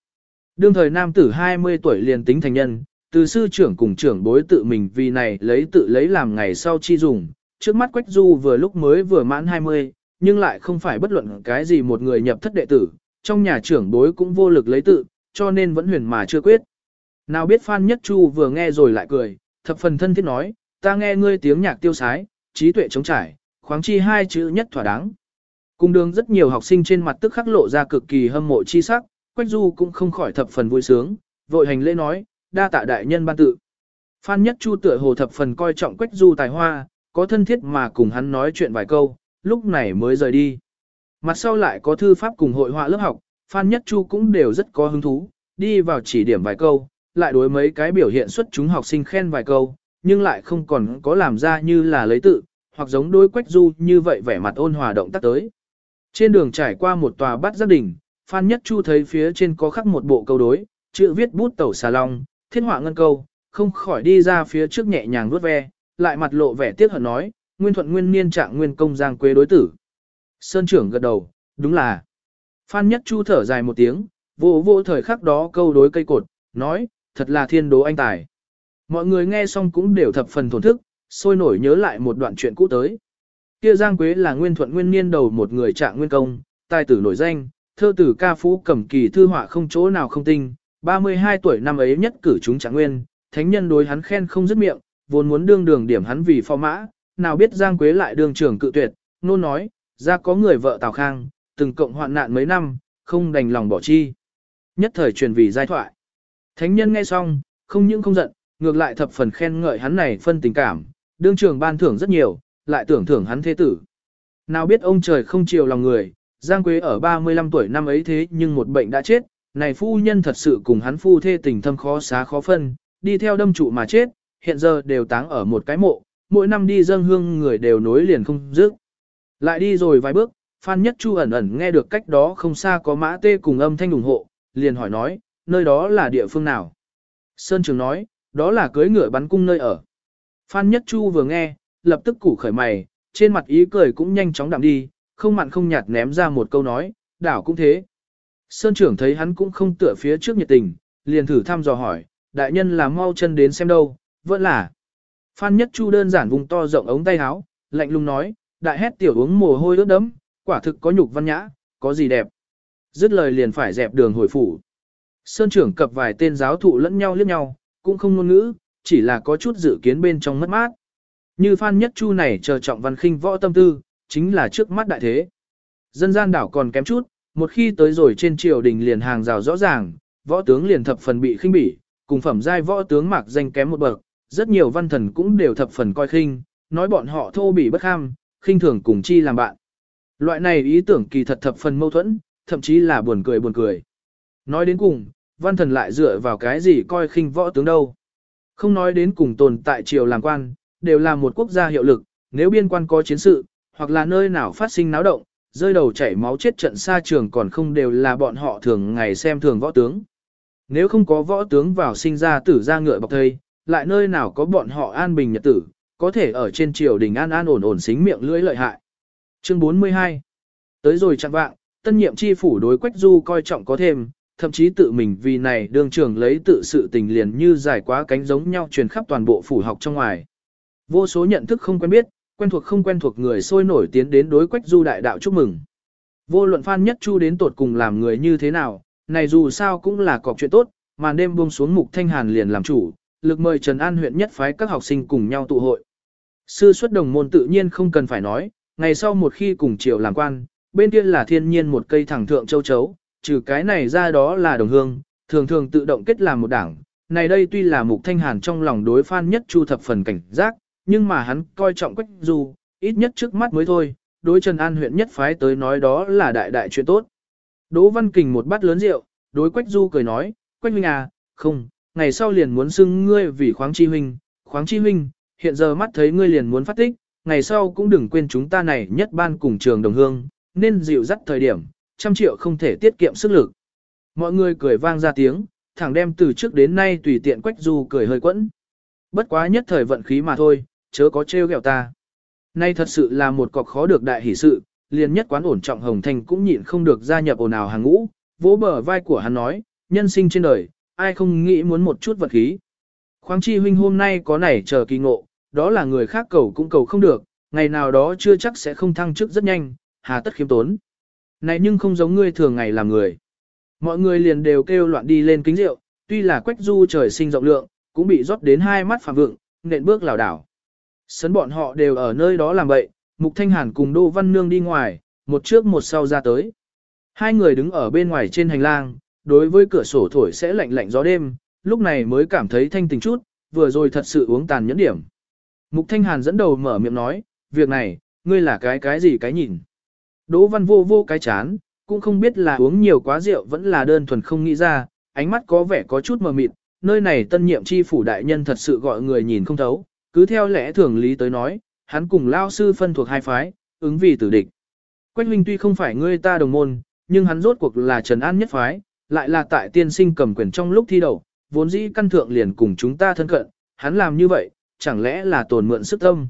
Đương thời nam tử 20 tuổi liền tính thành nhân, từ sư trưởng cùng trưởng bối tự mình vì này lấy tự lấy làm ngày sau chi dùng. Trước mắt Quách Du vừa lúc mới vừa mãn 20, nhưng lại không phải bất luận cái gì một người nhập thất đệ tử, trong nhà trưởng bối cũng vô lực lấy tự, cho nên vẫn huyền mà chưa quyết. Nào biết Phan Nhất Chu vừa nghe rồi lại cười, thập phần thân thiết nói, ta nghe ngươi tiếng nhạc tiêu sái, trí tuệ chống trải, khoáng chi hai chữ nhất thỏa đáng. Cùng đường rất nhiều học sinh trên mặt tức khắc lộ ra cực kỳ hâm mộ chi sắc, Quách Du cũng không khỏi thập phần vui sướng, vội hành lễ nói, đa tạ đại nhân ban tự. Phan Nhất Chu tựa hồ thập phần coi trọng Quách Du tài hoa, có thân thiết mà cùng hắn nói chuyện vài câu, lúc này mới rời đi. Mặt sau lại có thư pháp cùng hội họa lớp học, Phan Nhất Chu cũng đều rất có hứng thú, đi vào chỉ điểm vài câu, lại đối mấy cái biểu hiện xuất chúng học sinh khen vài câu, nhưng lại không còn có làm ra như là lấy tự, hoặc giống đối Quách Du như vậy vẻ mặt ôn hòa động tác tới. Trên đường trải qua một tòa bát giác đỉnh, Phan Nhất Chu thấy phía trên có khắc một bộ câu đối, chữ viết bút tẩu xà long, thiết họa ngân câu, không khỏi đi ra phía trước nhẹ nhàng vuốt ve, lại mặt lộ vẻ tiếc hận nói, nguyên thuận nguyên niên trạng nguyên công giang quế đối tử. Sơn trưởng gật đầu, đúng là. Phan Nhất Chu thở dài một tiếng, vô vô thời khắc đó câu đối cây cột, nói, thật là thiên đố anh tài. Mọi người nghe xong cũng đều thập phần thổn thức, sôi nổi nhớ lại một đoạn chuyện cũ tới. Kia Giang Quế là nguyên thuận nguyên niên đầu một người trạng nguyên công, tài tử nổi danh, thơ tử ca phú cầm kỳ thư họa không chỗ nào không tinh, 32 tuổi năm ấy nhất cử chúng trạng nguyên, thánh nhân đối hắn khen không dứt miệng, vốn muốn đương đường điểm hắn vì phò mã, nào biết Giang Quế lại đường trưởng cự tuyệt, nôn nói, ra có người vợ Tào Khang, từng cộng hoạn nạn mấy năm, không đành lòng bỏ chi. Nhất thời truyền vì giai thoại. Thánh nhân nghe xong, không những không giận, ngược lại thập phần khen ngợi hắn này phân tình cảm, đương trường ban thưởng rất nhiều, lại tưởng thưởng hắn thế tử. Nào biết ông trời không chiều lòng người, Giang Quế ở 35 tuổi năm ấy thế nhưng một bệnh đã chết, này phu nhân thật sự cùng hắn phu thê tình thâm khó xá khó phân, đi theo đâm trụ mà chết, hiện giờ đều táng ở một cái mộ, mỗi năm đi dâng hương người đều nối liền không dứt. Lại đi rồi vài bước, Phan Nhất Chu ẩn ẩn nghe được cách đó không xa có mã tê cùng âm thanh ủng hộ, liền hỏi nói, nơi đó là địa phương nào? Sơn Trường nói, đó là cưới ngựa bắn cung nơi ở. Phan Nhất Chu vừa nghe, lập tức củ khởi mày, trên mặt ý cười cũng nhanh chóng đạm đi, không mặn không nhạt ném ra một câu nói, đảo cũng thế. Sơn trưởng thấy hắn cũng không tựa phía trước nhiệt tình, liền thử thăm dò hỏi, đại nhân là mau chân đến xem đâu, vẫn là. Phan Nhất Chu đơn giản vùng to rộng ống tay áo, lạnh lùng nói, đại hét tiểu uống mồ hôi ướt đấm, quả thực có nhục văn nhã, có gì đẹp. Dứt lời liền phải dẹp đường hồi phủ. Sơn trưởng cập vài tên giáo thụ lẫn nhau liếc nhau, cũng không ngôn ngữ, chỉ là có chút dự kiến bên trong mất mát. Như Phan Nhất Chu này chờ trọng văn khinh võ tâm tư, chính là trước mắt đại thế. Dân gian đảo còn kém chút, một khi tới rồi trên triều đình liền hàng rào rõ ràng, võ tướng liền thập phần bị khinh bỉ, cùng phẩm giai võ tướng mạc danh kém một bậc, rất nhiều văn thần cũng đều thập phần coi khinh, nói bọn họ thô bỉ bất ham khinh thường cùng chi làm bạn. Loại này ý tưởng kỳ thật thập phần mâu thuẫn, thậm chí là buồn cười buồn cười. Nói đến cùng, văn thần lại dựa vào cái gì coi khinh võ tướng đâu. Không nói đến cùng tồn tại triều làm quan, đều là một quốc gia hiệu lực, nếu biên quan có chiến sự, hoặc là nơi nào phát sinh náo động, rơi đầu chảy máu chết trận xa trường còn không đều là bọn họ thường ngày xem thường võ tướng. Nếu không có võ tướng vào sinh ra tử ra ngựa bọc thây, lại nơi nào có bọn họ an bình nhật tử, có thể ở trên triều đình an an ổn ổn xính miệng lưỡi lợi hại. Chương 42 Tới rồi chặn vạng, tân nhiệm chi phủ đối Quách Du coi trọng có thêm, thậm chí tự mình vì này đương trưởng lấy tự sự tình liền như giải quá cánh giống nhau truyền khắp toàn bộ phủ học trong ngoài. Vô số nhận thức không quen biết, quen thuộc không quen thuộc người sôi nổi tiến đến đối Quách Du đại đạo chúc mừng. Vô luận Phan Nhất Chu đến tột cùng làm người như thế nào, này dù sao cũng là cọc chuyện tốt, màn đêm buông xuống mục thanh hàn liền làm chủ, lực mời Trần An huyện nhất phái các học sinh cùng nhau tụ hội. Sư xuất đồng môn tự nhiên không cần phải nói, ngày sau một khi cùng triều làm quan, bên kia là thiên nhiên một cây thẳng thượng châu chấu, trừ cái này ra đó là đồng hương, thường thường tự động kết làm một đảng. Này đây tuy là mục thanh hàn trong lòng đối phan nhất chu thập phần cảnh giác, nhưng mà hắn coi trọng quách du, ít nhất trước mắt mới thôi, đối Trần An huyện nhất phái tới nói đó là đại đại chuyện tốt. Đỗ Văn Kình một bát lớn rượu, đối quách du cười nói, quách huynh à, không, ngày sau liền muốn xưng ngươi vì khoáng chi huynh, khoáng chi huynh, hiện giờ mắt thấy ngươi liền muốn phát tích, ngày sau cũng đừng quên chúng ta này nhất ban cùng trường đồng hương, nên dịu dắt thời điểm, trăm triệu không thể tiết kiệm sức lực. Mọi người cười vang ra tiếng, thẳng đem từ trước đến nay tùy tiện quách du cười hơi quẫn. Bất quá nhất thời vận khí mà thôi, chớ có trêu ghẹo ta. Nay thật sự là một cọc khó được đại hỷ sự, liền nhất quán ổn trọng hồng thành cũng nhịn không được gia nhập ồn ào hàng ngũ, vỗ bờ vai của hắn nói, nhân sinh trên đời, ai không nghĩ muốn một chút vật khí. Khoáng chi huynh hôm nay có nảy chờ kỳ ngộ, đó là người khác cầu cũng cầu không được, ngày nào đó chưa chắc sẽ không thăng chức rất nhanh, hà tất khiêm tốn. Này nhưng không giống ngươi thường ngày làm người. Mọi người liền đều kêu loạn đi lên kính rượu, tuy là quách du trời sinh rộng lượng, cũng bị rót đến hai mắt phạm vượng, nện bước lảo đảo. Sấn bọn họ đều ở nơi đó làm bậy, Mục Thanh Hàn cùng Đô Văn Nương đi ngoài, một trước một sau ra tới. Hai người đứng ở bên ngoài trên hành lang, đối với cửa sổ thổi sẽ lạnh lạnh gió đêm, lúc này mới cảm thấy thanh tình chút, vừa rồi thật sự uống tàn nhẫn điểm. Mục Thanh Hàn dẫn đầu mở miệng nói, việc này, ngươi là cái cái gì cái nhìn. Đỗ văn vô vô cái chán, cũng không biết là uống nhiều quá rượu vẫn là đơn thuần không nghĩ ra, ánh mắt có vẻ có chút mờ mịt, nơi này tân nhiệm chi phủ đại nhân thật sự gọi người nhìn không thấu, cứ theo lẽ thường lý tới nói, hắn cùng lao sư phân thuộc hai phái, ứng vì tử địch. Quách huynh tuy không phải ngươi ta đồng môn, nhưng hắn rốt cuộc là Trần An nhất phái, lại là tại tiên sinh cầm quyền trong lúc thi đấu, vốn dĩ căn thượng liền cùng chúng ta thân cận, hắn làm như vậy, chẳng lẽ là tổn mượn sức tâm.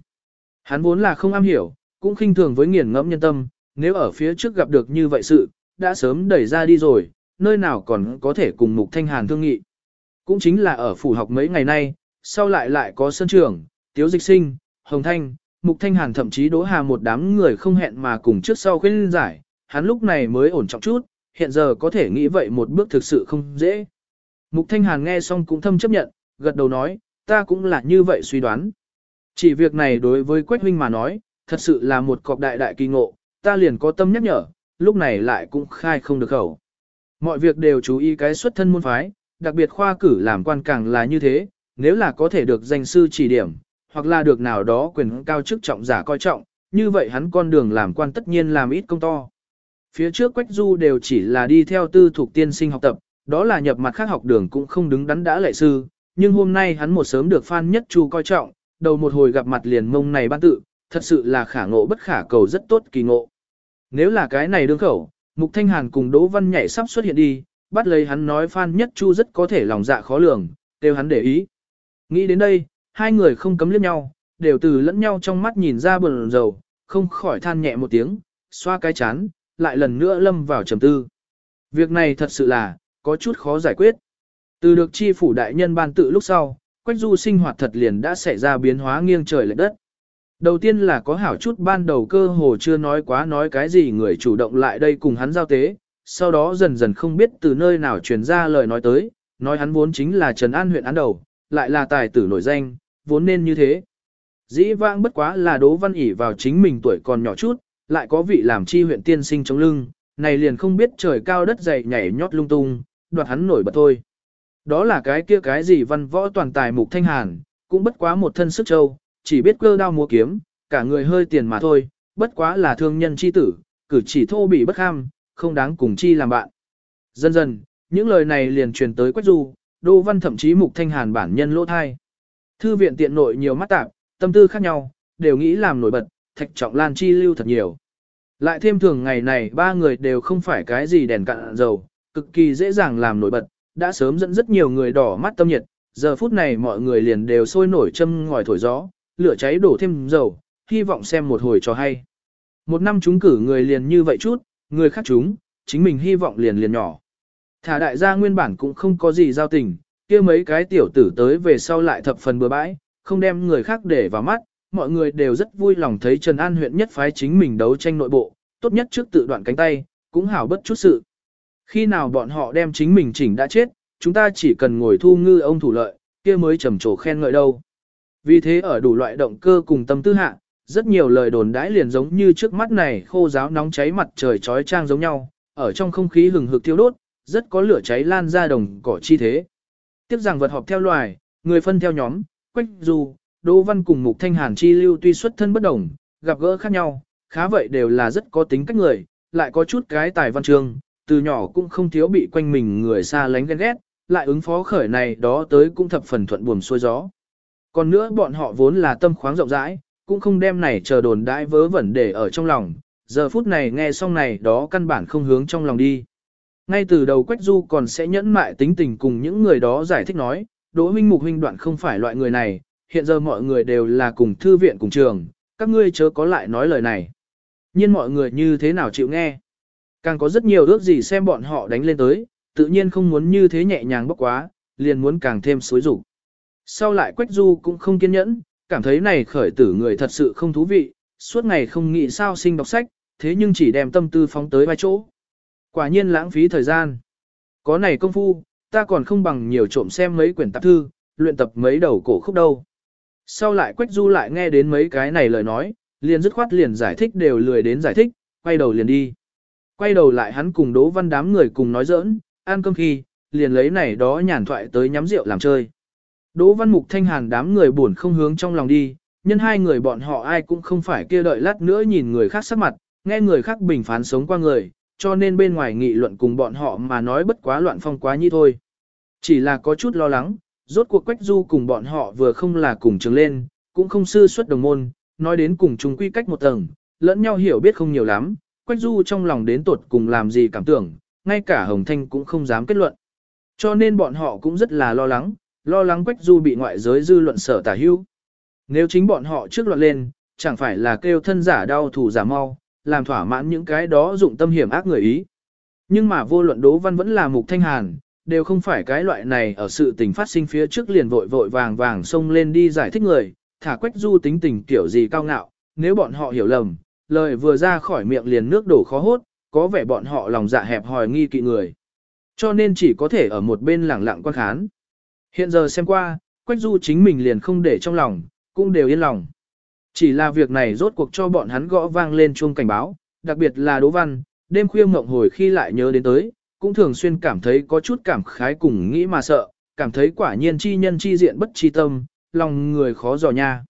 Hắn vốn là không am hiểu, cũng khinh thường với nghiền ngẫm nhân tâm, nếu ở phía trước gặp được như vậy sự, đã sớm đẩy ra đi rồi, nơi nào còn có thể cùng Mục Thanh Hàn thương nghị. Cũng chính là ở phủ học mấy ngày nay, sau lại lại có sân trường, tiếu dịch sinh, hồng thanh, Mục Thanh Hàn thậm chí đỗ hà một đám người không hẹn mà cùng trước sau khuyên giải, hắn lúc này mới ổn trọng chút, hiện giờ có thể nghĩ vậy một bước thực sự không dễ. Mục Thanh Hàn nghe xong cũng thâm chấp nhận, gật đầu nói, ta cũng là như vậy suy đoán. Chỉ việc này đối với Quách Huynh mà nói, thật sự là một cọc đại đại kỳ ngộ, ta liền có tâm nhắc nhở, lúc này lại cũng khai không được khẩu. Mọi việc đều chú ý cái xuất thân môn phái, đặc biệt khoa cử làm quan càng là như thế, nếu là có thể được danh sư chỉ điểm, hoặc là được nào đó quyền cao chức trọng giả coi trọng, như vậy hắn con đường làm quan tất nhiên làm ít công to. Phía trước Quách Du đều chỉ là đi theo tư thuộc tiên sinh học tập, đó là nhập mặt khác học đường cũng không đứng đắn đã lệ sư, nhưng hôm nay hắn một sớm được Phan Nhất Chu coi trọng, đầu một hồi gặp mặt liền mông này ban tự, thật sự là khả ngộ bất khả cầu rất tốt kỳ ngộ. Nếu là cái này đương khẩu, Mục Thanh Hàn cùng Đỗ Văn nhảy sắp xuất hiện đi, bắt lấy hắn nói Phan Nhất Chu rất có thể lòng dạ khó lường, đều hắn để ý. Nghĩ đến đây, hai người không cấm liếc nhau, đều từ lẫn nhau trong mắt nhìn ra buồn rầu, không khỏi than nhẹ một tiếng, xoa cái chán, lại lần nữa lâm vào trầm tư. Việc này thật sự là, có chút khó giải quyết. Từ được chi phủ đại nhân ban tự lúc sau, Quách Du sinh hoạt thật liền đã xảy ra biến hóa nghiêng trời lệch đất. Đầu tiên là có hảo chút ban đầu cơ hồ chưa nói quá nói cái gì người chủ động lại đây cùng hắn giao tế, sau đó dần dần không biết từ nơi nào truyền ra lời nói tới, nói hắn vốn chính là Trần An huyện án đầu, lại là tài tử nổi danh, vốn nên như thế. Dĩ vãng bất quá là đố văn ỉ vào chính mình tuổi còn nhỏ chút, lại có vị làm chi huyện tiên sinh chống lưng, này liền không biết trời cao đất dày nhảy nhót lung tung, đoạt hắn nổi bật thôi. Đó là cái kia cái gì văn võ toàn tài mục thanh hàn, cũng bất quá một thân sức châu, chỉ biết cơ đao múa kiếm, cả người hơi tiền mà thôi, bất quá là thương nhân chi tử, cử chỉ thô bị bất ham, không đáng cùng chi làm bạn. Dần dần, những lời này liền truyền tới Quách Du, Đô Văn thậm chí Mục Thanh Hàn bản nhân lỗ thai. Thư viện tiện nội nhiều mắt tạp, tâm tư khác nhau, đều nghĩ làm nổi bật, thạch trọng lan chi lưu thật nhiều. Lại thêm thường ngày này ba người đều không phải cái gì đèn cạn dầu, cực kỳ dễ dàng làm nổi bật, đã sớm dẫn rất nhiều người đỏ mắt tâm nhiệt, giờ phút này mọi người liền đều sôi nổi châm ngòi thổi gió, lửa cháy đổ thêm dầu, hy vọng xem một hồi cho hay. Một năm chúng cử người liền như vậy chút, người khác chúng, chính mình hy vọng liền liền nhỏ. Thả đại gia nguyên bản cũng không có gì giao tình, kia mấy cái tiểu tử tới về sau lại thập phần bừa bãi, không đem người khác để vào mắt, mọi người đều rất vui lòng thấy Trần An huyện nhất phái chính mình đấu tranh nội bộ, tốt nhất trước tự đoạn cánh tay, cũng hảo bất chút sự. Khi nào bọn họ đem chính mình chỉnh đã chết, chúng ta chỉ cần ngồi thu ngư ông thủ lợi, kia mới trầm trồ khen ngợi đâu. Vì thế ở đủ loại động cơ cùng tâm tư hạ, rất nhiều lời đồn đãi liền giống như trước mắt này khô giáo nóng cháy mặt trời trói trang giống nhau, ở trong không khí hừng hực thiêu đốt, rất có lửa cháy lan ra đồng cỏ chi thế. Tiếp rằng vật họp theo loài, người phân theo nhóm, quách du, Đỗ Văn cùng Mục Thanh Hàn chi lưu tuy xuất thân bất đồng, gặp gỡ khác nhau, khá vậy đều là rất có tính cách người, lại có chút cái tài văn chương, từ nhỏ cũng không thiếu bị quanh mình người xa lánh ghen ghét, lại ứng phó khởi này đó tới cũng thập phần thuận buồm xuôi gió. Còn nữa bọn họ vốn là tâm khoáng rộng rãi, cũng không đem này chờ đồn đãi vớ vẩn để ở trong lòng, giờ phút này nghe xong này đó căn bản không hướng trong lòng đi. Ngay từ đầu Quách Du còn sẽ nhẫn mại tính tình cùng những người đó giải thích nói, Đỗ huynh mục huynh đoạn không phải loại người này, hiện giờ mọi người đều là cùng thư viện cùng trường, các ngươi chớ có lại nói lời này. Nhưng mọi người như thế nào chịu nghe. Càng có rất nhiều ước gì xem bọn họ đánh lên tới, tự nhiên không muốn như thế nhẹ nhàng bốc quá, liền muốn càng thêm xối rủ. Sau lại Quách Du cũng không kiên nhẫn, cảm thấy này khởi tử người thật sự không thú vị, suốt ngày không nghĩ sao sinh đọc sách, thế nhưng chỉ đem tâm tư phóng tới vai chỗ. Quả nhiên lãng phí thời gian. Có này công phu, ta còn không bằng nhiều trộm xem mấy quyển tạp thư, luyện tập mấy đầu cổ khúc đâu. Sau lại Quách Du lại nghe đến mấy cái này lời nói, liền dứt khoát liền giải thích đều lười đến giải thích, quay đầu liền đi. Quay đầu lại hắn cùng Đỗ Văn đám người cùng nói giỡn, ăn cơm khi, liền lấy này đó nhàn thoại tới nhắm rượu làm chơi. Đỗ Văn Mục Thanh Hàn đám người buồn không hướng trong lòng đi, nhân hai người bọn họ ai cũng không phải kia đợi lát nữa nhìn người khác sắc mặt, nghe người khác bình phán sống qua người, cho nên bên ngoài nghị luận cùng bọn họ mà nói bất quá loạn phong quá như thôi. Chỉ là có chút lo lắng, rốt cuộc Quách Du cùng bọn họ vừa không là cùng trường lên, cũng không sư xuất đồng môn, nói đến cùng chung quy cách một tầng, lẫn nhau hiểu biết không nhiều lắm, Quách Du trong lòng đến tột cùng làm gì cảm tưởng, ngay cả Hồng Thanh cũng không dám kết luận. Cho nên bọn họ cũng rất là lo lắng, lo lắng Quách Du bị ngoại giới dư luận sở tả hưu. Nếu chính bọn họ trước loạn lên, chẳng phải là kêu thân giả đau thủ giả mau, làm thỏa mãn những cái đó dụng tâm hiểm ác người ý. Nhưng mà vô luận Đỗ Văn vẫn là Mục Thanh Hàn, đều không phải cái loại này ở sự tình phát sinh phía trước liền vội vội vàng vàng xông lên đi giải thích người, thả quách du tính tình kiểu gì cao ngạo, nếu bọn họ hiểu lầm, lời vừa ra khỏi miệng liền nước đổ khó hốt, có vẻ bọn họ lòng dạ hẹp hòi nghi kỵ người. Cho nên chỉ có thể ở một bên lẳng lặng quan khán. Hiện giờ xem qua, quách du chính mình liền không để trong lòng, cũng đều yên lòng. Chỉ là việc này rốt cuộc cho bọn hắn gõ vang lên chuông cảnh báo, đặc biệt là Đỗ Văn, đêm khuya mộng hồi khi lại nhớ đến tới, cũng thường xuyên cảm thấy có chút cảm khái cùng nghĩ mà sợ, cảm thấy quả nhiên chi nhân chi diện bất chi tâm, lòng người khó dò nha.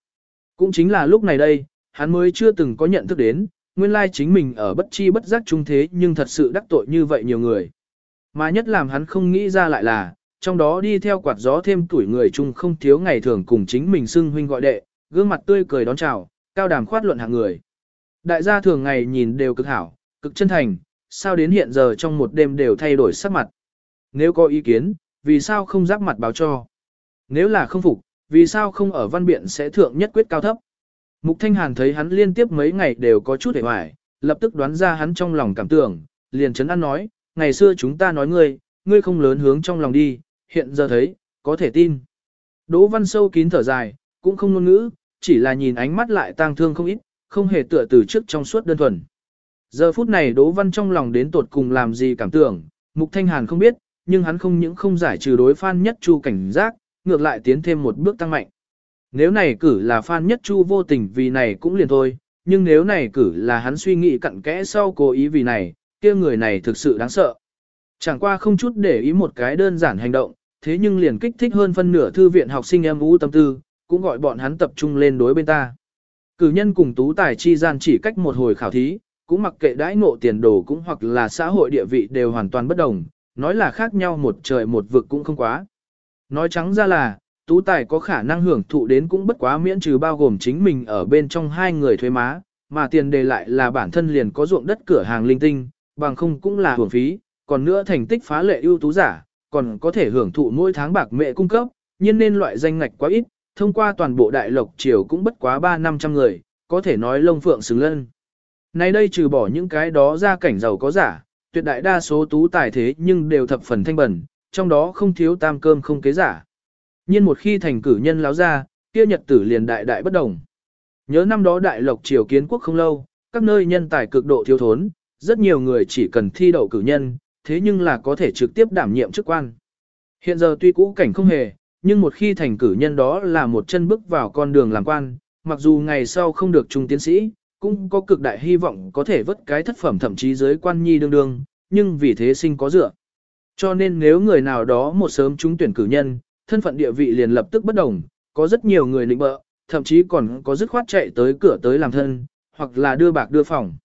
Cũng chính là lúc này đây, hắn mới chưa từng có nhận thức đến, nguyên lai chính mình ở bất chi bất giác trung thế nhưng thật sự đắc tội như vậy nhiều người. Mà nhất làm hắn không nghĩ ra lại là, trong đó đi theo quạt gió thêm tuổi người chung không thiếu ngày thường cùng chính mình xưng huynh gọi đệ, gương mặt tươi cười đón chào, cao đàm khoát luận hạng người. Đại gia thường ngày nhìn đều cực hảo, cực chân thành, sao đến hiện giờ trong một đêm đều thay đổi sắc mặt. Nếu có ý kiến, vì sao không giáp mặt báo cho? Nếu là không phục, vì sao không ở văn biện sẽ thượng nhất quyết cao thấp? Mục Thanh Hàn thấy hắn liên tiếp mấy ngày đều có chút hề hoài, lập tức đoán ra hắn trong lòng cảm tưởng, liền chấn an nói, ngày xưa chúng ta nói ngươi, ngươi không lớn hướng trong lòng đi, hiện giờ thấy, có thể tin. Đỗ Văn sâu kín thở dài, cũng không ngôn ngữ, chỉ là nhìn ánh mắt lại tang thương không ít, không hề tựa từ trước trong suốt đơn thuần. Giờ phút này Đỗ Văn trong lòng đến tột cùng làm gì cảm tưởng, Mục Thanh Hàn không biết, nhưng hắn không những không giải trừ đối Phan Nhất Chu cảnh giác, ngược lại tiến thêm một bước tăng mạnh. Nếu này cử là Phan Nhất Chu vô tình vì này cũng liền thôi, nhưng nếu này cử là hắn suy nghĩ cặn kẽ sau cố ý vì này, kia người này thực sự đáng sợ. Chẳng qua không chút để ý một cái đơn giản hành động, thế nhưng liền kích thích hơn phân nửa thư viện học sinh em ú tâm tư, cũng gọi bọn hắn tập trung lên đối bên ta. Cử nhân cùng tú tài chi gian chỉ cách một hồi khảo thí, cũng mặc kệ đãi ngộ tiền đồ cũng hoặc là xã hội địa vị đều hoàn toàn bất đồng, nói là khác nhau một trời một vực cũng không quá. Nói trắng ra là, tú tài có khả năng hưởng thụ đến cũng bất quá miễn trừ bao gồm chính mình ở bên trong hai người thuế má, mà tiền đề lại là bản thân liền có ruộng đất cửa hàng linh tinh, bằng không cũng là hưởng phí, còn nữa thành tích phá lệ ưu tú giả, còn có thể hưởng thụ mỗi tháng bạc mẹ cung cấp, nhưng nên loại danh ngạch quá ít, thông qua toàn bộ đại lộc triều cũng bất quá 3 năm trăm người, có thể nói lông phượng xứng lân. Nay đây trừ bỏ những cái đó ra cảnh giàu có giả, tuyệt đại đa số tú tài thế nhưng đều thập phần thanh bẩn, trong đó không thiếu tam cơm không kế giả. Nhưng một khi thành cử nhân láo ra, kia nhật tử liền đại đại bất đồng. Nhớ năm đó đại lộc triều kiến quốc không lâu, các nơi nhân tài cực độ thiếu thốn, rất nhiều người chỉ cần thi đậu cử nhân, thế nhưng là có thể trực tiếp đảm nhiệm chức quan. Hiện giờ tuy cũ cảnh không hề, nhưng một khi thành cử nhân đó là một chân bước vào con đường làm quan, mặc dù ngày sau không được trung tiến sĩ, cũng có cực đại hy vọng có thể vớt cái thất phẩm thậm chí giới quan nhi đương đương, nhưng vì thế sinh có dựa. Cho nên nếu người nào đó một sớm trúng tuyển cử nhân, thân phận địa vị liền lập tức bất đồng, có rất nhiều người lĩnh bợ, thậm chí còn có dứt khoát chạy tới cửa tới làm thân, hoặc là đưa bạc đưa phòng.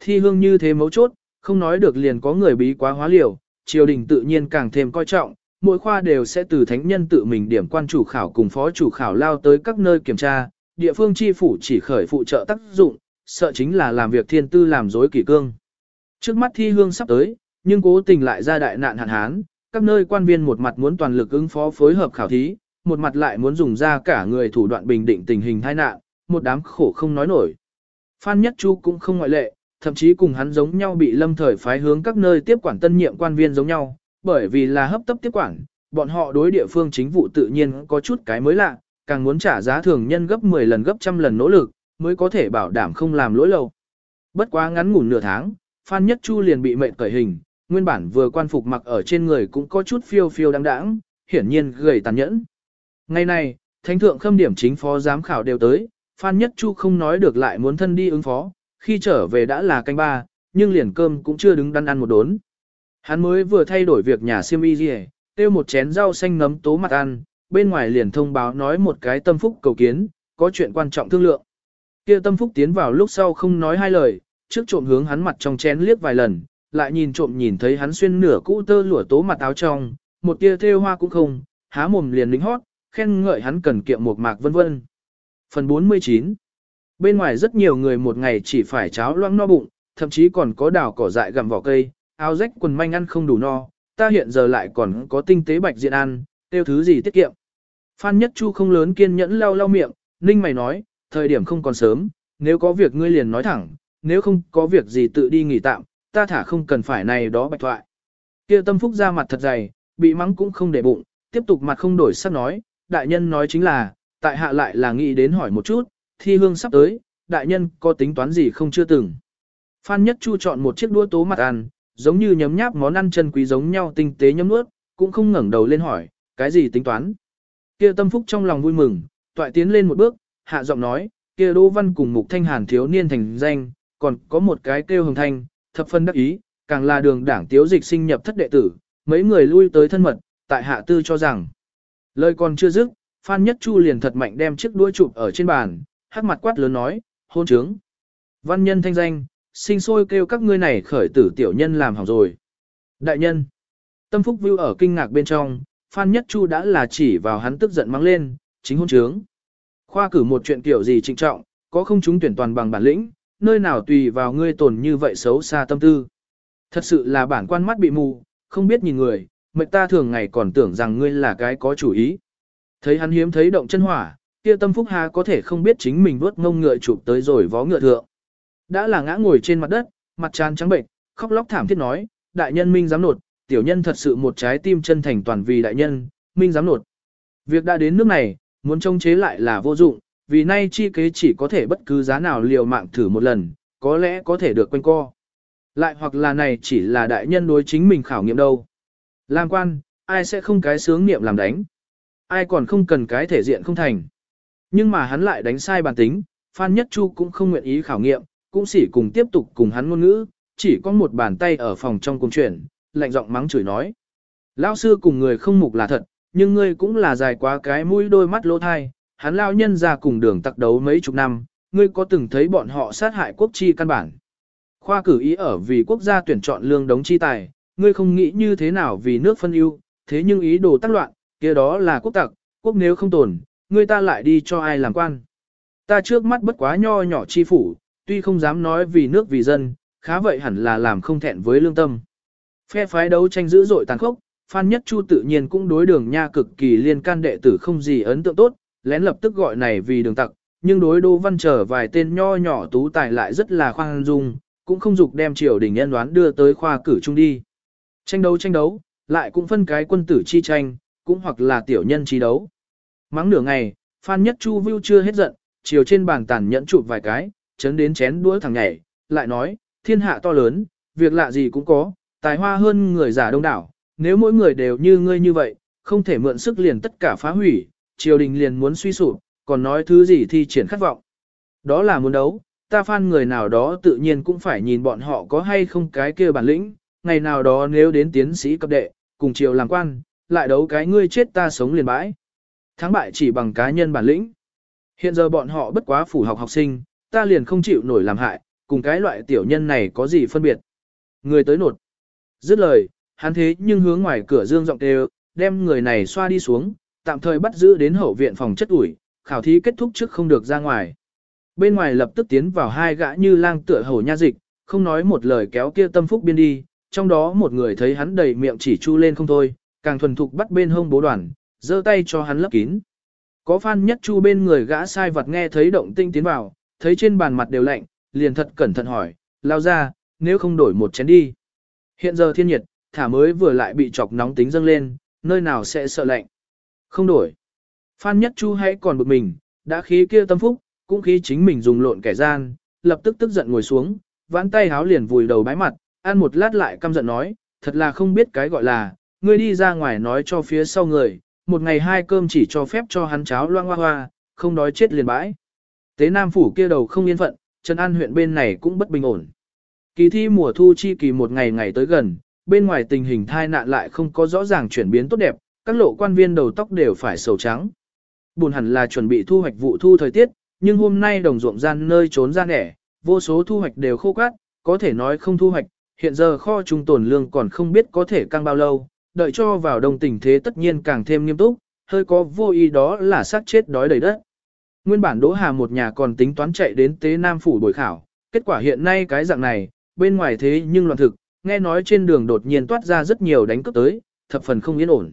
Thi hương như thế mấu chốt, không nói được liền có người bí quá hóa liều, triều đình tự nhiên càng thêm coi trọng, mỗi khoa đều sẽ từ thánh nhân tự mình điểm quan chủ khảo cùng phó chủ khảo lao tới các nơi kiểm tra, địa phương chi phủ chỉ khởi phụ trợ tác dụng, sợ chính là làm việc thiên tư làm dối kỷ cương. Trước mắt thi hương sắp tới, nhưng cố tình lại ra đại nạn hạn hán, các nơi quan viên một mặt muốn toàn lực ứng phó phối hợp khảo thí, một mặt lại muốn dùng ra cả người thủ đoạn bình định tình hình tai nạn, một đám khổ không nói nổi. Phan Nhất Chu cũng không ngoại lệ, thậm chí cùng hắn giống nhau bị lâm thời phái hướng các nơi tiếp quản tân nhiệm quan viên giống nhau, bởi vì là hấp tấp tiếp quản, bọn họ đối địa phương chính vụ tự nhiên có chút cái mới lạ, càng muốn trả giá thường nhân gấp 10 lần gấp trăm lần nỗ lực, mới có thể bảo đảm không làm lỗi lâu. Bất quá ngắn ngủn nửa tháng, Phan Nhất Chu liền bị mệnh cởi hình, nguyên bản vừa quan phục mặc ở trên người cũng có chút phiêu phiêu đáng đáng, hiển nhiên gầy tàn nhẫn. Ngày này, Thánh thượng khâm điểm chính phó giám khảo đều tới, Phan Nhất Chu không nói được lại muốn thân đi ứng phó, khi trở về đã là canh ba, nhưng liền cơm cũng chưa đứng đắn ăn một đốn. Hắn mới vừa thay đổi việc nhà siêm y gì, tiêu một chén rau xanh nấm tố mặt ăn, bên ngoài liền thông báo nói một cái tâm phúc cầu kiến, có chuyện quan trọng thương lượng. Kia tâm phúc tiến vào lúc sau không nói hai lời, trước trộm hướng hắn mặt trong chén liếc vài lần, lại nhìn trộm nhìn thấy hắn xuyên nửa cũ tơ lụa tố mặt áo trong, một tia thêu hoa cũng không, há mồm liền lính hót, khen ngợi hắn cần kiệm một mạc vân vân. Phần 49 Bên ngoài rất nhiều người một ngày chỉ phải cháo loãng no bụng, thậm chí còn có đào cỏ dại gặm vỏ cây, áo rách quần manh ăn không đủ no, ta hiện giờ lại còn có tinh tế bạch diện ăn, tiêu thứ gì tiết kiệm. Phan Nhất Chu không lớn kiên nhẫn lau lau miệng, ninh mày nói, thời điểm không còn sớm, nếu có việc ngươi liền nói thẳng, nếu không có việc gì tự đi nghỉ tạm, ta thả không cần phải này đó bạch thoại. Kia tâm phúc ra mặt thật dày, bị mắng cũng không để bụng, tiếp tục mặt không đổi sắc nói, đại nhân nói chính là, tại hạ lại là nghĩ đến hỏi một chút, thi hương sắp tới, đại nhân có tính toán gì không chưa từng. Phan Nhất Chu chọn một chiếc đũa tố mặt ăn, giống như nhấm nháp món ăn chân quý giống nhau tinh tế nhấm nuốt, cũng không ngẩng đầu lên hỏi, cái gì tính toán. Kia tâm phúc trong lòng vui mừng, toại tiến lên một bước, hạ giọng nói, kia Đỗ Văn cùng Mục Thanh Hàn thiếu niên thành danh, còn có một cái kêu hồng thanh, thập phân đắc ý, càng là đường đảng tiếu dịch sinh nhập thất đệ tử, mấy người lui tới thân mật, tại hạ tư cho rằng. Lời còn chưa dứt, Phan Nhất Chu liền thật mạnh đem chiếc đuôi chụp ở trên bàn, hắc mặt quát lớn nói, hôn trướng. Văn nhân thanh danh, sinh sôi kêu các ngươi này khởi tử tiểu nhân làm hỏng rồi. Đại nhân, tâm phúc view ở kinh ngạc bên trong, Phan Nhất Chu đã là chỉ vào hắn tức giận mắng lên, chính hôn trướng. Khoa cử một chuyện kiểu gì trịnh trọng, có không chúng tuyển toàn bằng bản lĩnh, nơi nào tùy vào ngươi tồn như vậy xấu xa tâm tư. Thật sự là bản quan mắt bị mù, không biết nhìn người, mệnh ta thường ngày còn tưởng rằng ngươi là cái có chủ ý. Thấy hắn hiếm thấy động chân hỏa, kia tâm phúc hà có thể không biết chính mình vớt ngông ngựa chụp tới rồi vó ngựa thượng. Đã là ngã ngồi trên mặt đất, mặt tràn trắng bệnh, khóc lóc thảm thiết nói, đại nhân minh dám nột, tiểu nhân thật sự một trái tim chân thành toàn vì đại nhân, minh dám nột. Việc đã đến nước này, muốn chống chế lại là vô dụng, vì nay chi kế chỉ có thể bất cứ giá nào liều mạng thử một lần, có lẽ có thể được quanh co. Lại hoặc là này chỉ là đại nhân đối chính mình khảo nghiệm đâu. Làm quan, ai sẽ không cái sướng niệm làm đánh. Ai còn không cần cái thể diện không thành. Nhưng mà hắn lại đánh sai bản tính, Phan Nhất Chu cũng không nguyện ý khảo nghiệm, cũng chỉ cùng tiếp tục cùng hắn ngôn ngữ, chỉ có một bàn tay ở phòng trong cùng chuyển, lạnh giọng mắng chửi nói. Lão sư cùng người không mục là thật, nhưng ngươi cũng là dài quá cái mũi đôi mắt lỗ thai, hắn lao nhân ra cùng đường tặc đấu mấy chục năm, ngươi có từng thấy bọn họ sát hại quốc chi căn bản. Khoa cử ý ở vì quốc gia tuyển chọn lương đống chi tài, ngươi không nghĩ như thế nào vì nước phân ưu, thế nhưng ý đồ tác loạn, kia đó là quốc tặc, quốc nếu không tồn, ngươi ta lại đi cho ai làm quan. Ta trước mắt bất quá nho nhỏ chi phủ, tuy không dám nói vì nước vì dân, khá vậy hẳn là làm không thẹn với lương tâm. Phe phái đấu tranh dữ dội tàn khốc, Phan Nhất Chu tự nhiên cũng đối đường nha cực kỳ liên can đệ tử không gì ấn tượng tốt, lén lập tức gọi này vì đường tặc, nhưng đối Đỗ Văn trở vài tên nho nhỏ tú tài lại rất là khoan dung, cũng không dục đem triều đình nhân đoán đưa tới khoa cử trung đi. Tranh đấu tranh đấu, lại cũng phân cái quân tử chi tranh, cũng hoặc là tiểu nhân chi đấu. Mắng nửa ngày, Phan Nhất Chu vưu chưa hết giận, chiều trên bàn tàn nhẫn chụp vài cái, chấn đến chén đũa thằng nhảy, lại nói, thiên hạ to lớn, việc lạ gì cũng có, tài hoa hơn người giả đông đảo, nếu mỗi người đều như ngươi như vậy, không thể mượn sức liền tất cả phá hủy, triều đình liền muốn suy sụp, còn nói thứ gì thi triển khát vọng. Đó là muốn đấu, ta phan người nào đó tự nhiên cũng phải nhìn bọn họ có hay không cái kia bản lĩnh, ngày nào đó nếu đến tiến sĩ cấp đệ, cùng triều làm quan, lại đấu cái ngươi chết ta sống liền bãi. Thắng bại chỉ bằng cá nhân bản lĩnh. Hiện giờ bọn họ bất quá phủ học học sinh, ta liền không chịu nổi làm hại, cùng cái loại tiểu nhân này có gì phân biệt. Người tới nột. Dứt lời, hắn thế nhưng hướng ngoài cửa dương giọng đều, đem người này xoa đi xuống, tạm thời bắt giữ đến hậu viện phòng chất ủi, khảo thí kết thúc trước không được ra ngoài. Bên ngoài lập tức tiến vào hai gã như lang tựa hổ nha dịch, không nói một lời kéo kia tâm phúc biên đi, trong đó một người thấy hắn đầy miệng chỉ chu lên không thôi, càng thuần thục bắt bên hông bố đoàn, giơ tay cho hắn lấp kín. Có phan nhất chu bên người gã sai vật nghe thấy động tinh tiến vào, thấy trên bàn mặt đều lạnh, liền thật cẩn thận hỏi, lao ra, nếu không đổi một chén đi. Hiện giờ thiên nhiệt, thả mới vừa lại bị chọc nóng tính dâng lên, nơi nào sẽ sợ lạnh. Không đổi. Phan Nhất Chu hãy còn bực mình, đã khí kia tâm phúc, cũng khí chính mình dùng lộn kẻ gian, lập tức tức giận ngồi xuống, vãn tay háo liền vùi đầu bái mặt, ăn một lát lại căm giận nói, thật là không biết cái gọi là, ngươi đi ra ngoài nói cho phía sau người, một ngày hai cơm chỉ cho phép cho hắn cháo loang hoa hoa, không đói chết liền bãi. Tế Nam Phủ kia đầu không yên phận, Trần An huyện bên này cũng bất bình ổn. Kỳ thi mùa thu chi kỳ một ngày ngày tới gần, bên ngoài tình hình thai nạn lại không có rõ ràng chuyển biến tốt đẹp, các lộ quan viên đầu tóc đều phải sầu trắng. Buồn hẳn là chuẩn bị thu hoạch vụ thu thời tiết, nhưng hôm nay đồng ruộng gian nơi trốn ra nẻ, vô số thu hoạch đều khô cát, có thể nói không thu hoạch, hiện giờ kho trung tồn lương còn không biết có thể căng bao lâu, đợi cho vào đông tình thế tất nhiên càng thêm nghiêm túc, hơi có vô ý đó là sát chết đói đầy đất. Nguyên bản Đỗ Hà một nhà còn tính toán chạy đến Tế Nam phủ buổi khảo, kết quả hiện nay cái dạng này, bên ngoài thế nhưng loạn thực, nghe nói trên đường đột nhiên toát ra rất nhiều đánh cướp tới, thập phần không yên ổn.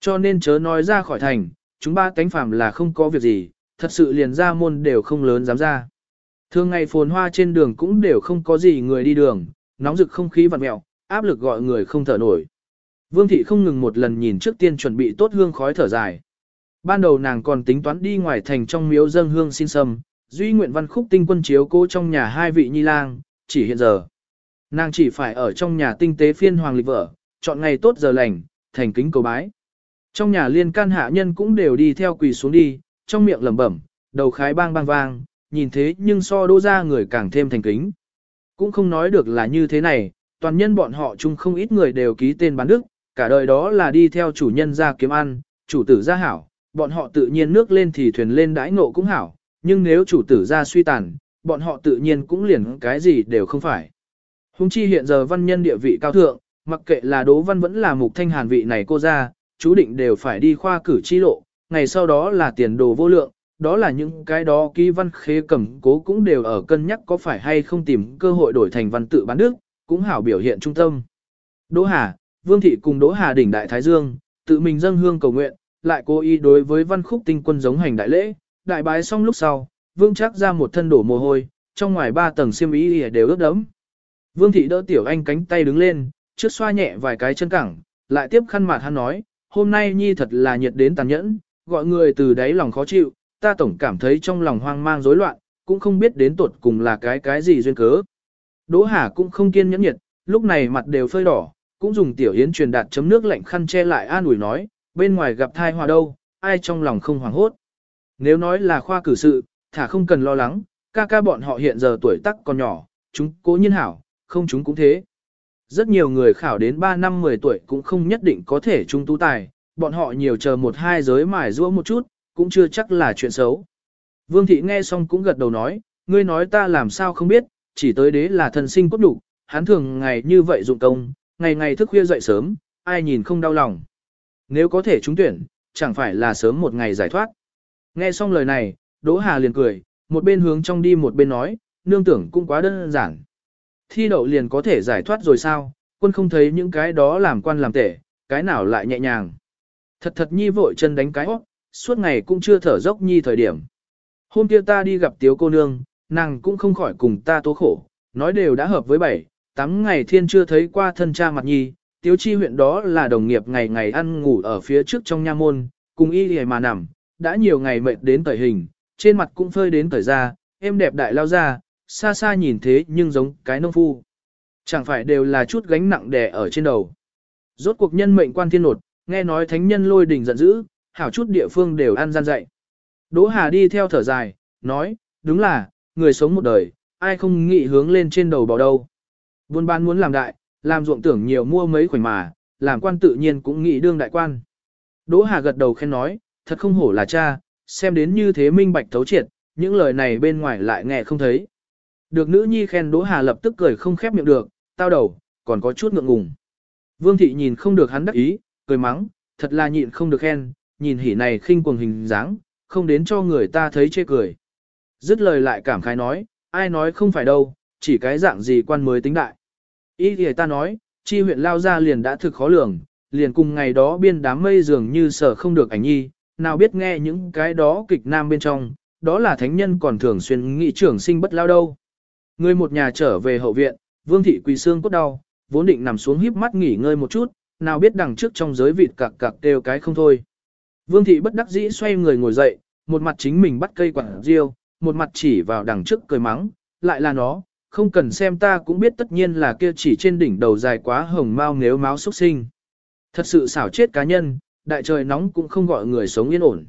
Cho nên chớ nói ra khỏi thành, chúng ba cánh phàm là không có việc gì, thật sự liền ra môn đều không lớn dám ra. Thường ngày phồn hoa trên đường cũng đều không có gì người đi đường, nóng rực không khí vặn mẹo, áp lực gọi người không thở nổi. Vương thị không ngừng một lần nhìn trước tiên chuẩn bị tốt hương khói thở dài. Ban đầu nàng còn tính toán đi ngoài thành trong miếu dâng hương xin sâm, duy nguyện văn khúc tinh quân chiếu cố trong nhà hai vị nhi lang, chỉ hiện giờ. Nàng chỉ phải ở trong nhà tinh tế phiên hoàng lịch vợ, chọn ngày tốt giờ lành, thành kính cầu bái. Trong nhà liên can hạ nhân cũng đều đi theo quỳ xuống đi, trong miệng lẩm bẩm, đầu khái bang bang vang, nhìn thế nhưng so đô ra người càng thêm thành kính. Cũng không nói được là như thế này, toàn nhân bọn họ chung không ít người đều ký tên bán đức, cả đời đó là đi theo chủ nhân ra kiếm ăn, chủ tử ra hảo, bọn họ tự nhiên nước lên thì thuyền lên đãi ngộ cũng hảo, nhưng nếu chủ tử ra suy tàn, bọn họ tự nhiên cũng liền cái gì đều không phải. Hùng chi hiện giờ văn nhân địa vị cao thượng, mặc kệ là Đỗ Văn vẫn là mục thanh hàn vị này cô ra, chú định đều phải đi khoa cử chi lộ, ngày sau đó là tiền đồ vô lượng, đó là những cái đó ký văn khế cầm cố cũng đều ở cân nhắc có phải hay không tìm cơ hội đổi thành văn tự bán đức, cũng hảo biểu hiện trung tâm. Đỗ Hà, Vương Thị cùng Đỗ Hà đỉnh Đại Thái Dương, tự mình dâng hương cầu nguyện, lại cố ý đối với văn khúc tinh quân giống hành đại lễ, đại bái xong lúc sau, Vương chắc ra một thân đổ mồ hôi, trong ngoài ba tầng xiêm y đều ướt đẫm. Vương Thị đỡ Tiểu Anh cánh tay đứng lên, trước xoa nhẹ vài cái chân cẳng, lại tiếp khăn mặt hắn nói, hôm nay Nhi thật là nhiệt đến tàn nhẫn, gọi người từ đáy lòng khó chịu, ta tổng cảm thấy trong lòng hoang mang rối loạn, cũng không biết đến tuột cùng là cái cái gì duyên cớ. Đỗ Hà cũng không kiên nhẫn nhiệt, lúc này mặt đều phơi đỏ, cũng dùng tiểu yến truyền đạt chấm nước lạnh khăn che lại an ủi nói, bên ngoài gặp thai hòa đâu, ai trong lòng không hoảng hốt. Nếu nói là khoa cử sự, thả không cần lo lắng, ca ca bọn họ hiện giờ tuổi tác còn nhỏ, chúng cố nhiên hảo, không chúng cũng thế. Rất nhiều người khảo đến 3 năm 10 tuổi cũng không nhất định có thể trung tú tài, bọn họ nhiều chờ một hai giới mài rũa một chút, cũng chưa chắc là chuyện xấu. Vương thị nghe xong cũng gật đầu nói, ngươi nói ta làm sao không biết, chỉ tới đế là thần sinh cốt đủ, hắn thường ngày như vậy dụng công, ngày ngày thức khuya dậy sớm, ai nhìn không đau lòng. Nếu có thể trúng tuyển, chẳng phải là sớm một ngày giải thoát. Nghe xong lời này, Đỗ Hà liền cười, một bên hướng trong đi một bên nói, nương tưởng cũng quá đơn giản. Thi đậu liền có thể giải thoát rồi sao, quân không thấy những cái đó làm quan làm tể, cái nào lại nhẹ nhàng. Thật thật nhi vội chân đánh cái hót, suốt ngày cũng chưa thở dốc nhi thời điểm. Hôm kia ta đi gặp tiếu cô nương, nàng cũng không khỏi cùng ta tố khổ, nói đều đã hợp với bảy, tám ngày thiên chưa thấy qua thân cha mặt nhi, tiếu chi huyện đó là đồng nghiệp ngày ngày ăn ngủ ở phía trước trong nha môn, cùng y hề mà nằm, đã nhiều ngày mệt đến tẩy hình, trên mặt cũng phơi đến tẩy da, em đẹp đại lao ra, xa xa nhìn thế nhưng giống cái nông phu. Chẳng phải đều là chút gánh nặng đè ở trên đầu. Rốt cuộc nhân mệnh quan thiên nột, nghe nói thánh nhân lôi đỉnh giận dữ, hảo chút địa phương đều ăn gian dạy. Đỗ Hà đi theo thở dài, nói, đúng là, người sống một đời, ai không nghĩ hướng lên trên đầu bò đâu. Buôn bán muốn làm đại, làm ruộng tưởng nhiều mua mấy khoảnh mà, làm quan tự nhiên cũng nghĩ đương đại quan. Đỗ Hà gật đầu khen nói, thật không hổ là cha, xem đến như thế minh bạch thấu triệt, những lời này bên ngoài lại nghe không thấy. Được nữ nhi khen Đỗ Hà lập tức cười không khép miệng được, tao đầu, còn có chút ngượng ngùng. Vương thị nhìn không được hắn đắc ý, cười mắng, thật là nhịn không được khen, nhìn hỉ này khinh quần hình dáng, không đến cho người ta thấy chê cười. Dứt lời lại cảm khái nói, ai nói không phải đâu, chỉ cái dạng gì quan mới tính đại. Ý thì ta nói, chi huyện lao ra liền đã thực khó lường, liền cùng ngày đó biên đám mây dường như sở không được ảnh nhi, nào biết nghe những cái đó kịch nam bên trong, đó là thánh nhân còn thường xuyên nghị trưởng sinh bất lao đâu. Người một nhà trở về hậu viện, vương thị quỳ xương cốt đau, vốn định nằm xuống híp mắt nghỉ ngơi một chút, nào biết đằng trước trong giới vịt cặc cặc đều cái không thôi. Vương thị bất đắc dĩ xoay người ngồi dậy, một mặt chính mình bắt cây quảng riêu, một mặt chỉ vào đằng trước cười mắng, lại là nó, không cần xem ta cũng biết tất nhiên là kia chỉ trên đỉnh đầu dài quá hồng mau nếu máu xuất sinh. Thật sự xảo chết cá nhân, đại trời nóng cũng không gọi người sống yên ổn.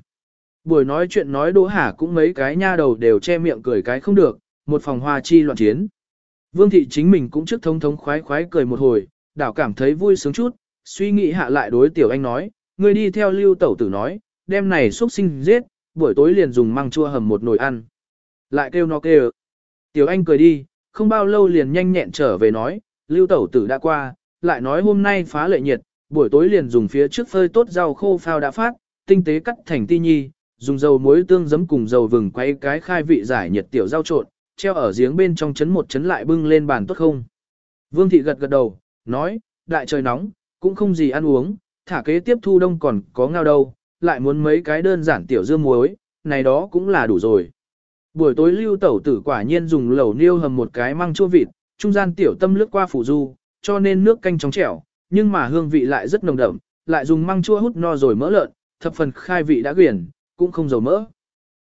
Buổi nói chuyện nói Đỗ Hà cũng mấy cái nha đầu đều che miệng cười cái không được, một phòng hoa chi loạn chiến. Vương thị chính mình cũng trước thông thống khoái khoái cười một hồi, đảo cảm thấy vui sướng chút, suy nghĩ hạ lại đối tiểu anh nói, người đi theo lưu tẩu tử nói, đêm này xuất sinh giết, buổi tối liền dùng măng chua hầm một nồi ăn. Lại kêu nó kêu. Tiểu anh cười đi, không bao lâu liền nhanh nhẹn trở về nói, lưu tẩu tử đã qua, lại nói hôm nay phá lệ nhiệt, buổi tối liền dùng phía trước phơi tốt rau khô phao đã phát, tinh tế cắt thành ti nhi, dùng dầu muối tương giấm cùng dầu vừng quay cái khai vị giải nhiệt tiểu rau trộn, treo ở giếng bên trong chấn một chấn lại bưng lên bàn tốt không. Vương thị gật gật đầu, nói, đại trời nóng, cũng không gì ăn uống, thả kế tiếp thu đông còn có ngao đâu, lại muốn mấy cái đơn giản tiểu dưa muối, này đó cũng là đủ rồi. Buổi tối lưu tẩu tử quả nhiên dùng lẩu niêu hầm một cái măng chua vịt, trung gian tiểu tâm lướt qua phủ du, cho nên nước canh trong trẻo, nhưng mà hương vị lại rất nồng đậm, lại dùng măng chua hút no rồi mỡ lợn, thập phần khai vị đã quyển, cũng không dầu mỡ.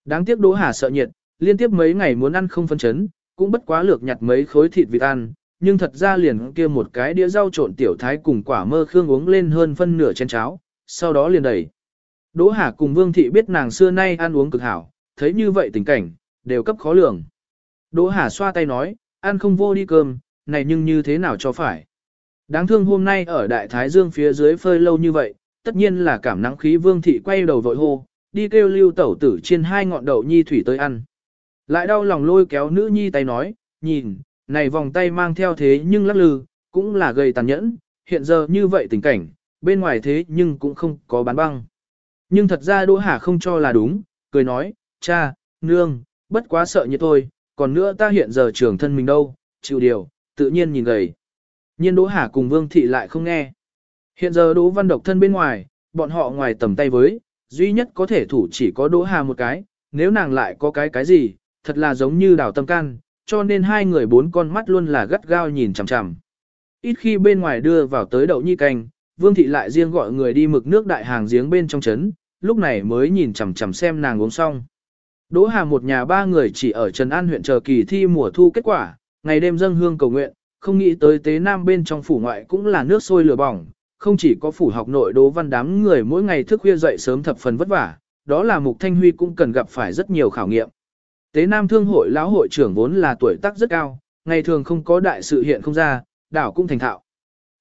Đáng tiếc Đỗ Hà sợ nhiệt, liên tiếp mấy ngày muốn ăn không phân chấn, cũng bất quá lược nhặt mấy khối thịt vịt ăn, nhưng thật ra liền kia một cái đĩa rau trộn tiểu thái cùng quả mơ khương uống lên hơn phân nửa chén cháo, sau đó liền đẩy. Đỗ Hà cùng Vương Thị biết nàng xưa nay ăn uống cực hảo, thấy như vậy tình cảnh, đều cấp khó lường. Đỗ Hà xoa tay nói, ăn không vô đi cơm, này nhưng như thế nào cho phải. Đáng thương hôm nay ở Đại Thái Dương phía dưới phơi lâu như vậy, tất nhiên là cảm nắng khí Vương Thị quay đầu vội hô, đi kêu lưu tẩu tử trên hai ngọn đậu nhi thủy tới ăn. Lại đau lòng lôi kéo nữ nhi tay nói, nhìn, này vòng tay mang theo thế nhưng lắc lư, cũng là gây tàn nhẫn, hiện giờ như vậy tình cảnh, bên ngoài thế nhưng cũng không có bán băng. Nhưng thật ra Đỗ Hà không cho là đúng, cười nói, cha, nương, bất quá sợ như tôi, còn nữa ta hiện giờ trưởng thân mình đâu, chịu điều, tự nhiên nhìn gầy. Nhiên Đỗ Hà cùng Vương Thị lại không nghe. Hiện giờ Đỗ Văn độc thân bên ngoài, bọn họ ngoài tầm tay với, duy nhất có thể thủ chỉ có Đỗ Hà một cái, nếu nàng lại có cái cái gì, thật là giống như đào tâm can, cho nên hai người bốn con mắt luôn là gắt gao nhìn chằm chằm. Ít khi bên ngoài đưa vào tới đậu nhi canh, Vương thị lại riêng gọi người đi mực nước đại hàng giếng bên trong trấn, lúc này mới nhìn chằm chằm xem nàng uống xong. Đỗ Hà một nhà ba người chỉ ở Trần An huyện chờ kỳ thi mùa thu kết quả, ngày đêm dâng hương cầu nguyện, không nghĩ tới tế nam bên trong phủ ngoại cũng là nước sôi lửa bỏng, không chỉ có phủ học nội Đỗ Văn đám người mỗi ngày thức khuya dậy sớm thập phần vất vả, đó là Mục Thanh Huy cũng cần gặp phải rất nhiều khảo nghiệm. Tế Nam Thương hội lão hội trưởng vốn là tuổi tác rất cao, ngày thường không có đại sự hiện không ra, đảo cũng thành thạo.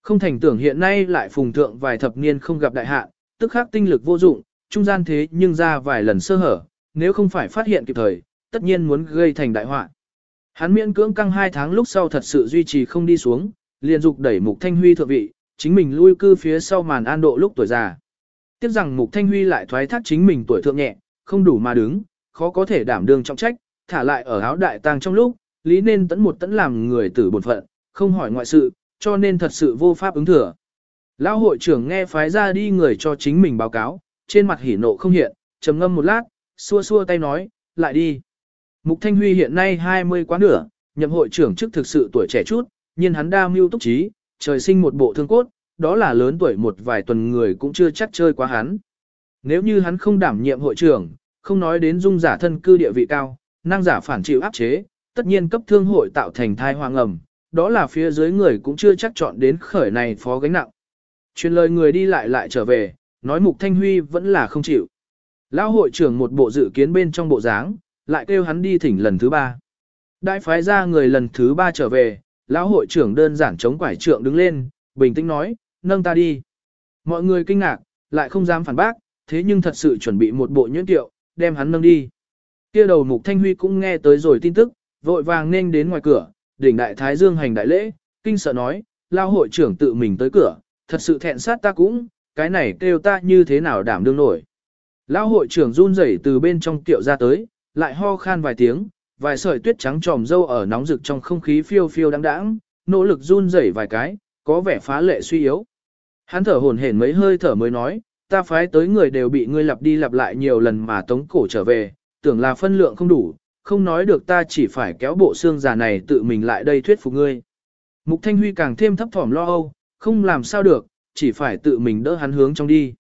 Không thành tưởng hiện nay lại phùng thượng vài thập niên không gặp đại hạn, tức khắc tinh lực vô dụng, trung gian thế nhưng ra vài lần sơ hở, nếu không phải phát hiện kịp thời, tất nhiên muốn gây thành đại họa. Hắn miễn cưỡng căng hai tháng lúc sau thật sự duy trì không đi xuống, liền dục đẩy Mục Thanh Huy thượng vị, chính mình lui cư phía sau màn an độ lúc tuổi già. Tiếc rằng Mục Thanh Huy lại thoái thác chính mình tuổi thượng nhẹ, không đủ mà đứng, khó có thể đảm đương trọng trách, thả lại ở áo đại tang trong lúc, lý nên tẫn một tẫn làm người tử bổn phận, không hỏi ngoại sự, cho nên thật sự vô pháp ứng thừa. Lão hội trưởng nghe phái ra đi người cho chính mình báo cáo, trên mặt hỉ nộ không hiện, trầm ngâm một lát, xua xua tay nói, lại đi. Mục Thanh Huy hiện nay 20 quá nửa, nhậm hội trưởng chức thực sự tuổi trẻ chút, nhưng hắn đa mưu túc trí, trời sinh một bộ thương cốt, đó là lớn tuổi một vài tuần người cũng chưa chắc chơi quá hắn. Nếu như hắn không đảm nhiệm hội trưởng, không nói đến dung giả thân cư địa vị cao, năng giả phản chịu áp chế, tất nhiên cấp thương hội tạo thành thai hoang ẩm, đó là phía dưới người cũng chưa chắc chọn đến khởi này phó gánh nặng. Truyền lời người đi lại lại trở về, nói Mục Thanh Huy vẫn là không chịu. Lão hội trưởng một bộ dự kiến bên trong bộ dáng, lại kêu hắn đi thỉnh lần thứ ba. Đại phái ra người lần thứ ba trở về, lão hội trưởng đơn giản chống quải trượng đứng lên, bình tĩnh nói, nâng ta đi. Mọi người kinh ngạc, lại không dám phản bác, thế nhưng thật sự chuẩn bị một bộ nhuyễn tiệu, đem hắn nâng đi. Kia đầu Mục Thanh Huy cũng nghe tới rồi tin tức, vội vàng nên đến ngoài cửa, đỉnh đại thái dương hành đại lễ, kinh sợ nói, lao hội trưởng tự mình tới cửa, thật sự thẹn sát ta cũng, cái này kêu ta như thế nào đảm đương nổi. Lão hội trưởng run rẩy từ bên trong tiệu ra tới, lại ho khan vài tiếng, vài sợi tuyết trắng tròm dâu ở nóng rực trong không khí phiêu phiêu đáng đáng, nỗ lực run rẩy vài cái, có vẻ phá lệ suy yếu. Hắn thở hổn hển mấy hơi thở mới nói, ta phái tới người đều bị ngươi lặp đi lặp lại nhiều lần mà tống cổ trở về, tưởng là phân lượng không đủ, không nói được ta chỉ phải kéo bộ xương già này tự mình lại đây thuyết phục ngươi. Mục Thanh Huy càng thêm thấp thỏm lo âu, không làm sao được, chỉ phải tự mình đỡ hắn hướng trong đi.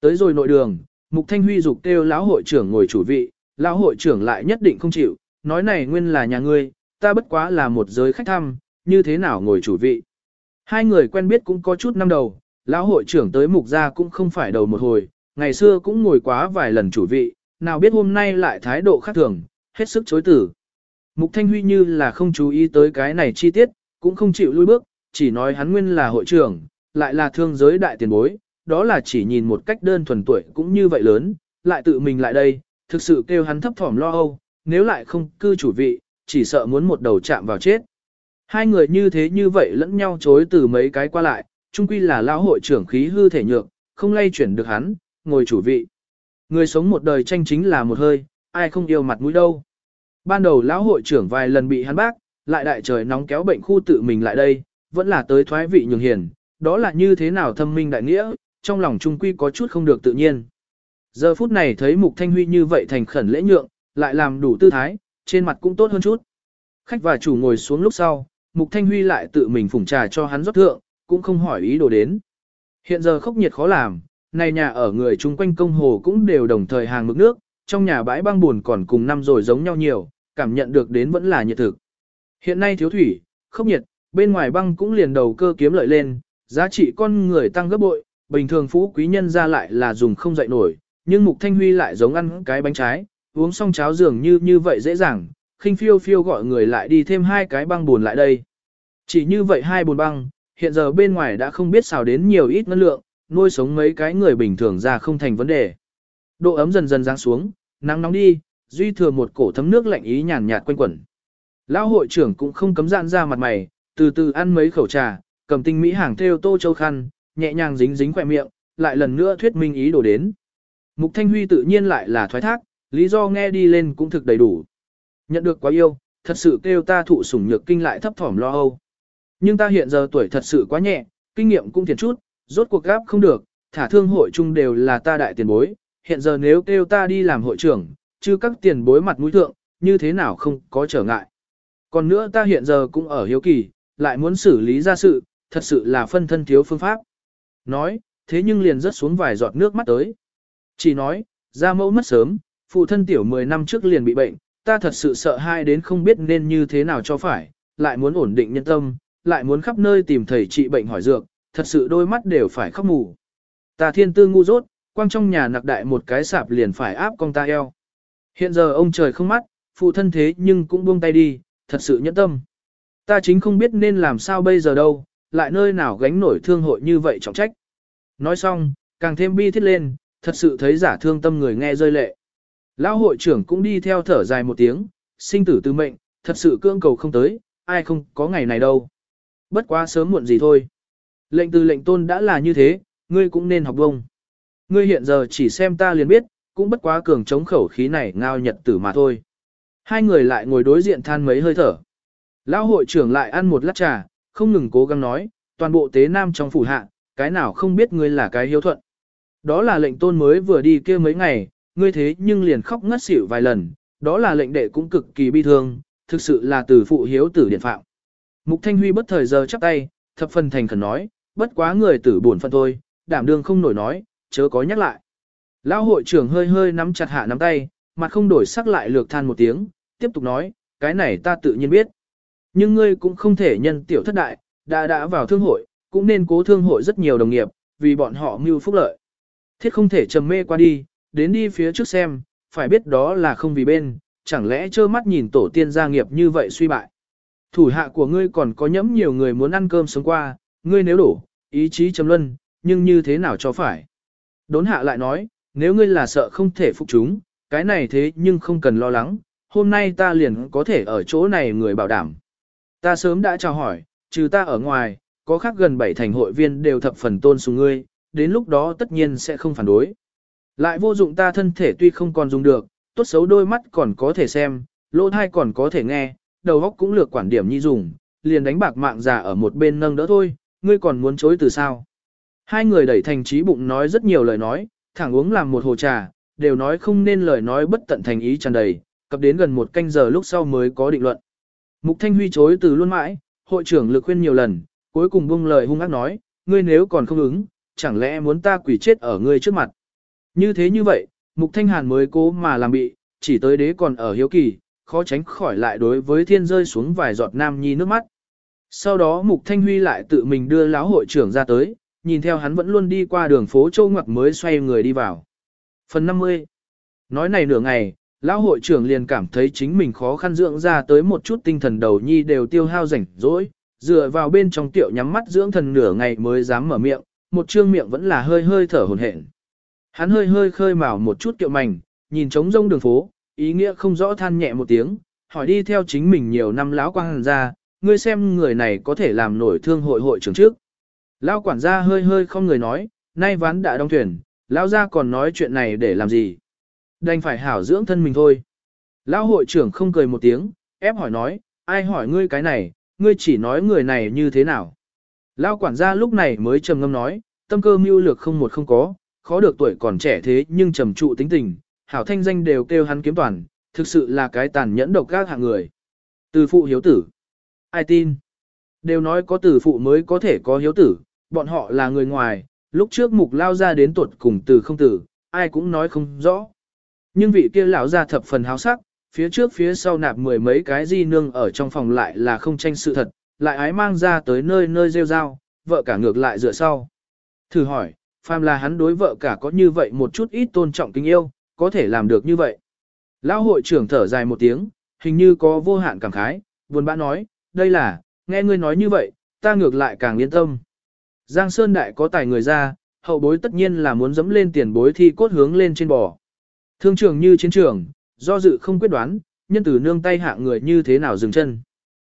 Tới rồi nội đường, Mục Thanh Huy dục kêu lão hội trưởng ngồi chủ vị, lão hội trưởng lại nhất định không chịu, nói này nguyên là nhà ngươi, ta bất quá là một giới khách thăm, như thế nào ngồi chủ vị. Hai người quen biết cũng có chút năm đầu, lão hội trưởng tới mục gia cũng không phải đầu một hồi, ngày xưa cũng ngồi quá vài lần chủ vị, nào biết hôm nay lại thái độ khác thường, hết sức chối tử. Mục Thanh Huy như là không chú ý tới cái này chi tiết, cũng không chịu lui bước, chỉ nói hắn nguyên là hội trưởng, lại là thương giới đại tiền bối, đó là chỉ nhìn một cách đơn thuần tuổi cũng như vậy lớn, lại tự mình lại đây, thực sự kêu hắn thấp thỏm lo âu, nếu lại không cư chủ vị, chỉ sợ muốn một đầu chạm vào chết. Hai người như thế như vậy lẫn nhau chối từ mấy cái qua lại, chung quy là lão hội trưởng khí hư thể nhược, không lay chuyển được hắn, ngồi chủ vị. Người sống một đời tranh chính là một hơi, ai không yêu mặt mũi đâu. Ban đầu lão hội trưởng vài lần bị hắn bác, lại đại trời nóng kéo bệnh khu tự mình lại đây, vẫn là tới thoái vị nhường hiền, đó là như thế nào thâm minh đại nghĩa, trong lòng trung quy có chút không được tự nhiên. Giờ phút này thấy Mục Thanh Huy như vậy thành khẩn lễ nhượng, lại làm đủ tư thái, trên mặt cũng tốt hơn chút. Khách và chủ ngồi xuống lúc sau, Mục Thanh Huy lại tự mình phủng trà cho hắn rót thượng, cũng không hỏi ý đồ đến. Hiện giờ khốc nhiệt khó làm, này nhà ở người chung quanh công hồ cũng đều đồng thời hàng mực nước, trong nhà bãi băng buồn còn cùng năm rồi giống nhau nhiều, cảm nhận được đến vẫn là nhiệt thực. Hiện nay thiếu thủy, khốc nhiệt, bên ngoài băng cũng liền đầu cơ kiếm lợi lên, giá trị con người tăng gấp bội, bình thường phú quý nhân ra lại là dùng không dậy nổi, nhưng Mục Thanh Huy lại giống ăn cái bánh trái, uống xong cháo dường như như vậy dễ dàng, khinh phiêu phiêu gọi người lại đi thêm hai cái băng buồn lại đây. Chỉ như vậy hai buồn băng, hiện giờ bên ngoài đã không biết xào đến nhiều ít ngân lượng, nuôi sống mấy cái người bình thường ra không thành vấn đề. Độ ấm dần dần giáng xuống, nắng nóng đi, duy thừa một cổ thấm nước lạnh ý nhàn nhạt quanh quẩn. Lão hội trưởng cũng không cấm dạn ra mặt mày, từ từ ăn mấy khẩu trà, cầm tinh mỹ hàng theo tô châu khăn, nhẹ nhàng dính dính khỏe miệng, lại lần nữa thuyết minh ý đồ đến. Mục Thanh Huy tự nhiên lại là thoái thác, lý do nghe đi lên cũng thực đầy đủ. Nhận được quá yêu, thật sự kêu ta thụ sủng nhược kinh lại thấp thỏm lo âu. Nhưng ta hiện giờ tuổi thật sự quá nhẹ, kinh nghiệm cũng thiệt chút, rốt cuộc gáp không được, thả thương hội chung đều là ta đại tiền bối, hiện giờ nếu kêu ta đi làm hội trưởng, chứ các tiền bối mặt mũi thượng, như thế nào không có trở ngại. Còn nữa ta hiện giờ cũng ở hiếu kỳ, lại muốn xử lý ra sự, thật sự là phân thân thiếu phương pháp. Nói, thế nhưng liền rớt xuống vài giọt nước mắt tới. Chỉ nói, ra mẫu mất sớm, phụ thân tiểu 10 năm trước liền bị bệnh, ta thật sự sợ hai đến không biết nên như thế nào cho phải, lại muốn ổn định nhân tâm, lại muốn khắp nơi tìm thầy trị bệnh hỏi dược, thật sự đôi mắt đều phải khóc mù. Ta thiên tư ngu dốt, quang trong nhà nặc đại một cái sạp liền phải áp con ta eo. Hiện giờ ông trời không mắt, phụ thân thế nhưng cũng buông tay đi, thật sự nhẫn tâm. Ta chính không biết nên làm sao bây giờ đâu, lại nơi nào gánh nổi thương hội như vậy trọng trách. Nói xong, càng thêm bi thiết lên, thật sự thấy giả thương tâm người nghe rơi lệ. Lão hội trưởng cũng đi theo thở dài một tiếng, sinh tử tư mệnh, thật sự cương cầu không tới, ai không có ngày này đâu. Bất quá sớm muộn gì thôi. Lệnh từ lệnh tôn đã là như thế, ngươi cũng nên học vông. Ngươi hiện giờ chỉ xem ta liền biết, cũng bất quá cường chống khẩu khí này ngao nhật tử mà thôi. Hai người lại ngồi đối diện than mấy hơi thở. Lão hội trưởng lại ăn một lát trà, không ngừng cố gắng nói, toàn bộ tế nam trong phủ hạ, cái nào không biết ngươi là cái hiếu thuận. Đó là lệnh tôn mới vừa đi kia mấy ngày, ngươi thế nhưng liền khóc ngất xỉu vài lần, đó là lệnh đệ cũng cực kỳ bi thương, thực sự là từ phụ hiếu tử điện phạm. Mục Thanh Huy bất thời giờ chắp tay, thập phần thành khẩn nói, bất quá người tử buồn phận thôi, đảm đương không nổi nói, chớ có nhắc lại. Lão hội trưởng hơi hơi nắm chặt hạ nắm tay, mặt không đổi sắc lại lược than một tiếng, tiếp tục nói, cái này ta tự nhiên biết. Nhưng ngươi cũng không thể nhân tiểu thất đại, đã đã vào thương hội, cũng nên cố thương hội rất nhiều đồng nghiệp, vì bọn họ mưu phúc lợi. Thiết không thể trầm mê qua đi, đến đi phía trước xem, phải biết đó là không vì bên, chẳng lẽ trơ mắt nhìn tổ tiên gia nghiệp như vậy suy bại. Thủ hạ của ngươi còn có nhẫm nhiều người muốn ăn cơm sống qua, ngươi nếu đủ ý chí trầm luân, nhưng như thế nào cho phải. Đốn hạ lại nói, nếu ngươi là sợ không thể phục chúng, cái này thế nhưng không cần lo lắng, hôm nay ta liền có thể ở chỗ này người bảo đảm. Ta sớm đã chào hỏi, trừ ta ở ngoài, có khác gần bảy thành hội viên đều thập phần tôn sùng ngươi, đến lúc đó tất nhiên sẽ không phản đối. Lại vô dụng ta thân thể tuy không còn dùng được, tốt xấu đôi mắt còn có thể xem, lỗ thai còn có thể nghe, đầu óc cũng lược quản điểm nhi dùng, liền đánh bạc mạng già ở một bên nâng đỡ thôi, ngươi còn muốn chối từ sao. Hai người đẩy thành trí bụng nói rất nhiều lời nói, thẳng uống làm một hồ trà, đều nói không nên lời nói bất tận thành ý tràn đầy, cập đến gần một canh giờ lúc sau mới có định luận. Mục Thanh Huy chối từ luôn mãi, hội trưởng lực khuyên nhiều lần, cuối cùng buông lời hung ác nói, ngươi nếu còn không ứng, chẳng lẽ muốn ta quỷ chết ở ngươi trước mặt. Như thế như vậy, Mục Thanh Hàn mới cố mà làm bị, chỉ tới đế còn ở hiếu kỳ, khó tránh khỏi lại đối với thiên rơi xuống vài giọt nam nhi nước mắt. Sau đó Mục Thanh Huy lại tự mình đưa lão hội trưởng ra tới, nhìn theo hắn vẫn luôn đi qua đường phố châu ngoặc mới xoay người đi vào. Phần 50 Nói này nửa ngày, lão hội trưởng liền cảm thấy chính mình khó khăn dưỡng ra tới một chút tinh thần đầu nhi đều tiêu hao rảnh rỗi, dựa vào bên trong tiểu nhắm mắt dưỡng thần nửa ngày mới dám mở miệng, một trương miệng vẫn là hơi hơi thở hồn hển. Hắn hơi hơi khơi mào một chút kiệu mảnh, nhìn trống rông đường phố, ý nghĩa không rõ than nhẹ một tiếng, hỏi đi theo chính mình nhiều năm lão quang ra, ngươi xem người này có thể làm nổi thương hội hội trưởng trước. Lão quản gia hơi hơi không người nói, nay ván đã đóng thuyền, lão gia còn nói chuyện này để làm gì. Đành phải hảo dưỡng thân mình thôi. Lão hội trưởng không cười một tiếng, ép hỏi nói, ai hỏi ngươi cái này, ngươi chỉ nói người này như thế nào. Lão quản gia lúc này mới trầm ngâm nói, tâm cơ mưu lược không một không có, khó được tuổi còn trẻ thế nhưng trầm trụ tính tình, hảo thanh danh đều kêu hắn kiếm toàn, thực sự là cái tàn nhẫn độc các hạng người. Từ phụ hiếu tử. Ai tin? Đều nói có từ phụ mới có thể có hiếu tử, bọn họ là người ngoài, lúc trước mục lao ra đến tuột cùng từ không tử, ai cũng nói không rõ. Nhưng vị kia lão ra thập phần háo sắc, phía trước phía sau nạp mười mấy cái di nương ở trong phòng lại là không tranh sự thật, lại ái mang ra tới nơi nơi rêu rao, vợ cả ngược lại dựa sau. Thử hỏi, phàm là hắn đối vợ cả có như vậy một chút ít tôn trọng tình yêu, có thể làm được như vậy. Lão hội trưởng thở dài một tiếng, hình như có vô hạn cảm khái, buồn bã nói, đây là, nghe ngươi nói như vậy, ta ngược lại càng yên tâm. Giang Sơn Đại có tài người ra, hậu bối tất nhiên là muốn dẫm lên tiền bối thi cốt hướng lên trên bò. Thương trường như chiến trường, do dự không quyết đoán, nhân tử nương tay hạ người như thế nào dừng chân.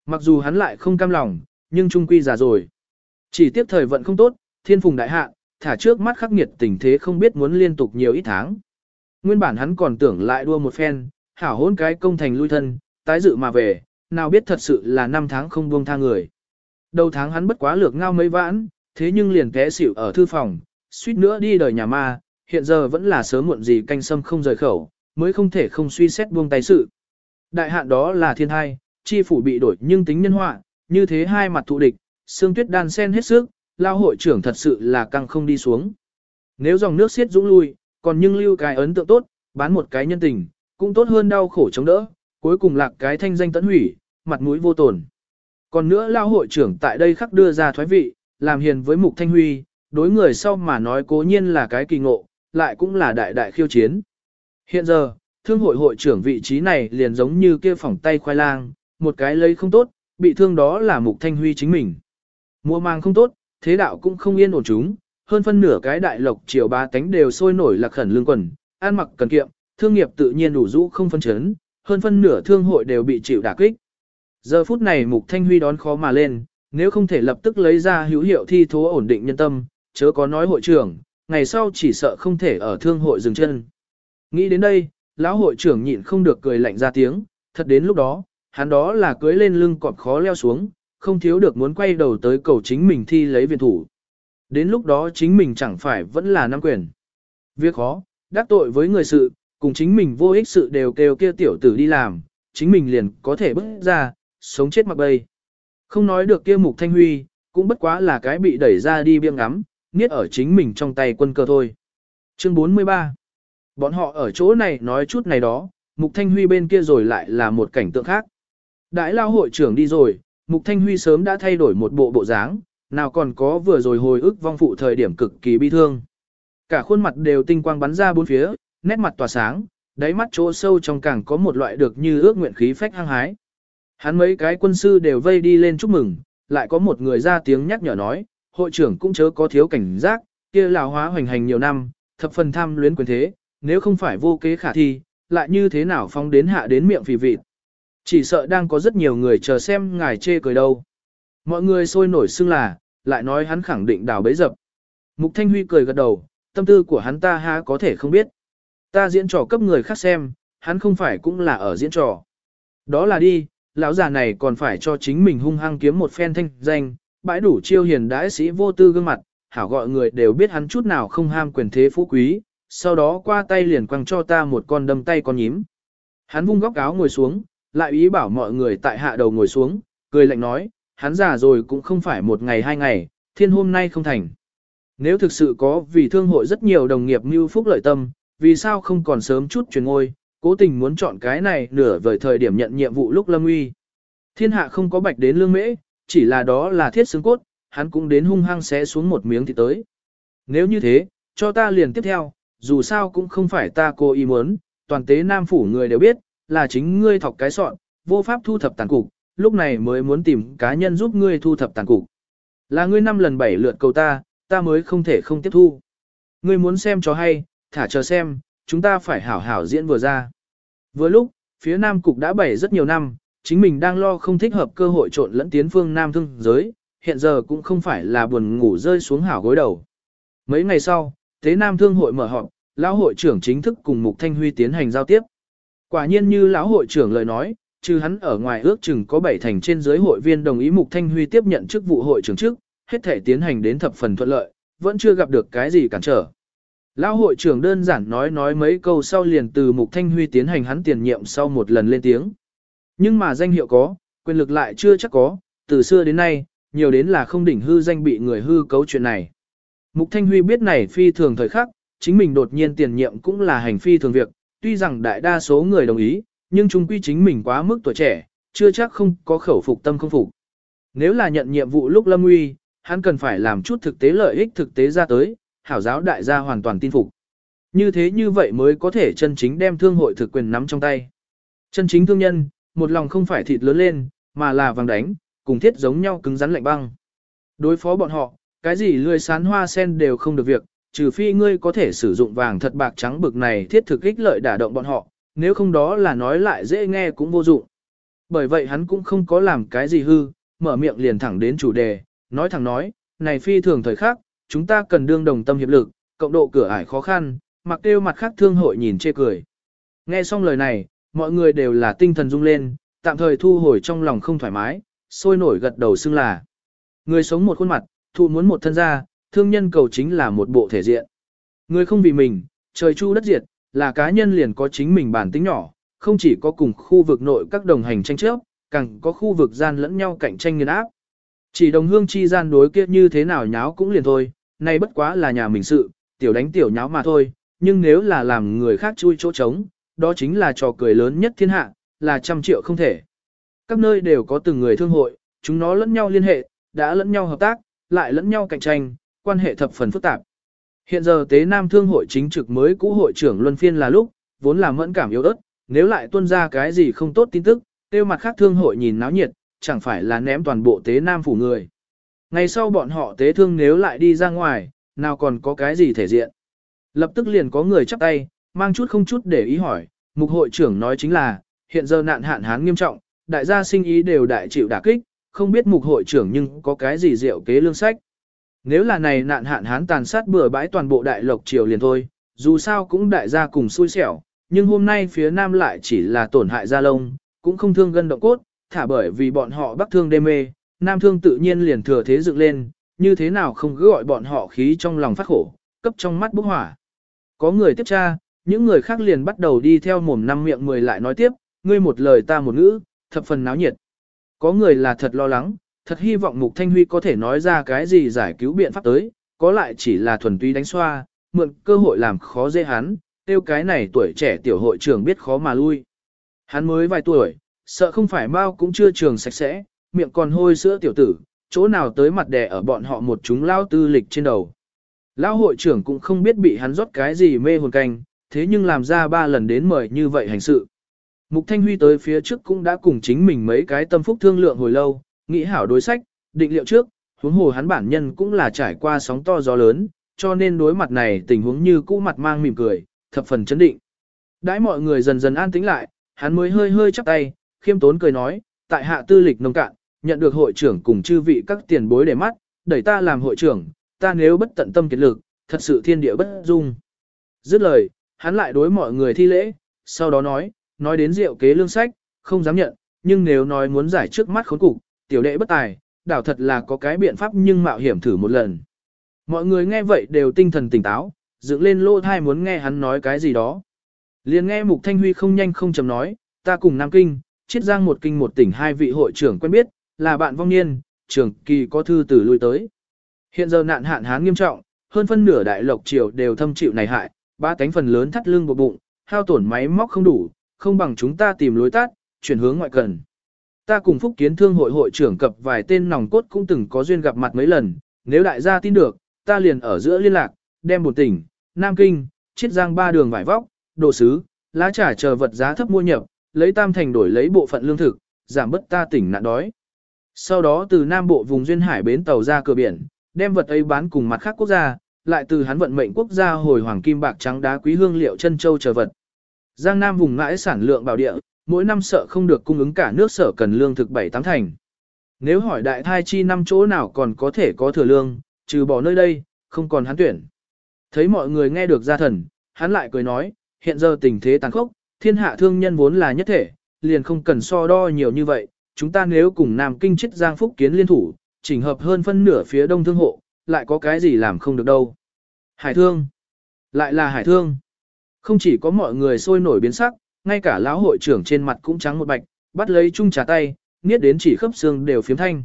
Mặc dù hắn lại không cam lòng, nhưng trung quy già rồi. Chỉ tiếp thời vận không tốt, thiên phùng đại hạ, thả trước mắt khắc nghiệt tình thế không biết muốn liên tục nhiều ít tháng. Nguyên bản hắn còn tưởng lại đua một phen, hảo hôn cái công thành lui thân, tái dự mà về, nào biết thật sự là năm tháng không buông tha người. Đầu tháng hắn bất quá lược ngao mấy vãn, thế nhưng liền té xỉu ở thư phòng, suýt nữa đi đời nhà ma, hiện giờ vẫn là sớm muộn gì canh sâm không rời khẩu, mới không thể không suy xét buông tay sự. Đại hạn đó là thiên hai, chi phủ bị đổi nhưng tính nhân họa, như thế hai mặt thụ địch, xương tuyết đan sen hết sức, lao hội trưởng thật sự là căng không đi xuống. Nếu dòng nước xiết dũng lui, còn nhưng lưu cái ấn tượng tốt, bán một cái nhân tình, cũng tốt hơn đau khổ chống đỡ, cuối cùng lạc cái thanh danh tận hủy, mặt mũi vô tổn. Còn nữa lao hội trưởng tại đây khắc đưa ra thoái vị, làm hiền với mục thanh huy, đối người sau mà nói cố nhiên là cái kỳ ngộ, lại cũng là đại đại khiêu chiến. Hiện giờ, thương hội hội trưởng vị trí này liền giống như kia phỏng tay khoai lang, một cái lấy không tốt, bị thương đó là mục thanh huy chính mình. Mua mang không tốt, thế đạo cũng không yên ổn chúng, hơn phân nửa cái đại lộc triều ba tánh đều sôi nổi lạc khẩn lương quần, an mặc cần kiệm, thương nghiệp tự nhiên đủ rũ không phân chấn, hơn phân nửa thương hội đều bị chịu đả kích. Giờ phút này Mục Thanh Huy đón khó mà lên, nếu không thể lập tức lấy ra hữu hiệu thi thố ổn định nhân tâm, chớ có nói hội trưởng, ngày sau chỉ sợ không thể ở thương hội dừng chân. Nghĩ đến đây, lão hội trưởng nhịn không được cười lạnh ra tiếng, thật đến lúc đó, hắn đó là cưới lên lưng cọp khó leo xuống, không thiếu được muốn quay đầu tới cầu chính mình thi lấy viện thủ. Đến lúc đó chính mình chẳng phải vẫn là nam quyền. Việc khó, đắc tội với người sự, cùng chính mình vô ích sự đều kêu kia tiểu tử đi làm, chính mình liền có thể bước ra, sống chết mặc bay. Không nói được kia mục thanh huy, cũng bất quá là cái bị đẩy ra đi biêng ngắm, niết ở chính mình trong tay quân cơ thôi. Chương 43 Bọn họ ở chỗ này nói chút này đó, mục thanh huy bên kia rồi lại là một cảnh tượng khác. Đại lao hội trưởng đi rồi, mục thanh huy sớm đã thay đổi một bộ bộ dáng, nào còn có vừa rồi hồi ức vong phụ thời điểm cực kỳ bi thương. Cả khuôn mặt đều tinh quang bắn ra bốn phía, nét mặt tỏa sáng, đáy mắt chỗ sâu trong càng có một loại được như ước nguyện khí phách hăng hái. Hắn mấy cái quân sư đều vây đi lên chúc mừng, lại có một người ra tiếng nhắc nhở nói, hội trưởng cũng chớ có thiếu cảnh giác, kia lão hóa hoành hành nhiều năm, thập phần tham luyến quyền thế, nếu không phải vô kế khả thi, lại như thế nào phong đến hạ đến miệng phì vịt. Chỉ sợ đang có rất nhiều người chờ xem ngài chê cười đâu. Mọi người sôi nổi xưng là, lại nói hắn khẳng định đào bấy dập. Mục Thanh Huy cười gật đầu, tâm tư của hắn ta há có thể không biết. Ta diễn trò cấp người khác xem, hắn không phải cũng là ở diễn trò. Đó là đi, lão già này còn phải cho chính mình hung hăng kiếm một phen thanh danh, bãi đủ chiêu hiền đãi sĩ vô tư gương mặt, hảo gọi người đều biết hắn chút nào không ham quyền thế phú quý, sau đó qua tay liền quăng cho ta một con đâm tay con nhím. Hắn vung góc áo ngồi xuống, lại ý bảo mọi người tại hạ đầu ngồi xuống, cười lạnh nói, hắn già rồi cũng không phải một ngày hai ngày, thiên hôm nay không thành. Nếu thực sự có vì thương hội rất nhiều đồng nghiệp mưu phúc lợi tâm, vì sao không còn sớm chút chuyển ngôi, cố tình muốn chọn cái này nửa vời thời điểm nhận nhiệm vụ lúc lâm uy. Thiên hạ không có bạch đến lương mễ, chỉ là đó là thiết xương cốt, hắn cũng đến hung hăng xé xuống một miếng thì tới. Nếu như thế, cho ta liền tiếp theo, dù sao cũng không phải ta cố ý muốn, toàn tế nam phủ người đều biết, là chính ngươi thọc cái sọn, vô pháp thu thập tàn cục, lúc này mới muốn tìm cá nhân giúp ngươi thu thập tàn cục. Là ngươi năm lần bảy lượt cầu ta, ta mới không thể không tiếp thu. Ngươi muốn xem cho hay, thả chờ xem, chúng ta phải hảo hảo diễn vừa ra. Vừa lúc, phía Nam Cục đã bảy rất nhiều năm, chính mình đang lo không thích hợp cơ hội trộn lẫn tiến phương Nam thương giới, hiện giờ cũng không phải là buồn ngủ rơi xuống hảo gối đầu. Mấy ngày sau, Tế Nam Thương hội mở họp, lão hội trưởng chính thức cùng Mục Thanh Huy tiến hành giao tiếp. Quả nhiên như lão hội trưởng lời nói, trừ hắn ở ngoài ước chừng có bảy thành trên dưới hội viên đồng ý Mục Thanh Huy tiếp nhận chức vụ hội trưởng trước, hết thể tiến hành đến thập phần thuận lợi, vẫn chưa gặp được cái gì cản trở. Lão hội trưởng đơn giản nói nói mấy câu sau liền từ Mục Thanh Huy tiến hành hắn tiền nhiệm sau một lần lên tiếng. Nhưng mà danh hiệu có, quyền lực lại chưa chắc có, từ xưa đến nay, nhiều đến là không đỉnh hư danh bị người hư cấu chuyện này. Mục Thanh Huy biết này phi thường thời khắc, chính mình đột nhiên tiền nhiệm cũng là hành phi thường việc, tuy rằng đại đa số người đồng ý, nhưng chung quy chính mình quá mức tuổi trẻ, chưa chắc không có khẩu phục tâm không phục. Nếu là nhận nhiệm vụ lúc lâm nguy, hắn cần phải làm chút thực tế lợi ích thực tế ra tới, hảo giáo đại gia hoàn toàn tin phục. Như thế như vậy mới có thể chân chính đem thương hội thực quyền nắm trong tay. Chân chính thương nhân, một lòng không phải thịt lớn lên, mà là vàng đánh, cùng thiết giống nhau cứng rắn lạnh băng. Đối phó bọn họ, cái gì lươi sán hoa sen đều không được việc, trừ phi ngươi có thể sử dụng vàng thật bạc trắng bực này thiết thực ích lợi đả động bọn họ, nếu không đó là nói lại dễ nghe cũng vô dụng. Bởi vậy hắn cũng không có làm cái gì hư, mở miệng liền thẳng đến chủ đề, nói thẳng nói, này phi thường thời khắc, chúng ta cần đương đồng tâm hiệp lực, cộng độ cửa ải khó khăn, mặc kêu mặt khác thương hội nhìn chê cười. Nghe xong lời này, mọi người đều là tinh thần rung lên, tạm thời thu hồi trong lòng không thoải mái, sôi nổi gật đầu xưng là. Người sống một khuôn mặt, thụ muốn một thân gia, thương nhân cầu chính là một bộ thể diện. Người không vì mình, trời chu đất diệt, là cá nhân liền có chính mình bản tính nhỏ, không chỉ có cùng khu vực nội các đồng hành tranh chấp, càng có khu vực gian lẫn nhau cạnh tranh nghiền áp. Chỉ đồng hương chi gian đối kia như thế nào nháo cũng liền thôi, nay bất quá là nhà mình sự, tiểu đánh tiểu nháo mà thôi, nhưng nếu là làm người khác chui chỗ trống, đó chính là trò cười lớn nhất thiên hạ, là trăm triệu không thể. Các nơi đều có từng người thương hội, chúng nó lẫn nhau liên hệ, đã lẫn nhau hợp tác, lại lẫn nhau cạnh tranh, quan hệ thập phần phức tạp. Hiện giờ Tế Nam Thương hội chính trực mới cũ hội trưởng luân phiên là lúc, vốn là mẫn cảm yếu ớt, nếu lại tuân ra cái gì không tốt tin tức, tiêu mặt khác thương hội nhìn náo nhiệt, chẳng phải là ném toàn bộ Tế Nam phủ người. Ngày sau bọn họ tế thương nếu lại đi ra ngoài, nào còn có cái gì thể diện. Lập tức liền có người chắp tay, mang chút không chút để ý hỏi, mục hội trưởng nói chính là, hiện giờ nạn hạn hán nghiêm trọng, đại gia sinh ý đều đại chịu đả kích, không biết mục hội trưởng nhưng có cái gì diệu kế lương sách. Nếu là này nạn hạn hán tàn sát bừa bãi toàn bộ đại lộc triều liền thôi, dù sao cũng đại gia cùng xui xẻo, nhưng hôm nay phía nam lại chỉ là tổn hại da lông, cũng không thương gân động cốt, thả bởi vì bọn họ bắc thương đê mê, nam thương tự nhiên liền thừa thế dựng lên, như thế nào không cứ gọi bọn họ khí trong lòng phát khổ, cấp trong mắt bốc hỏa. Có người tiếp tra, những người khác liền bắt đầu đi theo mồm năm miệng mười lại nói tiếp, ngươi một lời ta một ngữ, thập phần náo nhiệt. Có người là thật lo lắng, thật hy vọng Mục Thanh Huy có thể nói ra cái gì giải cứu biện pháp tới, có lại chỉ là thuần túy đánh xoa, mượn cơ hội làm khó dễ hắn, tiêu cái này tuổi trẻ tiểu hội trưởng biết khó mà lui. Hắn mới vài tuổi, sợ không phải mau cũng chưa trường sạch sẽ, miệng còn hôi sữa tiểu tử, chỗ nào tới mặt đè ở bọn họ một chúng lao tư lịch trên đầu. Lão hội trưởng cũng không biết bị hắn rót cái gì mê hồn canh, thế nhưng làm ra ba lần đến mời như vậy hành sự. Mục Thanh Huy tới phía trước cũng đã cùng chính mình mấy cái tâm phúc thương lượng hồi lâu, nghĩ hảo đối sách, định liệu trước, huống hồ hắn bản nhân cũng là trải qua sóng to gió lớn, cho nên đối mặt này tình huống như cũ mặt mang mỉm cười, thập phần chấn định. Đãi mọi người dần dần an tĩnh lại, hắn mới hơi hơi chắp tay, khiêm tốn cười nói, tại hạ tư lịch nông cạn, nhận được hội trưởng cùng chư vị các tiền bối để mắt, đẩy ta làm hội trưởng, ta nếu bất tận tâm kiệt lực, thật sự thiên địa bất dung. Dứt lời, hắn lại đối mọi người thi lễ, sau đó nói, nói đến rượu kế lương sách, không dám nhận, nhưng nếu nói muốn giải trước mắt khốn cục, tiểu đệ bất tài, đảo thật là có cái biện pháp nhưng mạo hiểm thử một lần. Mọi người nghe vậy đều tinh thần tỉnh táo, dựng lên lô thai muốn nghe hắn nói cái gì đó. liền nghe Mục Thanh Huy không nhanh không chậm nói, ta cùng Nam Kinh, chiết giang một kinh một tỉnh hai vị hội trưởng quen biết, là bạn vong niên, trưởng kỳ có thư từ lui tới. Hiện giờ nạn hạn hán nghiêm trọng, hơn phân nửa đại lộc triều đều thâm chịu này hại, ba cánh phần lớn thắt lưng buộc bụng, hao tổn máy móc không đủ, không bằng chúng ta tìm lối tắt, chuyển hướng ngoại cần. Ta cùng Phúc Kiến Thương hội hội trưởng cập vài tên nòng cốt cũng từng có duyên gặp mặt mấy lần, nếu đại gia tin được, ta liền ở giữa liên lạc, đem một tỉnh, Nam Kinh, chiết giang ba đường vải vóc, đồ sứ, lá trà chờ vật giá thấp mua nhập, lấy tam thành đổi lấy bộ phận lương thực, giảm bớt ta tỉnh nạn đói. Sau đó từ Nam Bộ vùng duyên hải bến tàu ra cửa biển, đem vật ấy bán cùng mặt khác quốc gia, lại từ hắn vận mệnh quốc gia hồi hoàng kim bạc trắng đá quý hương liệu chân châu chờ vật. Giang Nam vùng ngãi sản lượng bảo địa, mỗi năm sợ không được cung ứng cả nước sở cần lương thực bảy tám thành. Nếu hỏi đại thai chi năm chỗ nào còn có thể có thừa lương, trừ bỏ nơi đây, không còn hắn tuyển. Thấy mọi người nghe được gia thần, hắn lại cười nói, hiện giờ tình thế tàn khốc, thiên hạ thương nhân vốn là nhất thể, liền không cần so đo nhiều như vậy, chúng ta nếu cùng Nam Kinh chết Giang Phúc kiến liên thủ, chỉnh hợp hơn phân nửa phía đông thương hộ, lại có cái gì làm không được đâu. Hải thương. Lại là hải thương. Không chỉ có mọi người sôi nổi biến sắc, ngay cả lão hội trưởng trên mặt cũng trắng một bạch, bắt lấy chung trà tay, niết đến chỉ khớp xương đều phiếm thanh.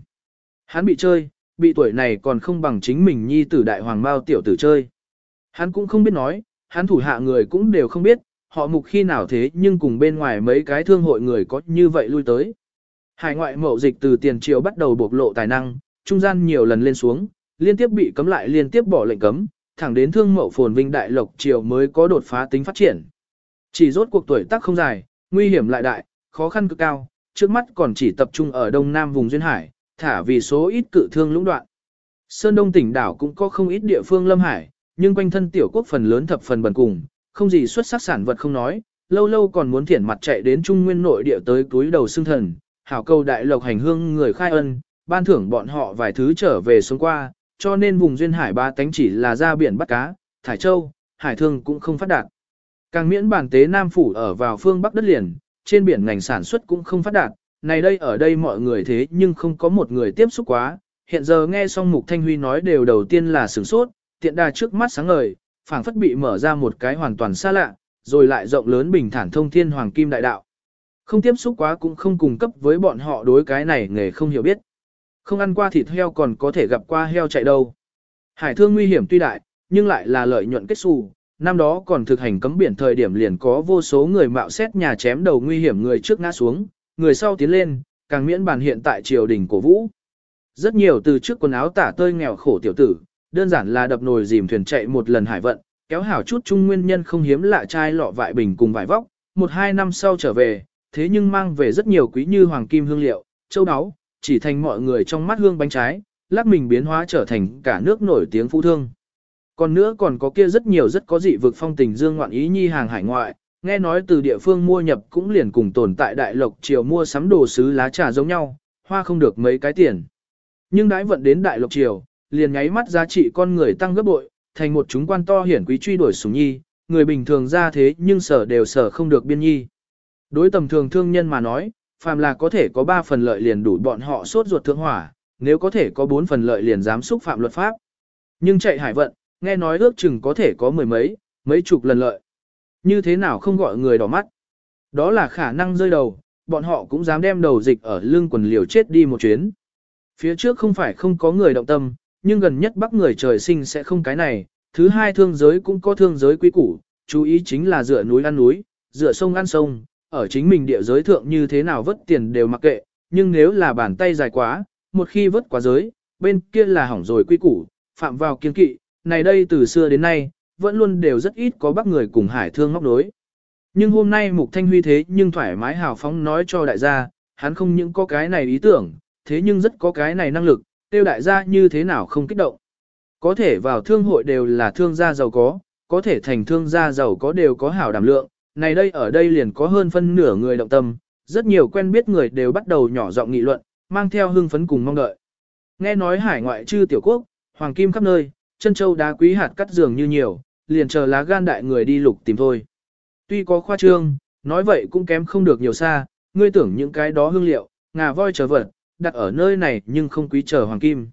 Hắn bị chơi, bị tuổi này còn không bằng chính mình nhi tử đại hoàng bao tiểu tử chơi. Hắn cũng không biết nói, hắn thủ hạ người cũng đều không biết, họ mục khi nào thế nhưng cùng bên ngoài mấy cái thương hội người có như vậy lui tới. Hải ngoại mậu dịch từ tiền triều bắt đầu bộc lộ tài năng, trung gian nhiều lần lên xuống, liên tiếp bị cấm lại liên tiếp bỏ lệnh cấm, thẳng đến thương mậu phồn vinh đại lộc triều mới có đột phá tính phát triển. Chỉ rốt cuộc tuổi tác không dài, nguy hiểm lại đại, khó khăn cực cao, trước mắt còn chỉ tập trung ở đông nam vùng duyên hải, thả vì số ít cự thương lũng đoạn. Sơn Đông tỉnh đảo cũng có không ít địa phương lâm hải, nhưng quanh thân tiểu quốc phần lớn thập phần bần cùng, không gì xuất sắc sản vật không nói, lâu lâu còn muốn thiển mặt chạy đến trung nguyên nội địa tới túi đầu xương thần, hảo câu đại lộc hành hương người khai ân, ban thưởng bọn họ vài thứ trở về xuống qua, cho nên vùng duyên hải ba tánh chỉ là ra biển bắt cá, thải châu, hải thương cũng không phát đạt. Càng miễn bản tế Nam Phủ ở vào phương Bắc đất liền, trên biển ngành sản xuất cũng không phát đạt, này đây ở đây mọi người thế nhưng không có một người tiếp xúc quá, hiện giờ nghe xong Mục Thanh Huy nói đều đầu tiên là sửng sốt, tiện đà trước mắt sáng ngời, phảng phất bị mở ra một cái hoàn toàn xa lạ, rồi lại rộng lớn bình thản thông thiên hoàng kim đại đạo. Không tiếp xúc quá cũng không cung cấp với bọn họ đối cái này nghề không hiểu biết. Không ăn qua thịt heo còn có thể gặp qua heo chạy đâu. Hải thương nguy hiểm tuy đại, nhưng lại là lợi nhuận kết xù. Năm đó còn thực hành cấm biển thời điểm liền có vô số người mạo xét nhà chém đầu nguy hiểm người trước ngã xuống, người sau tiến lên, càng miễn bàn hiện tại triều đình cổ vũ. Rất nhiều từ trước quần áo tả tơi nghèo khổ tiểu tử, đơn giản là đập nồi dìm thuyền chạy một lần hải vận, kéo hảo chút trung nguyên nhân không hiếm lạ chai lọ vại bình cùng vải vóc, một hai năm sau trở về, thế nhưng mang về rất nhiều quý như hoàng kim hương liệu, châu áo, chỉ thành mọi người trong mắt hương bánh trái, lắc mình biến hóa trở thành cả nước nổi tiếng phú thương. Còn nữa còn có kia rất nhiều rất có dị vực phong tình dương ngoạn ý nhi hàng hải ngoại, nghe nói từ địa phương mua nhập cũng liền cùng tồn tại đại lộc triều mua sắm đồ sứ lá trà giống nhau, hoa không được mấy cái tiền. Nhưng đãi vận đến đại lộc triều, liền nháy mắt giá trị con người tăng gấp bội, thành một chúng quan to hiển quý truy đuổi sủng nhi, người bình thường ra thế nhưng sở đều sở không được biên nhi. Đối tầm thường thương nhân mà nói, phàm là có thể có 3 phần lợi liền đủ bọn họ sốt ruột thượng hỏa, nếu có thể có 4 phần lợi liền dám xúc phạm luật pháp. Nhưng chạy hải vận, nghe nói ước chừng có thể có mười mấy, mấy chục lần lợi. Như thế nào không gọi người đỏ mắt? Đó là khả năng rơi đầu, bọn họ cũng dám đem đầu dịch ở lưng quần liều chết đi một chuyến. Phía trước không phải không có người động tâm, nhưng gần nhất bắc người trời sinh sẽ không cái này, thứ hai thương giới cũng có thương giới quý củ, chú ý chính là dựa núi ăn núi, dựa sông ăn sông, ở chính mình địa giới thượng như thế nào vất tiền đều mặc kệ, nhưng nếu là bàn tay dài quá, một khi vất quá giới, bên kia là hỏng rồi quy củ, phạm vào kiên kỵ, này đây từ xưa đến nay, vẫn luôn đều rất ít có bắc người cùng hải thương ngóc đối. Nhưng hôm nay Mục Thanh Huy thế nhưng thoải mái hào phóng nói cho đại gia, hắn không những có cái này ý tưởng, thế nhưng rất có cái này năng lực, tiêu đại gia như thế nào không kích động. Có thể vào thương hội đều là thương gia giàu có, có thể thành thương gia giàu có đều có hảo đảm lượng, này đây ở đây liền có hơn phân nửa người động tâm, rất nhiều quen biết người đều bắt đầu nhỏ giọng nghị luận, mang theo hưng phấn cùng mong đợi. Nghe nói hải ngoại chư tiểu quốc, hoàng kim khắp nơi, chân châu đá quý hạt cắt dường như nhiều, liền chờ lá gan đại người đi lục tìm thôi. Tuy có khoa trương, nói vậy cũng kém không được nhiều xa, ngươi tưởng những cái đó hương liệu, ngà voi trở vật, đặt ở nơi này nhưng không quý chờ hoàng kim.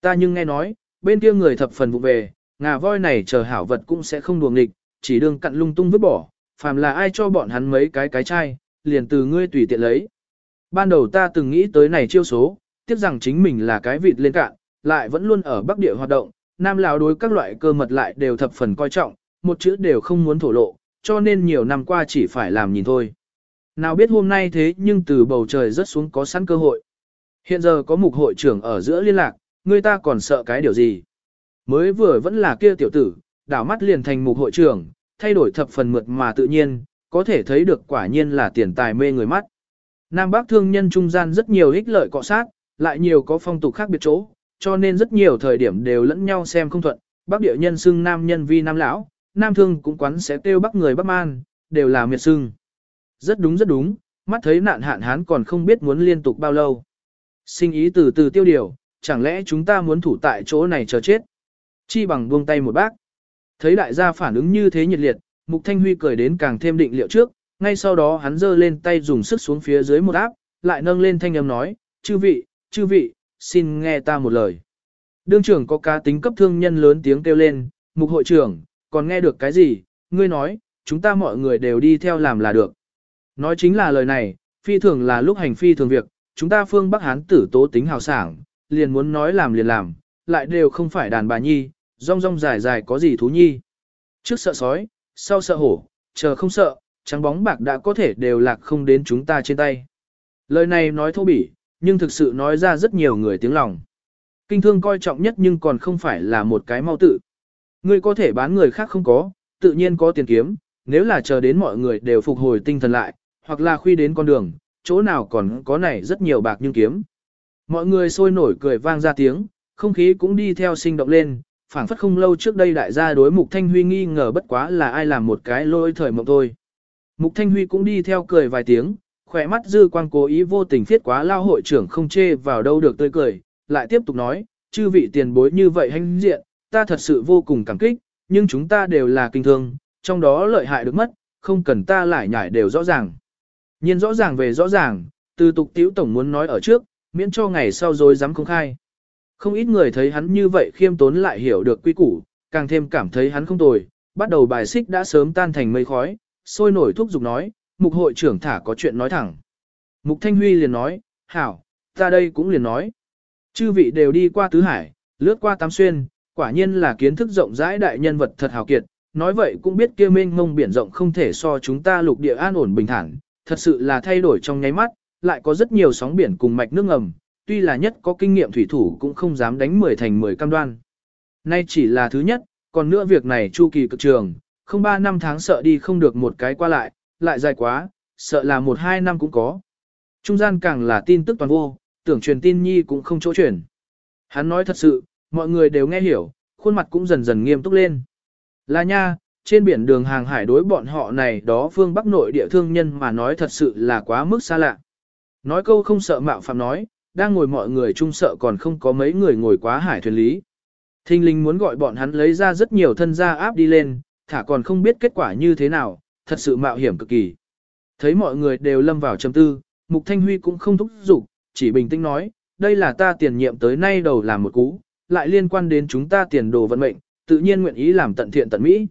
Ta nhưng nghe nói, bên kia người thập phần vụ về, ngà voi này chờ hảo vật cũng sẽ không đuồng nghịch, chỉ đương cặn lung tung vứt bỏ, phàm là ai cho bọn hắn mấy cái cái chai, liền từ ngươi tùy tiện lấy. Ban đầu ta từng nghĩ tới này chiêu số, tiếc rằng chính mình là cái vịt lên cạn, lại vẫn luôn ở bắc địa hoạt động, nam Lào đối các loại cơ mật lại đều thập phần coi trọng, một chữ đều không muốn thổ lộ, cho nên nhiều năm qua chỉ phải làm nhìn thôi. Nào biết hôm nay thế nhưng từ bầu trời rớt xuống có sẵn cơ hội. Hiện giờ có mục hội trưởng ở giữa liên lạc, người ta còn sợ cái điều gì. Mới vừa vẫn là kia tiểu tử, đảo mắt liền thành mục hội trưởng, thay đổi thập phần mượt mà tự nhiên, có thể thấy được quả nhiên là tiền tài mê người mắt. Nam Bắc thương nhân trung gian rất nhiều ích lợi cọ sát, lại nhiều có phong tục khác biệt chỗ, cho nên rất nhiều thời điểm đều lẫn nhau xem không thuận. Bắc địa nhân xưng nam nhân vi nam lão, nam thương cũng quán sẽ tiêu bắc người bắc man, đều là miệt xưng. Rất đúng rất đúng, mắt thấy nạn hạn hán còn không biết muốn liên tục bao lâu. Sinh ý từ từ tiêu điều, chẳng lẽ chúng ta muốn thủ tại chỗ này chờ chết? Chi bằng buông tay một bác. Thấy đại gia phản ứng như thế nhiệt liệt, Mục Thanh Huy cười đến càng thêm định liệu trước, ngay sau đó hắn giơ lên tay dùng sức xuống phía dưới một áp, lại nâng lên thanh âm nói, chư vị, chư vị, xin nghe ta một lời. Đương trưởng có cá tính cấp thương nhân lớn tiếng kêu lên, Mục hội trưởng, còn nghe được cái gì, ngươi nói, chúng ta mọi người đều đi theo làm là được. Nói chính là lời này, phi thường là lúc hành phi thường việc, chúng ta phương Bắc Hán tử tố tính hào sảng, liền muốn nói làm liền làm, lại đều không phải đàn bà nhi, rong rong dài dài có gì thú nhi. Trước sợ sói, sau sợ hổ, chờ không sợ, trắng bóng bạc đã có thể đều lạc không đến chúng ta trên tay. Lời này nói thô bỉ, nhưng thực sự nói ra rất nhiều người tiếng lòng. Kinh thương coi trọng nhất nhưng còn không phải là một cái mau tự. Ngươi có thể bán người khác không có, tự nhiên có tiền kiếm, nếu là chờ đến mọi người đều phục hồi tinh thần lại, hoặc là khuy đến con đường, chỗ nào còn có này rất nhiều bạc nhưng kiếm. Mọi người sôi nổi cười vang ra tiếng, không khí cũng đi theo sinh động lên, phảng phất không lâu trước đây đại gia đối Mục Thanh Huy nghi ngờ bất quá là ai làm một cái lôi thời mộng thôi. Mục Thanh Huy cũng đi theo cười vài tiếng, khỏe mắt dư quang cố ý vô tình thiết quá lao hội trưởng không chê vào đâu được tươi cười, lại tiếp tục nói, chư vị tiền bối như vậy hành diện, ta thật sự vô cùng cảm kích, nhưng chúng ta đều là kinh thương, trong đó lợi hại được mất, không cần ta lại nhải đều rõ ràng. Nhiên rõ ràng về rõ ràng, từ tục tiểu tổng muốn nói ở trước, miễn cho ngày sau rồi dám công khai. Không ít người thấy hắn như vậy khiêm tốn lại hiểu được quy củ, càng thêm cảm thấy hắn không tồi, bắt đầu bài xích đã sớm tan thành mây khói, sôi nổi thúc giục nói, mục hội trưởng thả có chuyện nói thẳng. Mục Thanh Huy liền nói, hảo, ta đây cũng liền nói. Chư vị đều đi qua Tứ Hải, lướt qua Tam Xuyên, quả nhiên là kiến thức rộng rãi đại nhân vật thật hào kiệt, nói vậy cũng biết kia mênh mông biển rộng không thể so chúng ta lục địa an ổn bình thản, thật sự là thay đổi trong nháy mắt, lại có rất nhiều sóng biển cùng mạch nước ngầm, tuy là nhất có kinh nghiệm thủy thủ cũng không dám đánh 10 thành 10 cam đoan. Nay chỉ là thứ nhất, còn nữa việc này chu kỳ cực trường, không 3 năm tháng sợ đi không được một cái qua lại, lại dài quá, sợ là 1-2 năm cũng có. Trung gian càng là tin tức toàn vô, tưởng truyền tin nhi cũng không chỗ truyền. Hắn nói thật sự, mọi người đều nghe hiểu, khuôn mặt cũng dần dần nghiêm túc lên. Là nha, trên biển đường hàng hải đối bọn họ này đó phương Bắc nội địa thương nhân mà nói thật sự là quá mức xa lạ. Nói câu không sợ mạo phạm nói, đang ngồi mọi người chung sợ còn không có mấy người ngồi quá hải thuyền lý. Thinh linh muốn gọi bọn hắn lấy ra rất nhiều thân gia áp đi lên, thả còn không biết kết quả như thế nào, thật sự mạo hiểm cực kỳ. Thấy mọi người đều lâm vào trầm tư, Mục Thanh Huy cũng không thúc giục, chỉ bình tĩnh nói, đây là ta tiền nhiệm tới nay đầu làm một cú, lại liên quan đến chúng ta tiền đồ vận mệnh, tự nhiên nguyện ý làm tận thiện tận mỹ.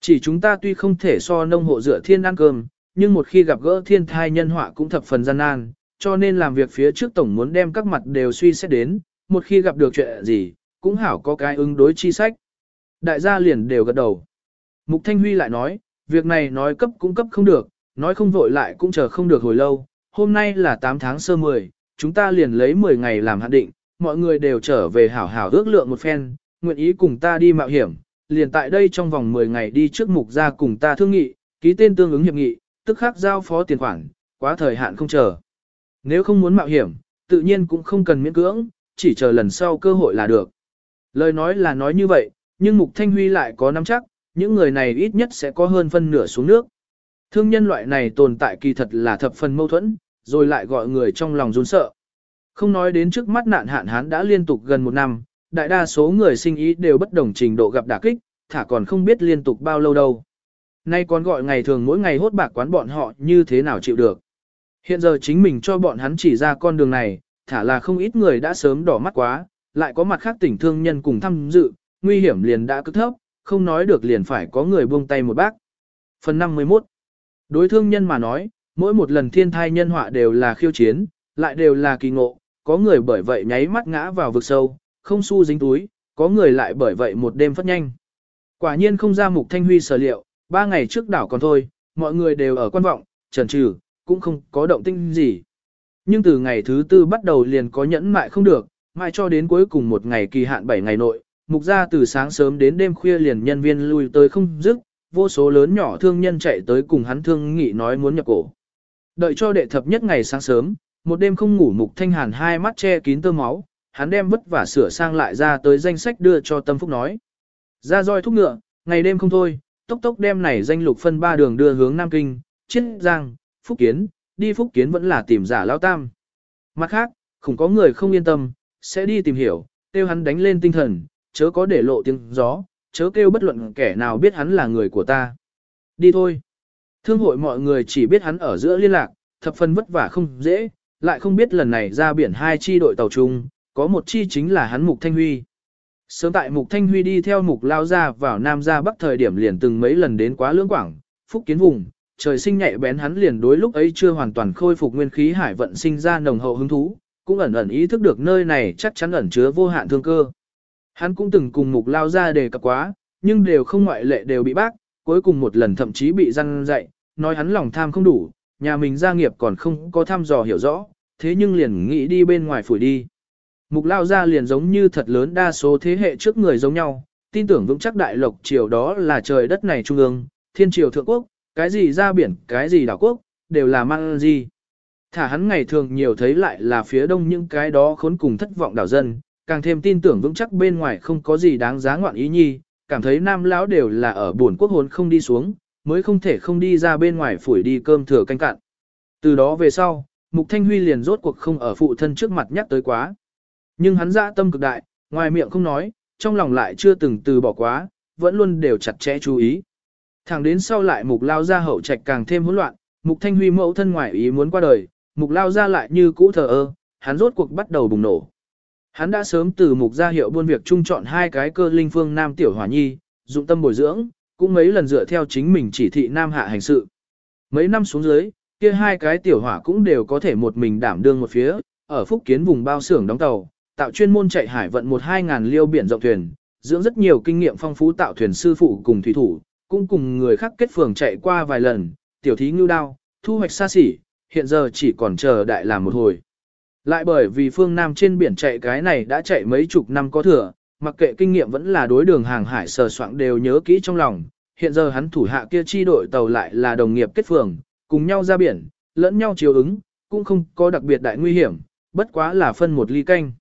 Chỉ chúng ta tuy không thể so nông hộ dựa thiên ăn cơm, nhưng một khi gặp gỡ thiên thai nhân họa cũng thập phần gian nan, cho nên làm việc phía trước tổng muốn đem các mặt đều suy xét đến, một khi gặp được chuyện gì, cũng hảo có cái ứng đối chi sách. Đại gia liền đều gật đầu. Mục Thanh Huy lại nói, việc này nói cấp cũng cấp không được, nói không vội lại cũng chờ không được hồi lâu, hôm nay là 8 tháng sơ 10, chúng ta liền lấy 10 ngày làm hạn định, mọi người đều trở về hảo hảo ước lượng một phen, nguyện ý cùng ta đi mạo hiểm, liền tại đây trong vòng 10 ngày đi trước mục ra cùng ta thương nghị, ký tên tương ứng hiệp nghị, tức khắc giao phó tiền khoản, quá thời hạn không chờ. Nếu không muốn mạo hiểm, tự nhiên cũng không cần miễn cưỡng, chỉ chờ lần sau cơ hội là được. Lời nói là nói như vậy, nhưng Mục Thanh Huy lại có nắm chắc, những người này ít nhất sẽ có hơn phân nửa xuống nước. Thương nhân loại này tồn tại kỳ thật là thập phần mâu thuẫn, rồi lại gọi người trong lòng run sợ. Không nói đến trước mắt nạn hạn hán đã liên tục gần một năm, đại đa số người sinh ý đều bất đồng trình độ gặp đả kích, thả còn không biết liên tục bao lâu đâu. Nay còn gọi ngày thường mỗi ngày hốt bạc quán bọn họ như thế nào chịu được. Hiện giờ chính mình cho bọn hắn chỉ ra con đường này, thả là không ít người đã sớm đỏ mắt quá, lại có mặt khác tỉnh thương nhân cùng tham dự, nguy hiểm liền đã cực thấp, không nói được liền phải có người buông tay một bác. Phần 51 Đối thương nhân mà nói, mỗi một lần thiên thai nhân họa đều là khiêu chiến, lại đều là kỳ ngộ, có người bởi vậy nháy mắt ngã vào vực sâu, không xu dính túi, có người lại bởi vậy một đêm phát nhanh. Quả nhiên không ra mục thanh huy sở liệu, ba ngày trước đảo còn thôi, mọi người đều ở quan vọng, trần trừ, cũng không có động tinh gì. Nhưng từ ngày thứ tư bắt đầu liền có nhẫn mại không được, mãi cho đến cuối cùng một ngày kỳ hạn 7 ngày nội, mục ra từ sáng sớm đến đêm khuya liền nhân viên lui tới không dứt, vô số lớn nhỏ thương nhân chạy tới cùng hắn thương nghị nói muốn nhập cổ. Đợi cho đệ thập nhất ngày sáng sớm, một đêm không ngủ mục thanh hàn hai mắt che kín tơ máu, hắn đem vất vả sửa sang lại ra tới danh sách đưa cho tâm phúc nói. Ra roi thúc ngựa, ngày đêm không thôi, tốc tốc đem này danh lục phân ba đường đưa hướng Nam Kinh, Chiết Giang, Phúc Kiến, đi Phúc Kiến vẫn là tìm giả lao tam. Mặt khác, không có người không yên tâm, sẽ đi tìm hiểu, kêu hắn đánh lên tinh thần, chớ có để lộ tiếng gió, chớ kêu bất luận kẻ nào biết hắn là người của ta. Đi thôi. Thương hội mọi người chỉ biết hắn ở giữa liên lạc, thập phần vất vả không dễ, lại không biết lần này ra biển hai chi đội tàu chung, có một chi chính là hắn Mục Thanh Huy. Sớm tại Mục Thanh Huy đi theo Mục Lao ra vào Nam ra Bắc thời điểm liền từng mấy lần đến quá lưỡng quảng, phúc kiến vùng, trời sinh nhạy bén hắn liền đối lúc ấy chưa hoàn toàn khôi phục nguyên khí hải vận sinh ra nồng hậu hứng thú, cũng ẩn ẩn ý thức được nơi này chắc chắn ẩn chứa vô hạn thương cơ. Hắn cũng từng cùng Mục Lao ra đề cập quá, nhưng đều không ngoại lệ đều bị bác, cuối cùng một lần thậm chí bị răn dạy, nói hắn lòng tham không đủ, nhà mình gia nghiệp còn không có thăm dò hiểu rõ, thế nhưng liền nghĩ đi bên ngoài phủi đi. Mục lao ra liền giống như thật lớn đa số thế hệ trước người giống nhau, tin tưởng vững chắc đại lộc triều đó là trời đất này trung ương, thiên triều thượng quốc, cái gì ra biển, cái gì đảo quốc, đều là mang gì. Thả hắn ngày thường nhiều thấy lại là phía đông những cái đó khốn cùng thất vọng đảo dân, càng thêm tin tưởng vững chắc bên ngoài không có gì đáng giá ngoạn ý nhi, cảm thấy nam lão đều là ở buồn quốc hồn không đi xuống, mới không thể không đi ra bên ngoài phủi đi cơm thừa canh cạn. Từ đó về sau, Mục Thanh Huy liền rốt cuộc không ở phụ thân trước mặt nhắc tới quá. Nhưng hắn dạ tâm cực đại, ngoài miệng không nói, trong lòng lại chưa từng từ bỏ quá, vẫn luôn đều chặt chẽ chú ý. Thẳng đến sau lại Mục Lao gia hậu trạch càng thêm hỗn loạn, Mục Thanh Huy mẫu thân ngoài ý muốn qua đời, Mục Lao gia lại như cũ thờ ơ, hắn rốt cuộc bắt đầu bùng nổ. Hắn đã sớm từ Mục gia hiệu buôn việc trung chọn hai cái cơ linh phương nam tiểu hỏa nhi, dụng tâm bồi dưỡng, cũng mấy lần dựa theo chính mình chỉ thị nam hạ hành sự. Mấy năm xuống dưới, kia hai cái tiểu hỏa cũng đều có thể một mình đảm đương một phía, ở phúc kiến vùng bao xưởng đóng tàu, tạo chuyên môn chạy hải vận một hai ngàn liêu biển rộng thuyền, dưỡng rất nhiều kinh nghiệm phong phú tạo thuyền sư phụ cùng thủy thủ, cũng cùng người khác kết phường chạy qua vài lần, tiểu thí ngưu đao, thu hoạch xa xỉ, hiện giờ chỉ còn chờ đại làm một hồi. Lại bởi vì phương Nam trên biển chạy cái này đã chạy mấy chục năm có thừa, mặc kệ kinh nghiệm vẫn là đối đường hàng hải sờ soạn đều nhớ kỹ trong lòng, hiện giờ hắn thủ hạ kia chi đội tàu lại là đồng nghiệp kết phường, cùng nhau ra biển, lẫn nhau chiều ứng, cũng không có đặc biệt đại nguy hiểm, bất quá là phân một ly canh.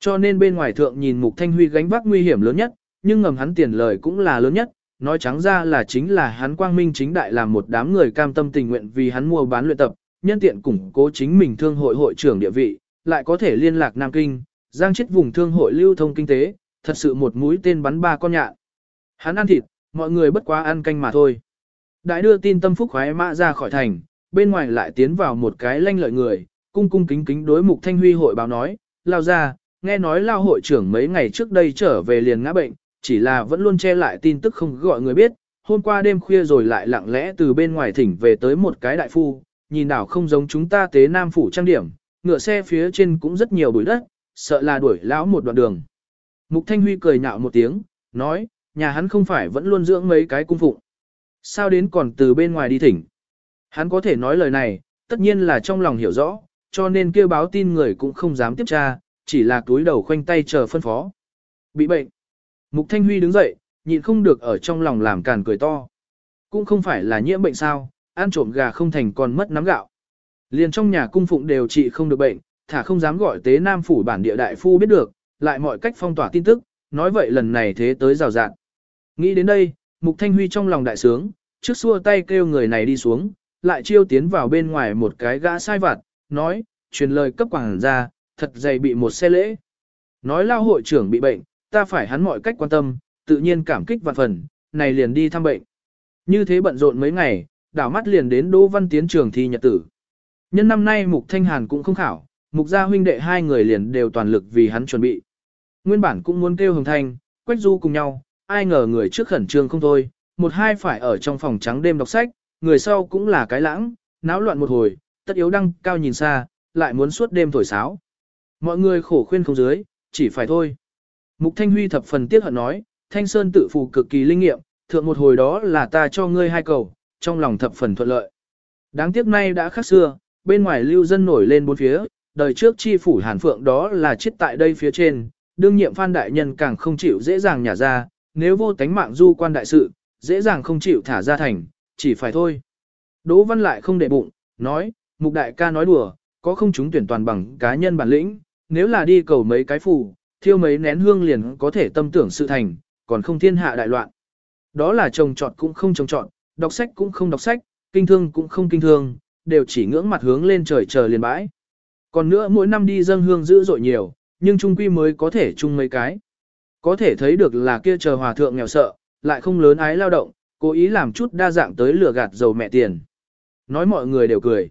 Cho nên bên ngoài thượng nhìn Mục Thanh Huy gánh vác nguy hiểm lớn nhất, nhưng ngầm hắn tiền lời cũng là lớn nhất, nói trắng ra là chính là hắn quang minh chính đại làm một đám người cam tâm tình nguyện vì hắn mua bán luyện tập, nhân tiện củng cố chính mình thương hội hội trưởng địa vị, lại có thể liên lạc Nam Kinh, giang chết vùng thương hội lưu thông kinh tế, thật sự một mũi tên bắn ba con nhạn. Hắn ăn thịt, mọi người bất quá ăn canh mà thôi. Đại đưa tin tâm phúc khoái mã ra khỏi thành, bên ngoài lại tiến vào một cái lanh lợi người, cung cung kính kính đối mục thanh huy hội báo nói, lao ra, nghe nói lao hội trưởng mấy ngày trước đây trở về liền ngã bệnh, chỉ là vẫn luôn che lại tin tức không gọi người biết, hôm qua đêm khuya rồi lại lặng lẽ từ bên ngoài thỉnh về tới một cái đại phu, nhìn đảo không giống chúng ta tế nam phủ trang điểm, ngựa xe phía trên cũng rất nhiều bụi đất, sợ là đuổi lão một đoạn đường. Mục Thanh Huy cười nhạo một tiếng, nói, nhà hắn không phải vẫn luôn dưỡng mấy cái cung phụng. Sao đến còn từ bên ngoài đi thỉnh? Hắn có thể nói lời này, tất nhiên là trong lòng hiểu rõ, cho nên kêu báo tin người cũng không dám tiếp tra, chỉ là túi đầu khoanh tay chờ phân phó. Bị bệnh. Mục Thanh Huy đứng dậy, nhịn không được ở trong lòng làm càn cười to. Cũng không phải là nhiễm bệnh sao, ăn trộm gà không thành còn mất nắm gạo. Liền trong nhà cung phụng đều trị không được bệnh, thả không dám gọi tế nam phủ bản địa đại phu biết được, lại mọi cách phong tỏa tin tức, nói vậy lần này thế tới rào rạn. Nghĩ đến đây, Mục Thanh Huy trong lòng đại sướng, trước xua tay kêu người này đi xuống, lại chiêu tiến vào bên ngoài một cái gã sai vặt, nói, truyền lời cấp quảng ra, thật dày bị một xe lễ. Nói lao hội trưởng bị bệnh, ta phải hắn mọi cách quan tâm, tự nhiên cảm kích vạn phần, này liền đi thăm bệnh. Như thế bận rộn mấy ngày, đảo mắt liền đến Đỗ Văn Tiến trường thi nhật tử. Nhân năm nay Mục Thanh Hàn cũng không khảo, Mục gia huynh đệ hai người liền đều toàn lực vì hắn chuẩn bị. Nguyên bản cũng muốn kêu Hồng Thanh, Quách Du cùng nhau, ai ngờ người trước khẩn trương không thôi, một hai phải ở trong phòng trắng đêm đọc sách, người sau cũng là cái lãng, náo loạn một hồi, tất yếu đăng cao nhìn xa, lại muốn suốt đêm thổi sáo. Mọi người khổ khuyên không dưới, chỉ phải thôi. Mục Thanh Huy thập phần tiếc hận nói, Thanh Sơn tự phù cực kỳ linh nghiệm, thượng một hồi đó là ta cho ngươi hai cầu, trong lòng thập phần thuận lợi. Đáng tiếc nay đã khác xưa, bên ngoài lưu dân nổi lên bốn phía, đời trước chi phủ Hàn Phượng đó là chết tại đây phía trên, đương nhiệm Phan Đại Nhân càng không chịu dễ dàng nhả ra, nếu vô tánh mạng du quan đại sự, dễ dàng không chịu thả ra thành, chỉ phải thôi. Đỗ Văn lại không để bụng, nói, Mục Đại ca nói đùa, có không chúng tuyển toàn bằng cá nhân bản lĩnh, nếu là đi cầu mấy cái phủ thiêu mấy nén hương liền có thể tâm tưởng sự thành, còn không thiên hạ đại loạn. Đó là trồng trọt cũng không trồng trọt, đọc sách cũng không đọc sách, kinh thương cũng không kinh thương, đều chỉ ngưỡng mặt hướng lên trời chờ liền bãi. Còn nữa mỗi năm đi dâng hương dữ dội nhiều, nhưng trung quy mới có thể chung mấy cái. Có thể thấy được là kia chờ hòa thượng nghèo sợ, lại không lớn ái lao động, cố ý làm chút đa dạng tới lừa gạt dầu mẹ tiền. Nói mọi người đều cười.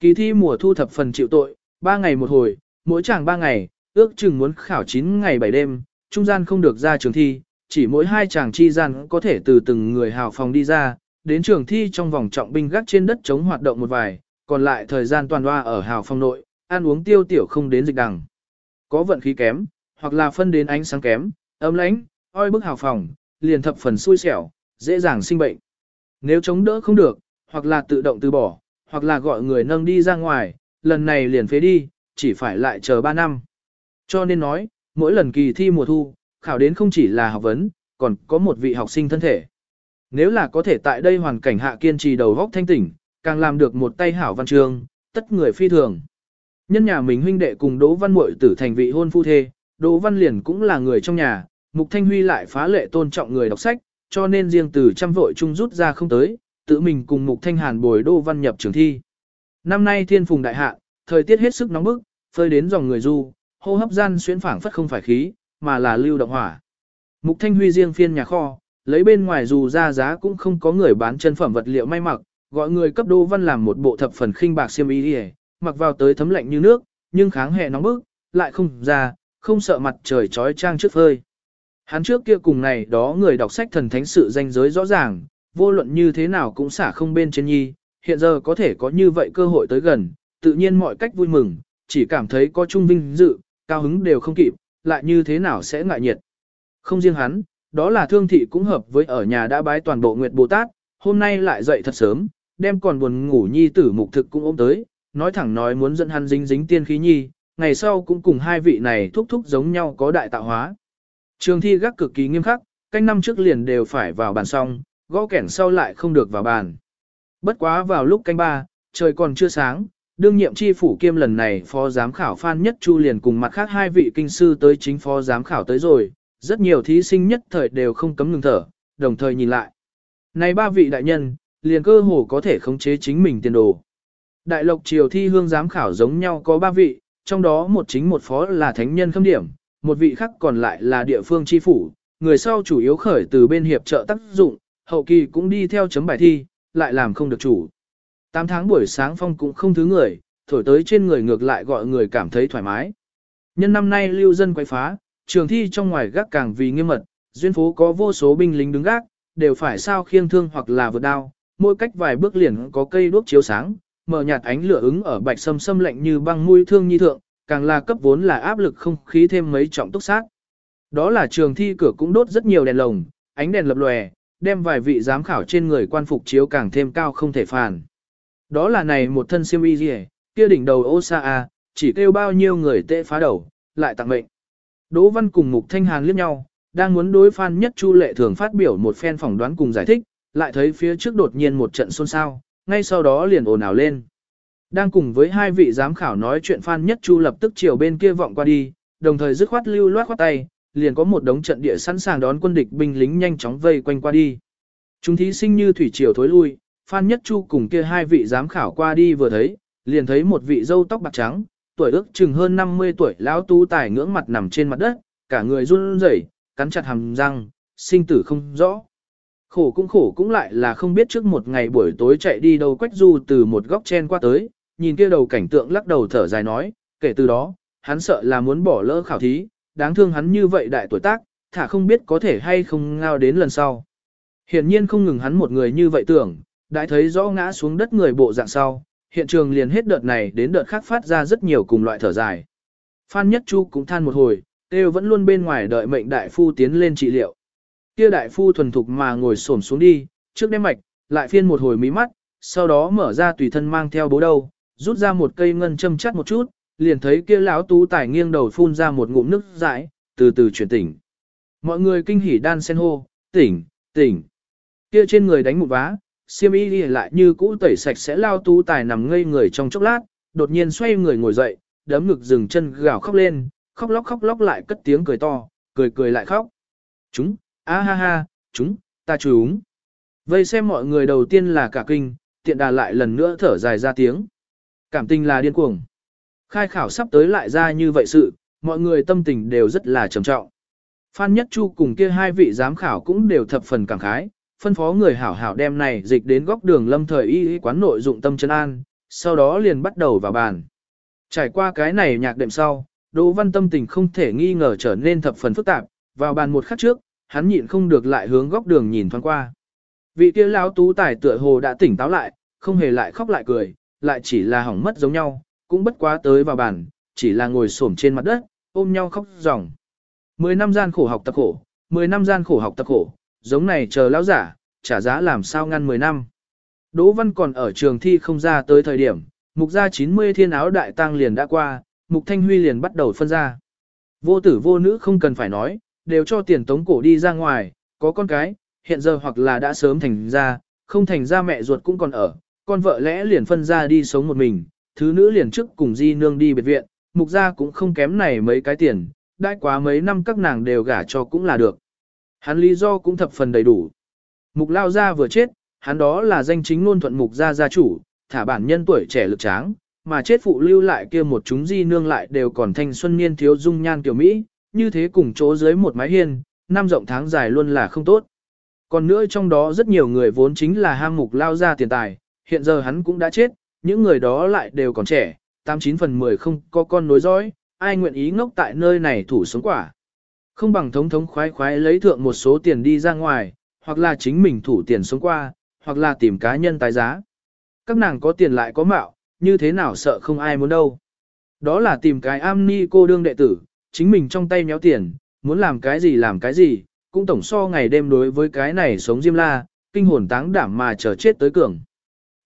Kỳ thi mùa thu thập phần chịu tội, ba ngày một hồi, mỗi chàng ba ngày, ước chừng muốn khảo 9 ngày 7 đêm, trung gian không được ra trường thi, chỉ mỗi hai chàng chi gian có thể từ từng người hào phòng đi ra, đến trường thi trong vòng trọng binh gác trên đất chống hoạt động một vài, còn lại thời gian toàn hoa ở hào phòng nội, ăn uống tiêu tiểu không đến dịch đằng. Có vận khí kém, hoặc là phân đến ánh sáng kém, ấm lãnh, oi bức hào phòng, liền thập phần xui xẻo, dễ dàng sinh bệnh. Nếu chống đỡ không được, hoặc là tự động từ bỏ, hoặc là gọi người nâng đi ra ngoài, lần này liền phế đi, chỉ phải lại chờ 3 năm. Cho nên nói, mỗi lần kỳ thi mùa thu, khảo đến không chỉ là học vấn, còn có một vị học sinh thân thể. Nếu là có thể tại đây hoàn cảnh hạ kiên trì đầu góc thanh tỉnh, càng làm được một tay hảo văn chương, tất người phi thường. Nhân nhà mình huynh đệ cùng Đỗ Văn Muội tử thành vị hôn phu thê, Đỗ Văn Liền cũng là người trong nhà, Mục Thanh Huy lại phá lệ tôn trọng người đọc sách, cho nên riêng từ trăm vội chung rút ra không tới, tự mình cùng Mục Thanh Hàn bồi Đỗ Văn nhập trường thi. Năm nay thiên phùng đại hạ, thời tiết hết sức nóng bức, phơi đến dòng người du, hô hấp gian xuyên phảng phất không phải khí, mà là lưu động hỏa. Mục Thanh Huy riêng phiên nhà kho, lấy bên ngoài dù ra giá cũng không có người bán chân phẩm vật liệu may mặc, gọi người cấp đô Văn làm một bộ thập phần khinh bạc xiêm y đi mặc vào tới thấm lạnh như nước, nhưng kháng hệ nóng bức, lại không ra, không sợ mặt trời trói trang trước phơi. Hắn trước kia cùng này đó người đọc sách thần thánh sự danh giới rõ ràng, vô luận như thế nào cũng xả không bên trên nhi, hiện giờ có thể có như vậy cơ hội tới gần, tự nhiên mọi cách vui mừng, chỉ cảm thấy có trung vinh dự, cao hứng đều không kịp, lại như thế nào sẽ ngại nhiệt. Không riêng hắn, đó là thương thị cũng hợp với ở nhà đã bái toàn bộ Nguyệt Bồ Tát, hôm nay lại dậy thật sớm, đem còn buồn ngủ nhi tử mục thực cũng ôm tới, nói thẳng nói muốn dẫn hắn dính dính tiên khí nhi, ngày sau cũng cùng hai vị này thúc thúc giống nhau có đại tạo hóa. Trường thi gác cực kỳ nghiêm khắc, canh năm trước liền đều phải vào bàn xong, gõ kẻn sau lại không được vào bàn. Bất quá vào lúc canh ba, trời còn chưa sáng, đương nhiệm chi phủ kiêm lần này phó giám khảo Phan Nhất Chu liền cùng mặt khác hai vị kinh sư tới chính phó giám khảo tới rồi, rất nhiều thí sinh nhất thời đều không cấm ngừng thở, đồng thời nhìn lại. Này ba vị đại nhân, liền cơ hồ có thể khống chế chính mình tiền đồ. Đại lộc triều thi hương giám khảo giống nhau có ba vị, trong đó một chính một phó là thánh nhân khâm điểm, một vị khác còn lại là địa phương chi phủ, người sau chủ yếu khởi từ bên hiệp trợ tác dụng, hậu kỳ cũng đi theo chấm bài thi, lại làm không được chủ. 8 tháng buổi sáng phong cũng không thứ người, thổi tới trên người ngược lại gọi người cảm thấy thoải mái. Nhân năm nay lưu dân quay phá, trường thi trong ngoài gác càng vì nghiêm mật, duyên phố có vô số binh lính đứng gác, đều phải sao khiêng thương hoặc là vượt đao, mỗi cách vài bước liền có cây đuốc chiếu sáng, mở nhạt ánh lửa ứng ở bạch sâm sâm lạnh như băng mũi thương nhi thượng, càng là cấp vốn là áp lực không khí thêm mấy trọng túc sát. Đó là trường thi cửa cũng đốt rất nhiều đèn lồng, ánh đèn lập lòe, đem vài vị giám khảo trên người quan phục chiếu càng thêm cao không thể phản. Đó là này một thân siêm y gì kia đỉnh đầu ô xa à, chỉ kêu bao nhiêu người tệ phá đầu, lại tặng mệnh. Đỗ Văn cùng Mục Thanh Hàn liếc nhau, đang muốn đối Phan Nhất Chu Lệ thường phát biểu một phen phỏng đoán cùng giải thích, lại thấy phía trước đột nhiên một trận xôn xao, ngay sau đó liền ồn ào lên. Đang cùng với hai vị giám khảo nói chuyện Phan Nhất Chu lập tức chiều bên kia vọng qua đi, đồng thời dứt khoát lưu loát khoát tay, liền có một đống trận địa sẵn sàng đón quân địch binh lính nhanh chóng vây quanh qua đi. Chúng thí sinh như thủy triều thối lui, Phan Nhất Chu cùng kia hai vị giám khảo qua đi vừa thấy, liền thấy một vị dâu tóc bạc trắng, tuổi ước chừng hơn 50 tuổi lão tu tài ngưỡng mặt nằm trên mặt đất, cả người run rẩy, cắn chặt hàm răng, sinh tử không rõ. Khổ cũng khổ cũng lại là không biết trước một ngày buổi tối chạy đi đâu quách du từ một góc chen qua tới, nhìn kia đầu cảnh tượng lắc đầu thở dài nói, kể từ đó, hắn sợ là muốn bỏ lỡ khảo thí, đáng thương hắn như vậy đại tuổi tác, thả không biết có thể hay không ngao đến lần sau. Hiện nhiên không ngừng hắn một người như vậy tưởng, đã thấy rõ ngã xuống đất người bộ dạng sau, hiện trường liền hết đợt này đến đợt khác phát ra rất nhiều cùng loại thở dài. Phan Nhất Chu cũng than một hồi, đều vẫn luôn bên ngoài đợi mệnh đại phu tiến lên trị liệu. Kia đại phu thuần thục mà ngồi xổm xuống đi, trước đem mạch, lại phiên một hồi mí mắt, sau đó mở ra tùy thân mang theo bố đầu, rút ra một cây ngân châm chắt một chút, liền thấy kia lão tú tải nghiêng đầu phun ra một ngụm nước dãi, từ từ chuyển tỉnh. Mọi người kinh hỉ đan sen hô, tỉnh, tỉnh. Kia trên người đánh một vá, siêm y lại như cũ tẩy sạch sẽ lao tú tài nằm ngây người trong chốc lát, đột nhiên xoay người ngồi dậy, đấm ngực dừng chân gào khóc lên, khóc lóc khóc lóc lại cất tiếng cười to, cười cười lại khóc. Chúng, a ha ha, chúng, ta chúng. Vây xem mọi người đầu tiên là cả kinh, tiện đà lại lần nữa thở dài ra tiếng. Cảm tình là điên cuồng. Khai khảo sắp tới lại ra như vậy sự, mọi người tâm tình đều rất là trầm trọng. Phan Nhất Chu cùng kia hai vị giám khảo cũng đều thập phần cảm khái, phân phó người hảo hảo đem này dịch đến góc đường lâm thời y y quán nội dụng tâm chân an, sau đó liền bắt đầu vào bàn. Trải qua cái này nhạc đệm sau, Đỗ Văn tâm tình không thể nghi ngờ trở nên thập phần phức tạp, vào bàn một khắc trước, hắn nhịn không được lại hướng góc đường nhìn thoáng qua. Vị kia lão tú tài tựa hồ đã tỉnh táo lại, không hề lại khóc lại cười, lại chỉ là hỏng mất giống nhau, cũng bất quá tới vào bàn, chỉ là ngồi xổm trên mặt đất, ôm nhau khóc ròng. Mười năm gian khổ học tập khổ, mười năm gian khổ học tập khổ, giống này chờ lão giả, trả giá làm sao ngăn mười năm. Đỗ Văn còn ở trường thi không ra tới thời điểm, mục gia 90 thiên áo đại tang liền đã qua, mục thanh huy liền bắt đầu phân ra. Vô tử vô nữ không cần phải nói, đều cho tiền tống cổ đi ra ngoài, có con cái, hiện giờ hoặc là đã sớm thành ra, không thành ra mẹ ruột cũng còn ở, con vợ lẽ liền phân ra đi sống một mình, thứ nữ liền trước cùng di nương đi biệt viện, mục gia cũng không kém này mấy cái tiền, đãi quá mấy năm các nàng đều gả cho cũng là được. Hắn lý do cũng thập phần đầy đủ. Mục lao gia vừa chết, hắn đó là danh chính ngôn thuận mục gia gia chủ, thả bản nhân tuổi trẻ lực tráng, mà chết phụ lưu lại kia một chúng di nương lại đều còn thanh xuân niên thiếu dung nhan kiểu Mỹ, như thế cùng chỗ dưới một mái hiên, năm rộng tháng dài luôn là không tốt. Còn nữa trong đó rất nhiều người vốn chính là ham mục lao ra tiền tài, hiện giờ hắn cũng đã chết, những người đó lại đều còn trẻ, 89 phần 10 không có con nối dõi, ai nguyện ý ngốc tại nơi này thủ sống quả. Không bằng thống thống khoái khoái lấy thượng một số tiền đi ra ngoài, hoặc là chính mình thủ tiền sống qua, hoặc là tìm cá nhân tái giá. Các nàng có tiền lại có mạo, như thế nào sợ không ai muốn đâu. Đó là tìm cái am ni cô đương đệ tử, chính mình trong tay méo tiền, muốn làm cái gì làm cái gì, cũng tổng so ngày đêm đối với cái này sống diêm la, kinh hồn táng đảm mà chờ chết tới cường.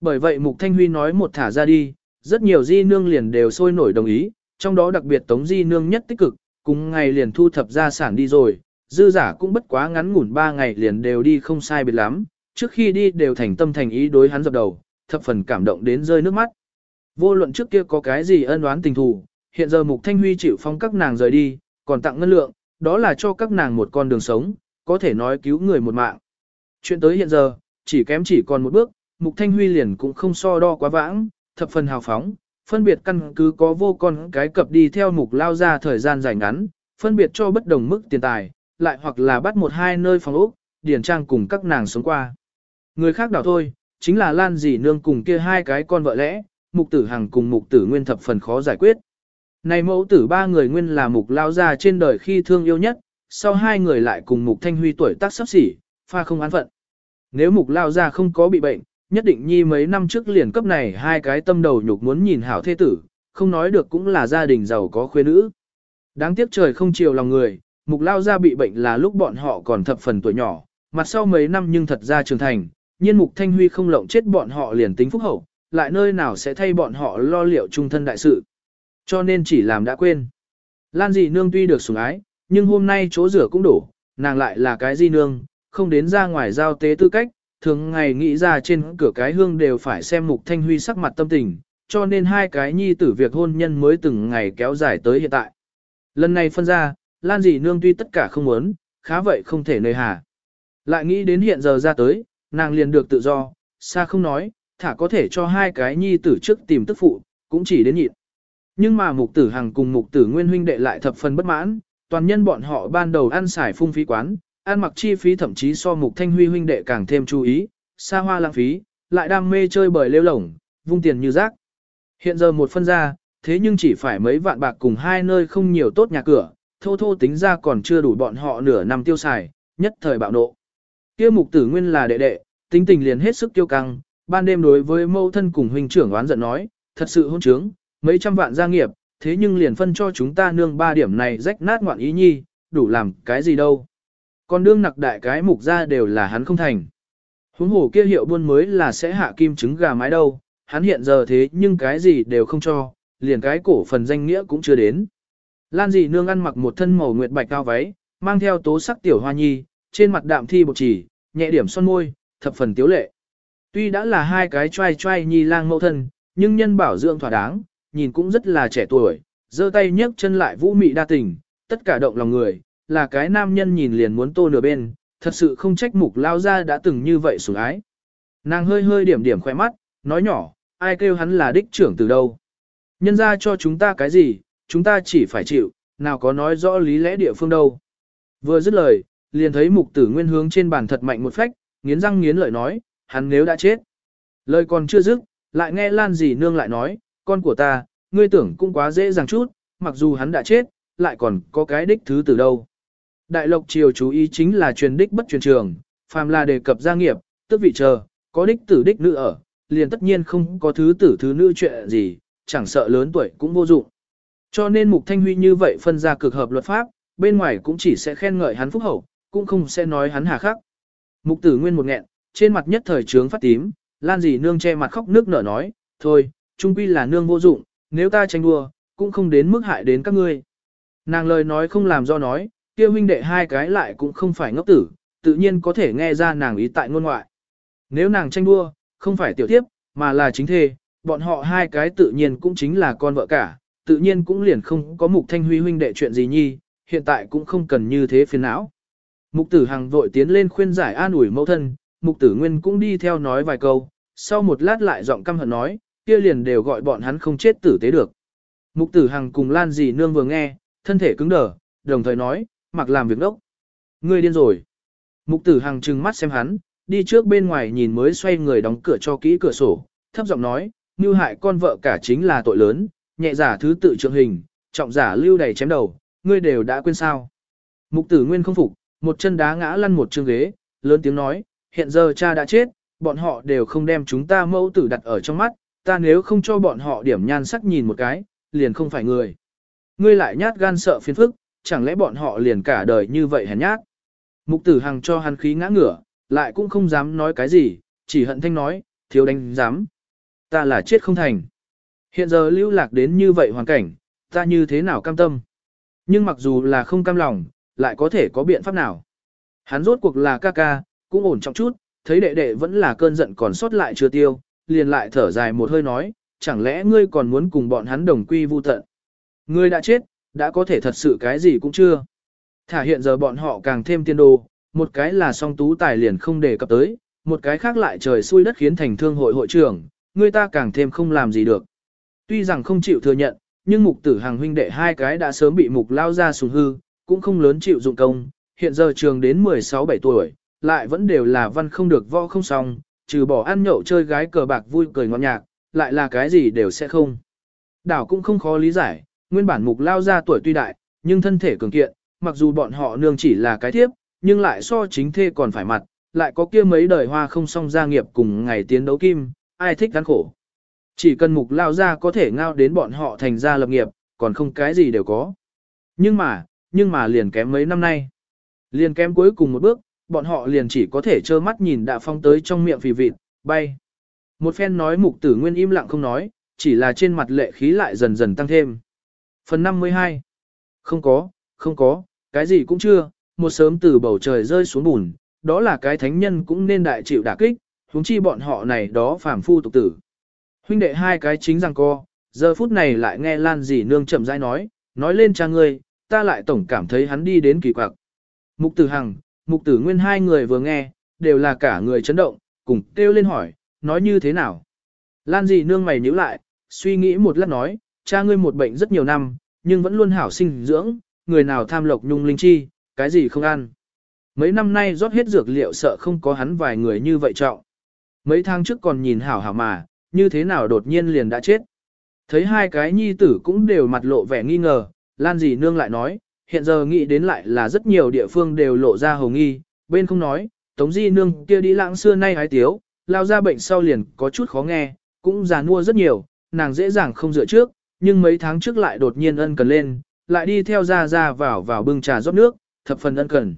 Bởi vậy Mục Thanh Huy nói một thả ra đi, rất nhiều di nương liền đều sôi nổi đồng ý, trong đó đặc biệt Tống di nương nhất tích cực, cùng ngày liền thu thập gia sản đi rồi, dư giả cũng bất quá ngắn ngủn ba ngày liền đều đi không sai biệt lắm, trước khi đi đều thành tâm thành ý đối hắn dập đầu, thập phần cảm động đến rơi nước mắt. Vô luận trước kia có cái gì ân oán tình thù, hiện giờ Mục Thanh Huy chịu phong các nàng rời đi, còn tặng ngân lượng, đó là cho các nàng một con đường sống, có thể nói cứu người một mạng. Chuyện tới hiện giờ, chỉ kém chỉ còn một bước, Mục Thanh Huy liền cũng không so đo quá vãng, thập phần hào phóng, phân biệt căn cứ có vô con cái cập đi theo mục lao ra thời gian dài ngắn, phân biệt cho bất đồng mức tiền tài, lại hoặc là bắt một hai nơi phòng ốc, điển trang cùng các nàng sống qua. Người khác đảo thôi, chính là Lan dì nương cùng kia hai cái con vợ lẽ, mục tử hằng cùng mục tử nguyên thập phần khó giải quyết. Này mẫu tử ba người nguyên là mục lao ra trên đời khi thương yêu nhất, sau hai người lại cùng mục thanh huy tuổi tác sắp xỉ, pha không án phận. Nếu mục lao ra không có bị bệnh, nhất định nhi mấy năm trước liền cấp này hai cái tâm đầu nhục muốn nhìn hảo thế tử, không nói được cũng là gia đình giàu có khuê nữ. Đáng tiếc trời không chiều lòng người, mục lao ra bị bệnh là lúc bọn họ còn thập phần tuổi nhỏ, mặt sau mấy năm nhưng thật ra trưởng thành, nhiên mục thanh huy không lộng chết bọn họ liền tính phúc hậu, lại nơi nào sẽ thay bọn họ lo liệu trung thân đại sự. Cho nên chỉ làm đã quên. Lan dị nương tuy được sủng ái, nhưng hôm nay chỗ rửa cũng đủ, nàng lại là cái di nương, không đến ra ngoài giao tế tư cách, thường ngày nghĩ ra trên cửa cái hương đều phải xem mục thanh huy sắc mặt tâm tình, cho nên hai cái nhi tử việc hôn nhân mới từng ngày kéo dài tới hiện tại. Lần này phân ra, Lan dị nương tuy tất cả không muốn, khá vậy không thể nơi hà. Lại nghĩ đến hiện giờ ra tới, nàng liền được tự do, xa không nói, thả có thể cho hai cái nhi tử trước tìm tức phụ, cũng chỉ đến nhịn. Nhưng mà mục tử hằng cùng mục tử nguyên huynh đệ lại thập phần bất mãn, toàn nhân bọn họ ban đầu ăn xài phung phí quán, ăn mặc chi phí thậm chí so mục thanh huy huynh đệ càng thêm chú ý, xa hoa lãng phí, lại đam mê chơi bời lêu lổng, vung tiền như rác. Hiện giờ một phân ra, thế nhưng chỉ phải mấy vạn bạc cùng hai nơi không nhiều tốt nhà cửa, thô thô tính ra còn chưa đủ bọn họ nửa năm tiêu xài, nhất thời bạo nộ. Kia mục tử nguyên là đệ đệ, tính tình liền hết sức tiêu căng, ban đêm đối với mâu thân cùng huynh trưởng oán giận nói, thật sự hôn trướng, mấy trăm vạn gia nghiệp, thế nhưng liền phân cho chúng ta nương ba điểm này rách nát ngoạn ý nhi, đủ làm cái gì đâu. Còn đương nặc đại cái mục ra đều là hắn không thành. Huống hồ kia hiệu buôn mới là sẽ hạ kim trứng gà mái đâu, hắn hiện giờ thế nhưng cái gì đều không cho, liền cái cổ phần danh nghĩa cũng chưa đến. Lan Dì nương ăn mặc một thân màu nguyệt bạch cao váy, mang theo tố sắc tiểu hoa nhi, trên mặt đạm thi bột chỉ, nhẹ điểm son môi, thập phần tiếu lệ. Tuy đã là hai cái trai trai nhi lang mẫu thân, nhưng nhân bảo dưỡng thỏa đáng, nhìn cũng rất là trẻ tuổi, giơ tay nhấc chân lại vũ mị đa tình, tất cả động lòng người, là cái nam nhân nhìn liền muốn tô nửa bên, thật sự không trách mục lao ra đã từng như vậy sủng ái. Nàng hơi hơi điểm điểm khỏe mắt, nói nhỏ, ai kêu hắn là đích trưởng từ đâu. Nhân ra cho chúng ta cái gì, chúng ta chỉ phải chịu, nào có nói rõ lý lẽ địa phương đâu. Vừa dứt lời, liền thấy mục tử nguyên hướng trên bàn thật mạnh một phách, nghiến răng nghiến lợi nói, hắn nếu đã chết. Lời còn chưa dứt, lại nghe Lan dì nương lại nói, con của ta, ngươi tưởng cũng quá dễ dàng chút, mặc dù hắn đã chết, lại còn có cái đích thứ từ đâu. Đại lộc triều chú ý chính là truyền đích bất truyền trường, phàm là đề cập gia nghiệp, tức vị chờ, có đích tử đích nữ ở, liền tất nhiên không có thứ tử thứ nữ chuyện gì, chẳng sợ lớn tuổi cũng vô dụng. Cho nên Mục Thanh Huy như vậy phân ra cực hợp luật pháp, bên ngoài cũng chỉ sẽ khen ngợi hắn phúc hậu, cũng không sẽ nói hắn hà khắc. Mục tử nguyên một nghẹn, trên mặt nhất thời trướng phát tím, lan dì nương che mặt khóc nước nở nói, thôi, trung quy là nương vô dụng, nếu ta tranh đua, cũng không đến mức hại đến các ngươi. Nàng lời nói không làm do nói, kia huynh đệ hai cái lại cũng không phải ngốc tử, tự nhiên có thể nghe ra nàng ý tại ngôn ngoại. Nếu nàng tranh đua, không phải tiểu tiếp, mà là chính thê, bọn họ hai cái tự nhiên cũng chính là con vợ cả, tự nhiên cũng liền không có mục thanh huy huynh đệ chuyện gì nhi, hiện tại cũng không cần như thế phiền não. Mục tử hằng vội tiến lên khuyên giải an ủi mẫu thân, mục tử nguyên cũng đi theo nói vài câu, sau một lát lại giọng căm hận nói, kia liền đều gọi bọn hắn không chết tử tế được. Mục tử hằng cùng lan dì nương vừa nghe, thân thể cứng đờ, đồng thời nói, mặc làm việc đốc. Ngươi điên rồi. Mục tử hằng trừng mắt xem hắn, đi trước bên ngoài nhìn mới xoay người đóng cửa cho kỹ cửa sổ, thấp giọng nói, như hại con vợ cả chính là tội lớn, nhẹ giả thứ tự trượng hình, trọng giả lưu đầy chém đầu, ngươi đều đã quên sao. Mục tử nguyên không phục, một chân đá ngã lăn một chương ghế, lớn tiếng nói, hiện giờ cha đã chết, bọn họ đều không đem chúng ta mẫu tử đặt ở trong mắt, ta nếu không cho bọn họ điểm nhan sắc nhìn một cái, liền không phải người. Ngươi lại nhát gan sợ phiền phức, chẳng lẽ bọn họ liền cả đời như vậy hèn nhát. Mục tử hằng cho hắn khí ngã ngửa, lại cũng không dám nói cái gì, chỉ hận thanh nói, thiếu đánh dám. Ta là chết không thành. Hiện giờ lưu lạc đến như vậy hoàn cảnh, ta như thế nào cam tâm. Nhưng mặc dù là không cam lòng, lại có thể có biện pháp nào. Hắn rốt cuộc là ca ca, cũng ổn trọng chút, thấy đệ đệ vẫn là cơn giận còn sót lại chưa tiêu, liền lại thở dài một hơi nói, chẳng lẽ ngươi còn muốn cùng bọn hắn đồng quy vu tận. Ngươi đã chết, đã có thể thật sự cái gì cũng chưa. Thả hiện giờ bọn họ càng thêm tiên đồ, một cái là song tú tài liền không đề cập tới, một cái khác lại trời xui đất khiến thành thương hội hội trưởng, người ta càng thêm không làm gì được. Tuy rằng không chịu thừa nhận, nhưng mục tử hàng huynh đệ hai cái đã sớm bị mục lao ra sùng hư, cũng không lớn chịu dụng công, hiện giờ trường đến 16-17 tuổi, lại vẫn đều là văn không được võ không xong, trừ bỏ ăn nhậu chơi gái cờ bạc vui cười ngọt nhạc, lại là cái gì đều sẽ không. Đảo cũng không khó lý giải, nguyên bản mục lao ra tuổi tuy đại, nhưng thân thể cường kiện, mặc dù bọn họ nương chỉ là cái thiếp, nhưng lại so chính thê còn phải mặt, lại có kia mấy đời hoa không song gia nghiệp cùng ngày tiến đấu kim, ai thích gắn khổ. Chỉ cần mục lao ra có thể ngao đến bọn họ thành gia lập nghiệp, còn không cái gì đều có. Nhưng mà, nhưng mà liền kém mấy năm nay. Liền kém cuối cùng một bước, bọn họ liền chỉ có thể trơ mắt nhìn đã phong tới trong miệng phì vịt, bay. Một phen nói mục tử nguyên im lặng không nói, chỉ là trên mặt lệ khí lại dần dần tăng thêm. Phần 52 Không có, không có, cái gì cũng chưa, một sớm từ bầu trời rơi xuống bùn, đó là cái thánh nhân cũng nên đại chịu đả kích, huống chi bọn họ này đó phàm phu tục tử. Huynh đệ hai cái chính rằng co, giờ phút này lại nghe Lan dì nương chậm rãi nói, nói lên cha ngươi, ta lại tổng cảm thấy hắn đi đến kỳ quặc. Mục tử hằng, mục tử nguyên hai người vừa nghe, đều là cả người chấn động, cùng kêu lên hỏi, nói như thế nào. Lan dì nương mày nhíu lại, suy nghĩ một lát nói, cha ngươi một bệnh rất nhiều năm, nhưng vẫn luôn hảo sinh dưỡng, người nào tham lộc nhung linh chi, cái gì không ăn. Mấy năm nay rót hết dược liệu sợ không có hắn vài người như vậy trọng. Mấy tháng trước còn nhìn hảo hảo mà, như thế nào đột nhiên liền đã chết. Thấy hai cái nhi tử cũng đều mặt lộ vẻ nghi ngờ, Lan dì nương lại nói, hiện giờ nghĩ đến lại là rất nhiều địa phương đều lộ ra hồng nghi, bên không nói, tống di nương kia đi lãng xưa nay hái tiếu, lao ra bệnh sau liền có chút khó nghe, cũng già nua rất nhiều, nàng dễ dàng không dựa trước, nhưng mấy tháng trước lại đột nhiên ân cần lên, lại đi theo ra ra vào vào bưng trà rót nước, thập phần ân cần.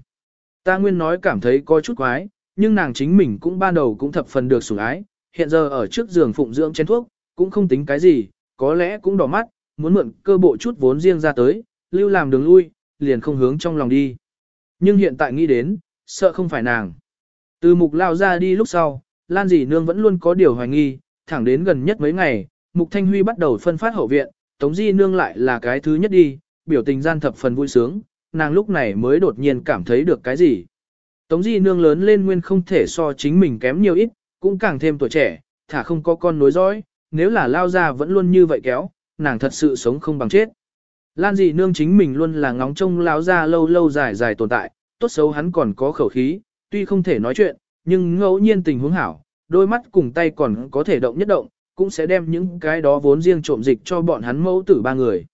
Ta nguyên nói cảm thấy có chút quái, nhưng nàng chính mình cũng ban đầu cũng thập phần được sủng ái, hiện giờ ở trước giường phụng dưỡng chén thuốc, cũng không tính cái gì, có lẽ cũng đỏ mắt, muốn mượn cơ bộ chút vốn riêng ra tới, lưu làm đường lui, liền không hướng trong lòng đi. Nhưng hiện tại nghĩ đến, sợ không phải nàng. Từ mục lao ra đi lúc sau, Lan dì nương vẫn luôn có điều hoài nghi, thẳng đến gần nhất mấy ngày, mục thanh huy bắt đầu phân phát hậu viện, tống di nương lại là cái thứ nhất đi, biểu tình gian thập phần vui sướng, nàng lúc này mới đột nhiên cảm thấy được cái gì. Tống di nương lớn lên nguyên không thể so chính mình kém nhiều ít, cũng càng thêm tuổi trẻ, thả không có con nối dõi, nếu là lao ra vẫn luôn như vậy kéo, nàng thật sự sống không bằng chết. Lan dị nương chính mình luôn là ngóng trông lao ra lâu lâu dài dài tồn tại, tốt xấu hắn còn có khẩu khí, tuy không thể nói chuyện, nhưng ngẫu nhiên tình huống hảo, đôi mắt cùng tay còn có thể động nhất động, cũng sẽ đem những cái đó vốn riêng trộm dịch cho bọn hắn mẫu tử ba người.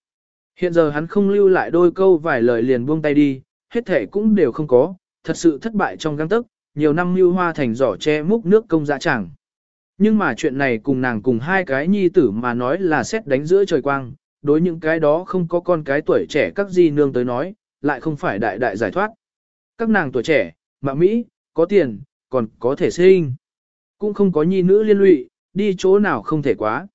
Hiện giờ hắn không lưu lại đôi câu vài lời liền buông tay đi, hết thể cũng đều không có, thật sự thất bại trong găng tức, nhiều năm mưu hoa thành giỏ che múc nước công dạ chẳng. Nhưng mà chuyện này cùng nàng cùng hai cái nhi tử mà nói là xét đánh giữa trời quang, đối những cái đó không có con cái tuổi trẻ các di nương tới nói, lại không phải đại đại giải thoát. Các nàng tuổi trẻ, mạ Mỹ, có tiền, còn có thể sinh. Cũng không có nhi nữ liên lụy, đi chỗ nào không thể quá.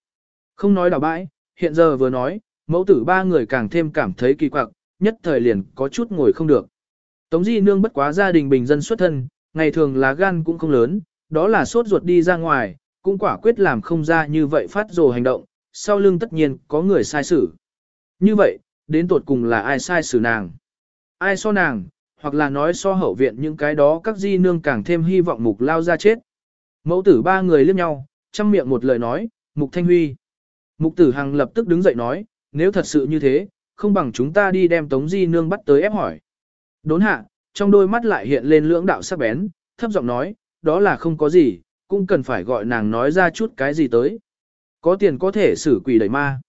Không nói đào bãi, hiện giờ vừa nói, mẫu tử ba người càng thêm cảm thấy kỳ quặc, nhất thời liền có chút ngồi không được. Tống Di Nương bất quá gia đình bình dân xuất thân, ngày thường lá gan cũng không lớn, đó là sốt ruột đi ra ngoài, cũng quả quyết làm không ra như vậy phát rồ hành động, sau lưng tất nhiên có người sai xử. Như vậy, đến tột cùng là ai sai xử nàng? Ai so nàng, hoặc là nói so hậu viện những cái đó các di nương càng thêm hy vọng mục lao ra chết. Mẫu tử ba người liếc nhau, chăm miệng một lời nói, mục thanh huy. Mục tử hằng lập tức đứng dậy nói, nếu thật sự như thế, không bằng chúng ta đi đem tống di nương bắt tới ép hỏi. Đốn hạ, trong đôi mắt lại hiện lên lưỡng đạo sắc bén, thấp giọng nói, đó là không có gì, cũng cần phải gọi nàng nói ra chút cái gì tới. Có tiền có thể xử quỷ đẩy ma.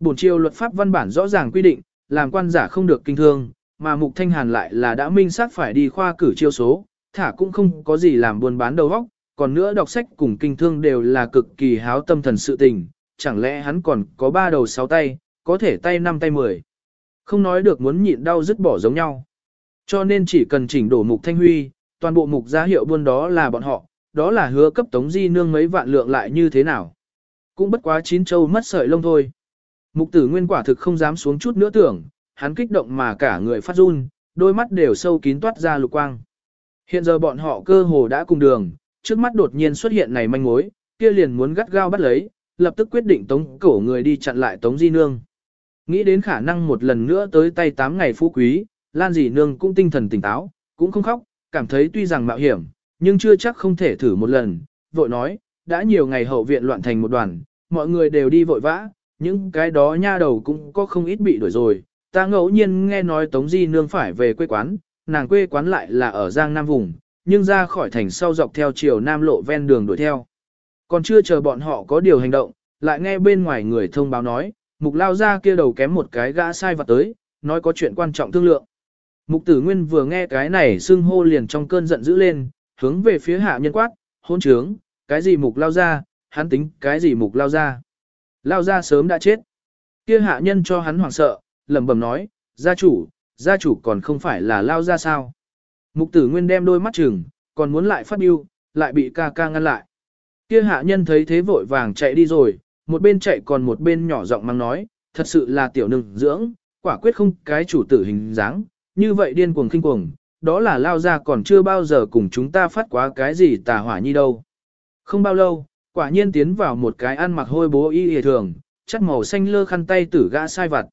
Bổn triều luật pháp văn bản rõ ràng quy định, làm quan giả không được kinh thương, mà Mục Thanh Hàn lại là đã minh xác phải đi khoa cử chiêu số, thả cũng không có gì làm buôn bán đầu óc, còn nữa đọc sách cùng kinh thương đều là cực kỳ háo tâm thần sự tình, chẳng lẽ hắn còn có ba đầu sáu tay, có thể tay năm tay mười. Không nói được muốn nhịn đau dứt bỏ giống nhau. Cho nên chỉ cần chỉnh đổ Mục Thanh Huy, toàn bộ mục giá hiệu buôn đó là bọn họ, đó là hứa cấp tống di nương mấy vạn lượng lại như thế nào. Cũng bất quá chín châu mất sợi lông thôi. Mục tử nguyên quả thực không dám xuống chút nữa tưởng, hắn kích động mà cả người phát run, đôi mắt đều sâu kín toát ra lục quang. Hiện giờ bọn họ cơ hồ đã cùng đường, trước mắt đột nhiên xuất hiện này manh mối, kia liền muốn gắt gao bắt lấy, lập tức quyết định tống cổ người đi chặn lại tống di nương. Nghĩ đến khả năng một lần nữa tới tay 8 ngày phú quý, Lan dì nương cũng tinh thần tỉnh táo, cũng không khóc, cảm thấy tuy rằng mạo hiểm, nhưng chưa chắc không thể thử một lần, vội nói, đã nhiều ngày hậu viện loạn thành một đoàn, mọi người đều đi vội vã, những cái đó nha đầu cũng có không ít bị đuổi rồi, ta ngẫu nhiên nghe nói Tống Di Nương phải về quê quán, nàng quê quán lại là ở Giang Nam vùng, nhưng ra khỏi thành sau dọc theo chiều Nam lộ ven đường đuổi theo. Còn chưa chờ bọn họ có điều hành động, lại nghe bên ngoài người thông báo nói, mục lao ra kia đầu kém một cái gã sai vặt tới, nói có chuyện quan trọng thương lượng. Mục tử nguyên vừa nghe cái này xưng hô liền trong cơn giận dữ lên, hướng về phía hạ nhân quát, hôn trướng, cái gì mục lao ra, hắn tính cái gì mục lao ra. Lao ra sớm đã chết. Kia hạ nhân cho hắn hoảng sợ, lẩm bẩm nói, gia chủ, gia chủ còn không phải là lao ra sao. Mục tử nguyên đem đôi mắt chừng, còn muốn lại phát biêu, lại bị ca ca ngăn lại. Kia hạ nhân thấy thế vội vàng chạy đi rồi, một bên chạy còn một bên nhỏ giọng mang nói, thật sự là tiểu nương dưỡng, quả quyết không cái chủ tử hình dáng, như vậy điên cuồng kinh cuồng, đó là lao ra còn chưa bao giờ cùng chúng ta phát quá cái gì tà hỏa nhi đâu. Không bao lâu, quả nhiên tiến vào một cái ăn mặc hôi bố y hề thường, chắc màu xanh lơ khăn tay tử gã sai vặt.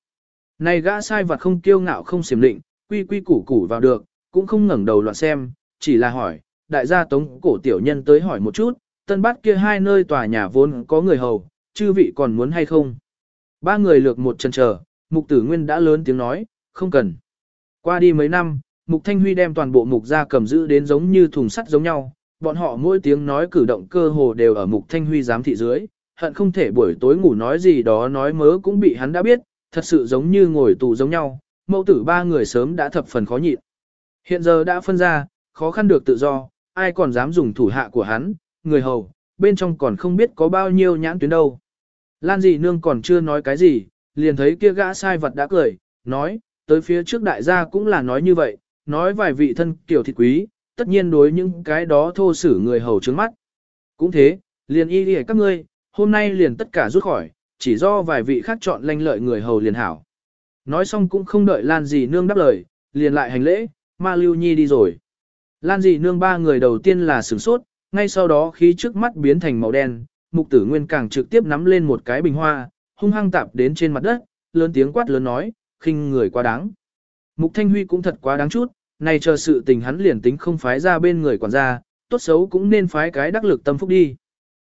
Này gã sai vặt không kiêu ngạo không xiểm định, quy quy củ củ vào được, cũng không ngẩng đầu loạn xem, chỉ là hỏi, đại gia tống cổ tiểu nhân tới hỏi một chút, tân bát kia hai nơi tòa nhà vốn có người hầu, chư vị còn muốn hay không? Ba người lược một chân chờ, mục tử nguyên đã lớn tiếng nói, không cần. Qua đi mấy năm, Mục Thanh Huy đem toàn bộ mục gia cầm giữ đến giống như thùng sắt giống nhau, bọn họ mỗi tiếng nói cử động cơ hồ đều ở Mục Thanh Huy giám thị dưới, hận không thể buổi tối ngủ nói gì đó nói mớ cũng bị hắn đã biết, thật sự giống như ngồi tù giống nhau, mẫu tử ba người sớm đã thập phần khó nhịn. Hiện giờ đã phân ra, khó khăn được tự do, ai còn dám dùng thủ hạ của hắn, người hầu, bên trong còn không biết có bao nhiêu nhãn tuyến đâu. Lan dị nương còn chưa nói cái gì, liền thấy kia gã sai vật đã cười, nói, tới phía trước đại gia cũng là nói như vậy, nói vài vị thân kiểu thịt quý, tất nhiên đối những cái đó thô sử người hầu trướng mắt. Cũng thế, liền y đi các ngươi, hôm nay liền tất cả rút khỏi, chỉ do vài vị khác chọn lanh lợi người hầu liền hảo. Nói xong cũng không đợi Lan dì nương đáp lời, liền lại hành lễ, ma lưu nhi đi rồi. Lan Dị nương ba người đầu tiên là sửng sốt, ngay sau đó khí trước mắt biến thành màu đen, mục tử nguyên càng trực tiếp nắm lên một cái bình hoa, hung hăng tạp đến trên mặt đất, lớn tiếng quát lớn nói, khinh người quá đáng. Mục Thanh Huy cũng thật quá đáng chút, này chờ sự tình hắn liền tính không phái ra bên người quản gia, tốt xấu cũng nên phái cái đắc lực tâm phúc đi.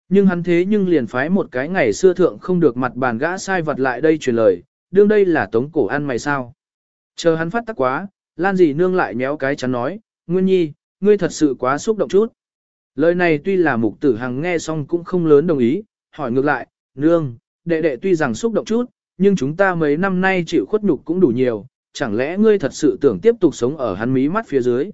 Nhưng hắn thế nhưng liền phái một cái ngày xưa thượng không được mặt bàn gã sai vật lại đây truyền lời, đương đây là tống cổ ăn mày sao. Chờ hắn phát tắc quá, Lan dì nương lại nhéo cái chắn nói, Nguyên Nhi, ngươi thật sự quá xúc động chút. Lời này tuy là mục tử hằng nghe xong cũng không lớn đồng ý, hỏi ngược lại, nương, đệ đệ tuy rằng xúc động chút, nhưng chúng ta mấy năm nay chịu khuất nhục cũng đủ nhiều, chẳng lẽ ngươi thật sự tưởng tiếp tục sống ở hắn mí mắt phía dưới.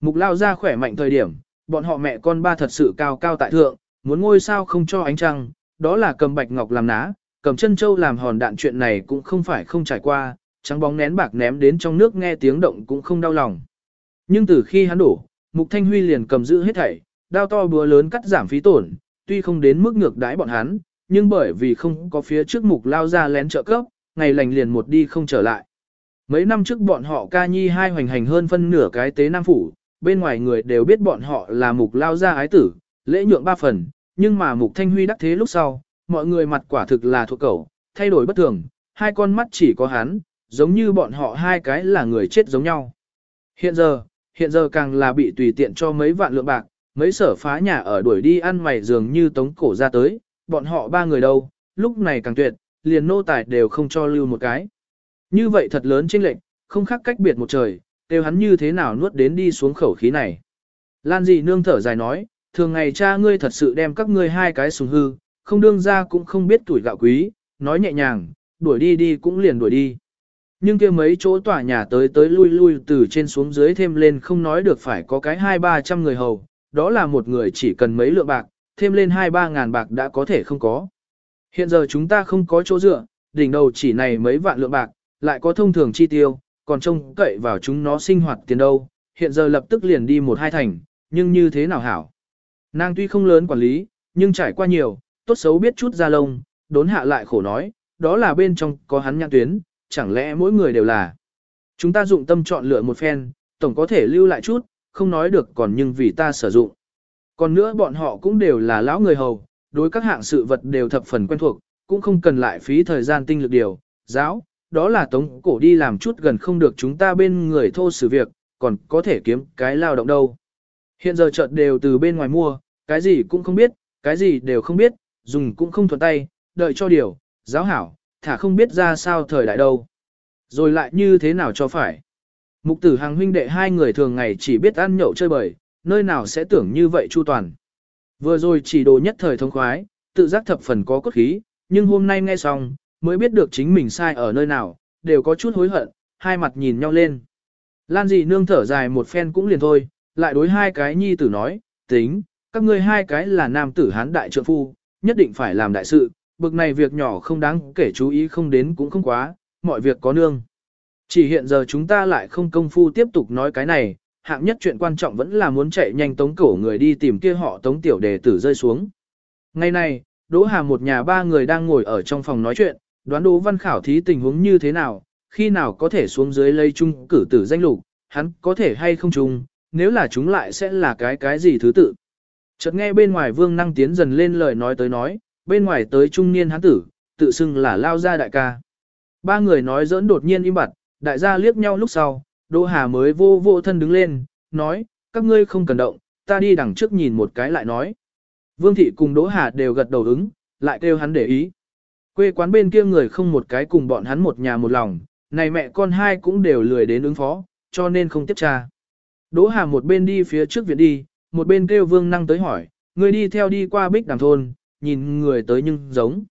Mục lao ra khỏe mạnh thời điểm, bọn họ mẹ con ba thật sự cao cao tại thượng, muốn ngôi sao không cho ánh trăng, đó là cầm bạch ngọc làm ná, cầm chân châu làm hòn đạn chuyện này cũng không phải không trải qua, trắng bóng nén bạc ném đến trong nước nghe tiếng động cũng không đau lòng. Nhưng từ khi hắn đổ, Mục Thanh Huy liền cầm giữ hết thảy, đao to búa lớn cắt giảm phí tổn, tuy không đến mức ngược đãi bọn hắn, nhưng bởi vì không có phía trước Mục lao ra lén trợ cấp, ngày lành liền một đi không trở lại. Mấy năm trước bọn họ ca nhi hai hoành hành hơn phân nửa cái tế nam phủ, bên ngoài người đều biết bọn họ là Mục lao ra ái tử, lễ nhượng ba phần, nhưng mà Mục Thanh Huy đắc thế lúc sau, mọi người mặt quả thực là thuộc cầu, thay đổi bất thường, hai con mắt chỉ có hắn, giống như bọn họ hai cái là người chết giống nhau. Hiện giờ, hiện giờ càng là bị tùy tiện cho mấy vạn lượng bạc, mấy sở phá nhà ở đuổi đi ăn mày dường như tống cổ ra tới, bọn họ ba người đâu, lúc này càng tuyệt, liền nô tài đều không cho lưu một cái. Như vậy thật lớn chênh lệch, không khác cách biệt một trời, đều hắn như thế nào nuốt đến đi xuống khẩu khí này. Lan dị nương thở dài nói, thường ngày cha ngươi thật sự đem các ngươi hai cái sùng hư, không đương ra cũng không biết tuổi gạo quý, nói nhẹ nhàng, đuổi đi đi cũng liền đuổi đi. Nhưng kia mấy chỗ tòa nhà tới tới lui lui từ trên xuống dưới thêm lên không nói được phải có cái hai ba trăm người hầu, đó là một người chỉ cần mấy lượng bạc, thêm lên hai ba ngàn bạc đã có thể không có. Hiện giờ chúng ta không có chỗ dựa, đỉnh đầu chỉ này mấy vạn lượng bạc, lại có thông thường chi tiêu, còn trông cậy vào chúng nó sinh hoạt tiền đâu, hiện giờ lập tức liền đi một hai thành, nhưng như thế nào hảo. Nàng tuy không lớn quản lý, nhưng trải qua nhiều, tốt xấu biết chút ra lông, đốn hạ lại khổ nói, đó là bên trong có hắn nhãn tuyến, chẳng lẽ mỗi người đều là. Chúng ta dụng tâm chọn lựa một phen, tổng có thể lưu lại chút, không nói được còn nhưng vì ta sử dụng. Còn nữa bọn họ cũng đều là lão người hầu, đối các hạng sự vật đều thập phần quen thuộc, cũng không cần lại phí thời gian tinh lực điều, giáo, đó là tống cổ đi làm chút gần không được chúng ta bên người thô xử việc, còn có thể kiếm cái lao động đâu. Hiện giờ chợt đều từ bên ngoài mua, cái gì cũng không biết, cái gì đều không biết, dùng cũng không thuận tay, đợi cho điều, giáo hảo, thả không biết ra sao thời đại đâu. Rồi lại như thế nào cho phải. Mục tử hàng huynh đệ hai người thường ngày chỉ biết ăn nhậu chơi bời, nơi nào sẽ tưởng như vậy chu toàn. Vừa rồi chỉ đồ nhất thời thông khoái, tự giác thập phần có cốt khí, nhưng hôm nay nghe xong, mới biết được chính mình sai ở nơi nào, đều có chút hối hận, hai mặt nhìn nhau lên. Lan dị nương thở dài một phen cũng liền thôi, lại đối hai cái nhi tử nói, tính, các ngươi hai cái là nam tử hán đại trượng phu, nhất định phải làm đại sự, bực này việc nhỏ không đáng kể chú ý không đến cũng không quá, mọi việc có nương. Chỉ hiện giờ chúng ta lại không công phu tiếp tục nói cái này, hạng nhất chuyện quan trọng vẫn là muốn chạy nhanh tống cổ người đi tìm kia họ tống tiểu đề tử rơi xuống. Ngày này, Đỗ Hà một nhà ba người đang ngồi ở trong phòng nói chuyện, đoán Đỗ Văn khảo thí tình huống như thế nào, khi nào có thể xuống dưới lấy chung cử tử danh lục, hắn có thể hay không chung, nếu là chúng lại sẽ là cái cái gì thứ tự. Chợt nghe bên ngoài Vương Năng tiến dần lên lời nói tới nói, bên ngoài tới trung niên hán tử, tự xưng là lao gia đại ca. Ba người nói giỡn đột nhiên im bặt, đại gia liếc nhau lúc sau, Đỗ Hà mới vô vô thân đứng lên, nói, các ngươi không cần động, ta đi đằng trước nhìn một cái lại nói. Vương Thị cùng Đỗ Hà đều gật đầu ứng, lại kêu hắn để ý. Quê quán bên kia người không một cái cùng bọn hắn một nhà một lòng, này mẹ con hai cũng đều lười đến ứng phó, cho nên không tiếp tra. Đỗ Hà một bên đi phía trước viện đi, một bên kêu Vương Năng tới hỏi, người đi theo đi qua bích đằng thôn, nhìn người tới nhưng giống.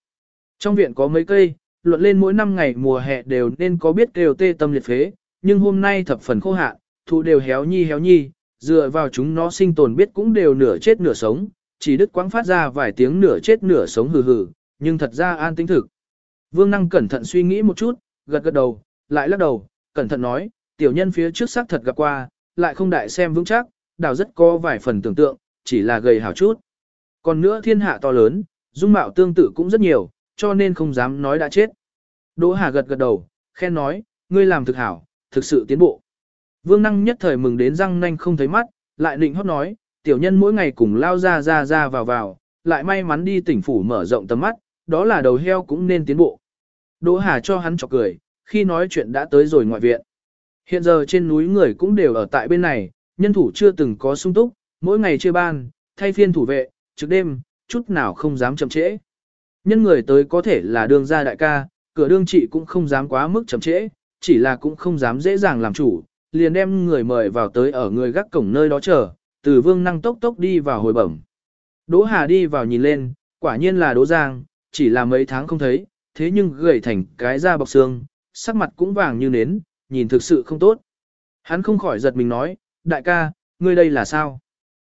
Trong viện có mấy cây, luận lên mỗi năm ngày mùa hè đều nên có biết đều tê tâm liệt phế, nhưng hôm nay thập phần khô hạn, thụ đều héo nhi héo nhi, dựa vào chúng nó sinh tồn biết cũng đều nửa chết nửa sống, chỉ đứt quãng phát ra vài tiếng nửa chết nửa sống hừ hừ, nhưng thật ra an tính thực. Vương Năng cẩn thận suy nghĩ một chút, gật gật đầu, lại lắc đầu, cẩn thận nói, tiểu nhân phía trước xác thật gặp qua, lại không đại xem vững chắc, đào rất có vài phần tưởng tượng, chỉ là gầy hào chút. Còn nữa thiên hạ to lớn, dung mạo tương tự cũng rất nhiều, cho nên không dám nói đã chết. Đỗ Hà gật gật đầu, khen nói, ngươi làm thực hảo, thực sự tiến bộ. Vương năng nhất thời mừng đến răng nanh không thấy mắt, lại định hót nói, tiểu nhân mỗi ngày cùng lao ra ra ra vào vào, lại may mắn đi tỉnh phủ mở rộng tầm mắt, đó là đầu heo cũng nên tiến bộ. Đỗ Hà cho hắn chọc cười, khi nói chuyện đã tới rồi ngoại viện. Hiện giờ trên núi người cũng đều ở tại bên này, nhân thủ chưa từng có sung túc, mỗi ngày chia ban, thay phiên thủ vệ, trước đêm, chút nào không dám chậm trễ. Nhân người tới có thể là đương gia đại ca, cửa đương trị cũng không dám quá mức chậm trễ, chỉ là cũng không dám dễ dàng làm chủ, liền đem người mời vào tới ở người gác cổng nơi đó chờ, từ vương năng tốc tốc đi vào hồi bẩm. Đỗ Hà đi vào nhìn lên, quả nhiên là Đỗ Giang, chỉ là mấy tháng không thấy, thế nhưng gầy thành cái da bọc xương, sắc mặt cũng vàng như nến, nhìn thực sự không tốt. Hắn không khỏi giật mình nói, đại ca, ngươi đây là sao?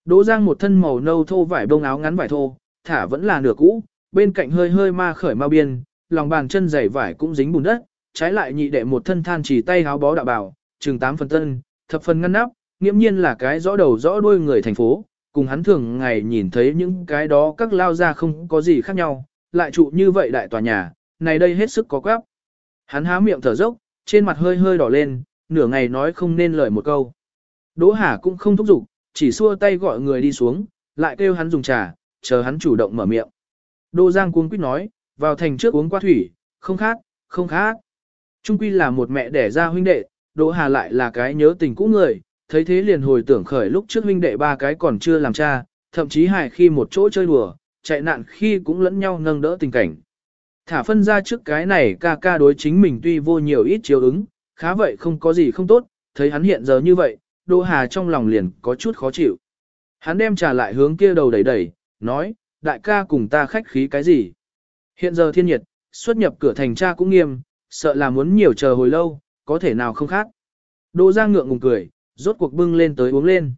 Đỗ Giang một thân màu nâu thô vải bông áo ngắn vải thô, thả vẫn là nửa cũ, bên cạnh hơi hơi ma khởi ma biên, lòng bàn chân giày vải cũng dính bùn đất, trái lại nhị đệ một thân than chỉ tay áo bó đạo bảo, chừng tám phần tân, thập phần ngăn nắp, nghiễm nhiên là cái rõ đầu rõ đuôi người thành phố, cùng hắn thường ngày nhìn thấy những cái đó các lao ra không có gì khác nhau, lại trụ như vậy đại tòa nhà, này đây hết sức có quáp. Hắn há miệng thở dốc, trên mặt hơi hơi đỏ lên, nửa ngày nói không nên lời một câu. Đỗ Hà cũng không thúc giục, chỉ xua tay gọi người đi xuống, lại kêu hắn dùng trà, chờ hắn chủ động mở miệng. Đô Giang cuống quýt nói, vào thành trước uống qua thủy, không khác, không khác. Trung quy là một mẹ đẻ ra huynh đệ, Đỗ Hà lại là cái nhớ tình cũ người, thấy thế liền hồi tưởng khởi lúc trước huynh đệ ba cái còn chưa làm cha, thậm chí hài khi một chỗ chơi đùa, chạy nạn khi cũng lẫn nhau nâng đỡ tình cảnh. Thả phân ra trước cái này ca ca đối chính mình tuy vô nhiều ít chiếu ứng, khá vậy không có gì không tốt, thấy hắn hiện giờ như vậy, Đỗ Hà trong lòng liền có chút khó chịu. Hắn đem trà lại hướng kia đầu đẩy đẩy, nói, đại ca cùng ta khách khí cái gì. Hiện giờ thiên nhiệt, xuất nhập cửa thành cha cũng nghiêm, sợ là muốn nhiều chờ hồi lâu, có thể nào không khác. Đỗ Giang ngượng ngùng cười, rốt cuộc bưng lên tới uống lên.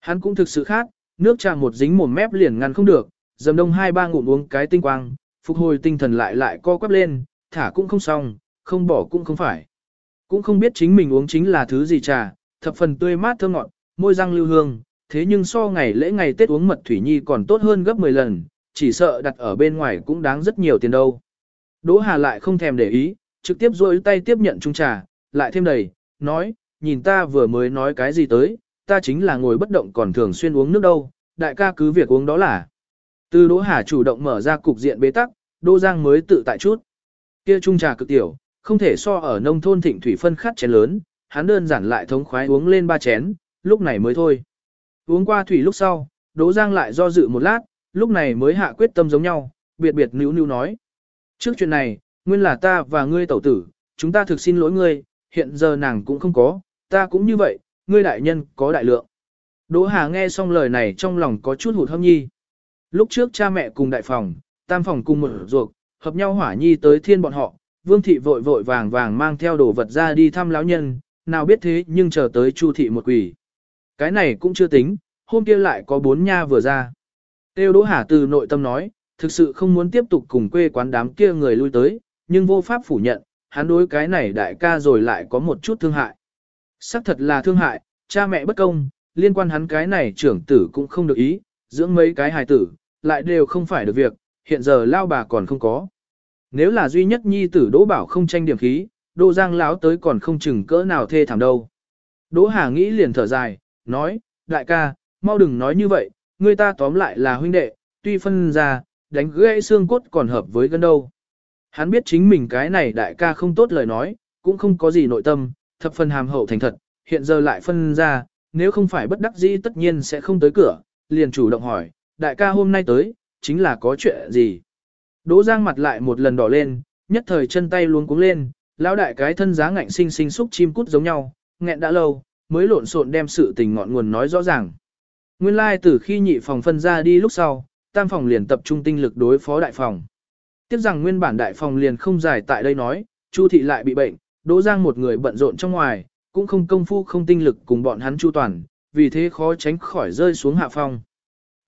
Hắn cũng thực sự khác, nước trà một dính mồm mép liền ngăn không được, dầm đông hai ba ngụm uống cái tinh quang, phục hồi tinh thần lại lại co quắp lên, thả cũng không xong, không bỏ cũng không phải. Cũng không biết chính mình uống chính là thứ gì trà, thập phần tươi mát thơm ngọt, môi răng lưu hương, thế nhưng so ngày lễ ngày Tết uống mật thủy nhi còn tốt hơn gấp 10 lần, chỉ sợ đặt ở bên ngoài cũng đáng rất nhiều tiền đâu. Đỗ Hà lại không thèm để ý, trực tiếp rôi tay tiếp nhận chung trà, lại thêm đầy, nói, nhìn ta vừa mới nói cái gì tới, ta chính là ngồi bất động còn thường xuyên uống nước đâu, đại ca cứ việc uống đó là. Từ Đỗ Hà chủ động mở ra cục diện bế tắc, Đỗ Giang mới tự tại chút. Kia chung trà cực tiểu, không thể so ở nông thôn thịnh thủy phân khát chén lớn, hắn đơn giản lại thống khoái uống lên ba chén, lúc này mới thôi. Uống qua thủy lúc sau, Đỗ Giang lại do dự một lát, lúc này mới hạ quyết tâm giống nhau, biệt biệt níu níu nói. Trước chuyện này, nguyên là ta và ngươi tẩu tử, chúng ta thực xin lỗi ngươi, hiện giờ nàng cũng không có, ta cũng như vậy, ngươi đại nhân có đại lượng. Đỗ Hà nghe xong lời này trong lòng có chút hụt hâm nhi. Lúc trước cha mẹ cùng đại phòng, tam phòng cùng một ruột, hợp nhau hỏa nhi tới thiên bọn họ, vương thị vội vội vàng vàng mang theo đồ vật ra đi thăm lão nhân, nào biết thế nhưng chờ tới chu thị một quỷ. Cái này cũng chưa tính, hôm kia lại có bốn nha vừa ra. Tiêu Đỗ Hà từ nội tâm nói, thực sự không muốn tiếp tục cùng quê quán đám kia người lui tới, nhưng vô pháp phủ nhận, hắn đối cái này đại ca rồi lại có một chút thương hại. Sắc thật là thương hại, cha mẹ bất công, liên quan hắn cái này trưởng tử cũng không được ý, dưỡng mấy cái hài tử, lại đều không phải được việc, hiện giờ lao bà còn không có. Nếu là duy nhất nhi tử Đỗ Bảo không tranh điểm khí, Đỗ Giang lão tới còn không chừng cỡ nào thê thảm đâu. Đỗ Hà nghĩ liền thở dài, nói, đại ca, mau đừng nói như vậy, người ta tóm lại là huynh đệ, tuy phân ra, đánh gãy xương cốt còn hợp với gân đâu. Hắn biết chính mình cái này đại ca không tốt lời nói, cũng không có gì nội tâm, thập phần hàm hậu thành thật, hiện giờ lại phân ra, nếu không phải bất đắc dĩ tất nhiên sẽ không tới cửa, liền chủ động hỏi, đại ca hôm nay tới, chính là có chuyện gì. Đỗ Giang mặt lại một lần đỏ lên, nhất thời chân tay luôn cuống lên, lão đại cái thân giá ngạnh sinh sinh xúc chim cút giống nhau, nghẹn đã lâu, mới lộn xộn đem sự tình ngọn nguồn nói rõ ràng. Nguyên lai like từ khi nhị phòng phân ra đi lúc sau, tam phòng liền tập trung tinh lực đối phó đại phòng. Tiếp rằng nguyên bản đại phòng liền không giải tại đây nói, Chu thị lại bị bệnh, Đỗ Giang một người bận rộn trong ngoài, cũng không công phu không tinh lực cùng bọn hắn chu toàn, vì thế khó tránh khỏi rơi xuống hạ phong.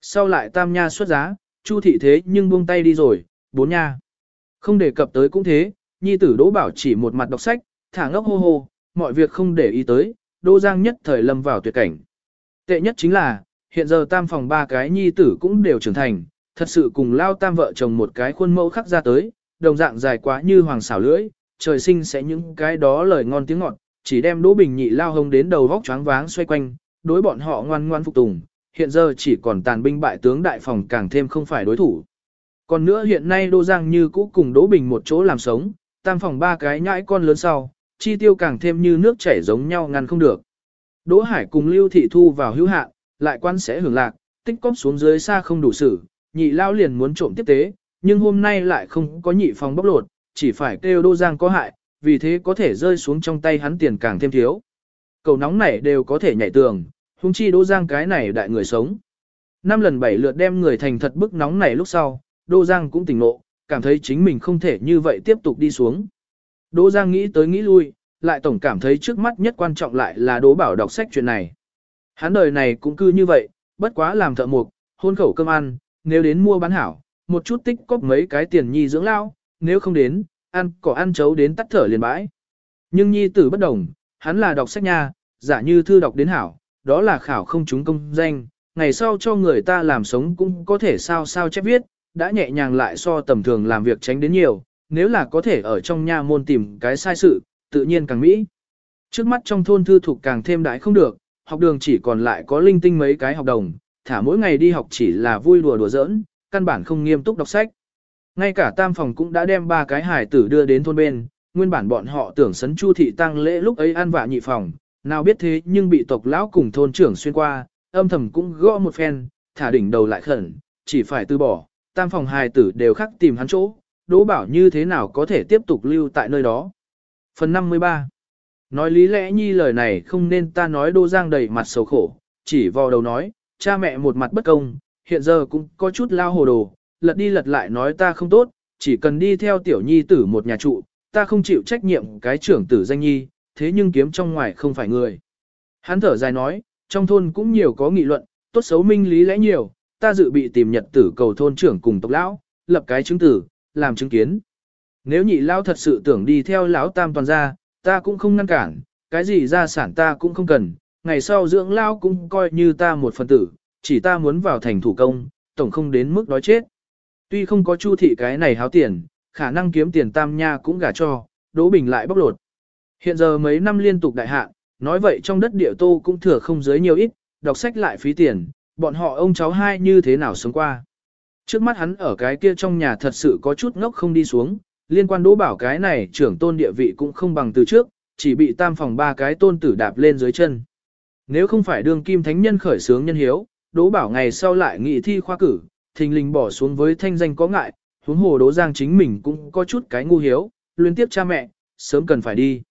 Sau lại tam nha xuất giá, Chu thị thế nhưng buông tay đi rồi, bốn nha. Không đề cập tới cũng thế, nhi tử Đỗ Bảo chỉ một mặt đọc sách, thả ngốc hô hô, mọi việc không để ý tới, Đỗ Giang nhất thời lâm vào tuyệt cảnh. Tệ nhất chính là, hiện giờ tam phòng ba cái nhi tử cũng đều trưởng thành, thật sự cùng lao tam vợ chồng một cái khuôn mẫu khắc ra tới, đồng dạng dài quá như hoàng xảo lưỡi, trời sinh sẽ những cái đó lời ngon tiếng ngọt, chỉ đem Đỗ Bình Nhị lao hông đến đầu vóc choáng váng xoay quanh, đối bọn họ ngoan ngoan phục tùng, hiện giờ chỉ còn tàn binh bại tướng đại phòng càng thêm không phải đối thủ. Còn nữa hiện nay Đỗ Giang như cũ cùng Đỗ Bình một chỗ làm sống, tam phòng ba cái nhãi con lớn sau, chi tiêu càng thêm như nước chảy giống nhau ngăn không được. Đỗ Hải cùng Lưu Thị Thu vào hữu hạn, lại quan sẽ hưởng lạc, tích cóp xuống dưới xa không đủ xử, nhị lao liền muốn trộm tiếp tế, nhưng hôm nay lại không có nhị phòng bóc lột, chỉ phải kêu Đỗ Giang có hại, vì thế có thể rơi xuống trong tay hắn tiền càng thêm thiếu. Cầu nóng này đều có thể nhảy tường, hung chi Đỗ Giang cái này đại người sống. Năm lần bảy lượt đem người thành thật bức nóng này lúc sau, Đỗ Giang cũng tỉnh nộ, cảm thấy chính mình không thể như vậy tiếp tục đi xuống. Đỗ Giang nghĩ tới nghĩ lui, lại tổng cảm thấy trước mắt nhất quan trọng lại là Đỗ bảo đọc sách chuyện này. Hắn đời này cũng cư như vậy, bất quá làm thợ mộc, hôn khẩu cơm ăn, nếu đến mua bán hảo, một chút tích cóp mấy cái tiền nhi dưỡng lao, nếu không đến, ăn cỏ ăn chấu đến tắt thở liền bãi. Nhưng nhi tử bất đồng, hắn là đọc sách nha, giả như thư đọc đến hảo, đó là khảo không chúng công danh, ngày sau cho người ta làm sống cũng có thể sao sao chép viết, đã nhẹ nhàng lại so tầm thường làm việc tránh đến nhiều, nếu là có thể ở trong nha môn tìm cái sai sự, tự nhiên càng mỹ. Trước mắt trong thôn thư thuộc càng thêm đại không được, học đường chỉ còn lại có linh tinh mấy cái học đồng, thả mỗi ngày đi học chỉ là vui đùa đùa giỡn, căn bản không nghiêm túc đọc sách. Ngay cả tam phòng cũng đã đem ba cái hải tử đưa đến thôn bên, nguyên bản bọn họ tưởng sấn chu thị tăng lễ lúc ấy an vạ nhị phòng, nào biết thế nhưng bị tộc lão cùng thôn trưởng xuyên qua, âm thầm cũng gõ một phen, thả đỉnh đầu lại khẩn, chỉ phải từ bỏ, tam phòng hài tử đều khắc tìm hắn chỗ, đỗ bảo như thế nào có thể tiếp tục lưu tại nơi đó. Phần 53 Nói lý lẽ nhi lời này không nên ta nói đô giang đầy mặt xấu khổ, chỉ vào đầu nói, cha mẹ một mặt bất công, hiện giờ cũng có chút lao hồ đồ, lật đi lật lại nói ta không tốt, chỉ cần đi theo tiểu nhi tử một nhà trụ, ta không chịu trách nhiệm cái trưởng tử danh nhi, thế nhưng kiếm trong ngoài không phải người. Hắn thở dài nói, trong thôn cũng nhiều có nghị luận, tốt xấu minh lý lẽ nhiều, ta dự bị tìm nhật tử cầu thôn trưởng cùng tộc lão, lập cái chứng tử, làm chứng kiến. Nếu nhị lão thật sự tưởng đi theo lão tam toàn gia, ta cũng không ngăn cản, cái gì gia sản ta cũng không cần, ngày sau dưỡng lão cũng coi như ta một phần tử, chỉ ta muốn vào thành thủ công, tổng không đến mức đói chết. Tuy không có chu thị cái này háo tiền, khả năng kiếm tiền tam nha cũng gả cho, Đỗ Bình lại bóc lột. Hiện giờ mấy năm liên tục đại hạn, nói vậy trong đất địa tô cũng thừa không dưới nhiều ít, đọc sách lại phí tiền, bọn họ ông cháu hai như thế nào sống qua. Trước mắt hắn ở cái kia trong nhà thật sự có chút ngốc không đi xuống, liên quan đỗ bảo cái này trưởng tôn địa vị cũng không bằng từ trước, chỉ bị tam phòng ba cái tôn tử đạp lên dưới chân. Nếu không phải đường kim thánh nhân khởi sướng nhân hiếu, đỗ bảo ngày sau lại nghị thi khoa cử, thình lình bỏ xuống với thanh danh có ngại, huống hồ đỗ giang chính mình cũng có chút cái ngu hiếu, liên tiếp cha mẹ, sớm cần phải đi.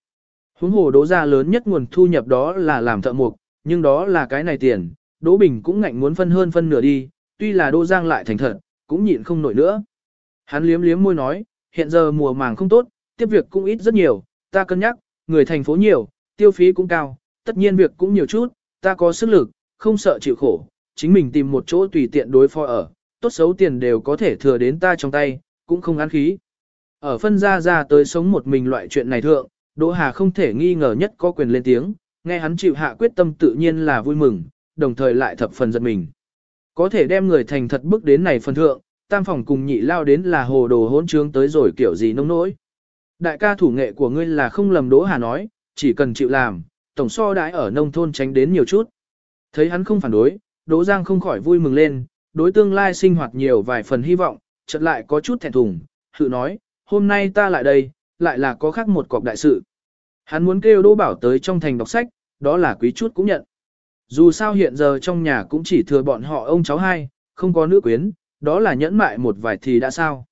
Huống hồ đỗ gia lớn nhất nguồn thu nhập đó là làm thợ mộc, nhưng đó là cái này tiền, Đỗ Bình cũng ngạnh muốn phân hơn phân nửa đi, tuy là Đỗ Giang lại thành thật, cũng nhịn không nổi nữa. Hắn liếm liếm môi nói, hiện giờ mùa màng không tốt, tiếp việc cũng ít rất nhiều, ta cân nhắc, người thành phố nhiều, tiêu phí cũng cao, tất nhiên việc cũng nhiều chút, ta có sức lực, không sợ chịu khổ, chính mình tìm một chỗ tùy tiện đối phó ở, tốt xấu tiền đều có thể thừa đến ta trong tay, cũng không ăn khí. Ở phân ra ra tới sống một mình loại chuyện này thượng, Đỗ Hà không thể nghi ngờ nhất có quyền lên tiếng, nghe hắn chịu hạ quyết tâm tự nhiên là vui mừng, đồng thời lại thập phần giật mình. Có thể đem người thành thật bước đến này phần thượng, tam phòng cùng nhị lao đến là hồ đồ hỗn trướng tới rồi kiểu gì nông nỗi. Đại ca thủ nghệ của ngươi là không lầm Đỗ Hà nói, chỉ cần chịu làm, tổng so đãi ở nông thôn tránh đến nhiều chút. Thấy hắn không phản đối, Đỗ Giang không khỏi vui mừng lên, đối tương lai sinh hoạt nhiều vài phần hy vọng, chợt lại có chút thẹn thùng, tự nói, hôm nay ta lại đây, lại là có khác một cọc đại sự. Hắn muốn kêu Đỗ Bảo tới trong thành đọc sách, đó là quý chút cũng nhận. Dù sao hiện giờ trong nhà cũng chỉ thừa bọn họ ông cháu hai, không có nữ quyến, đó là nhẫn mại một vài thì đã sao.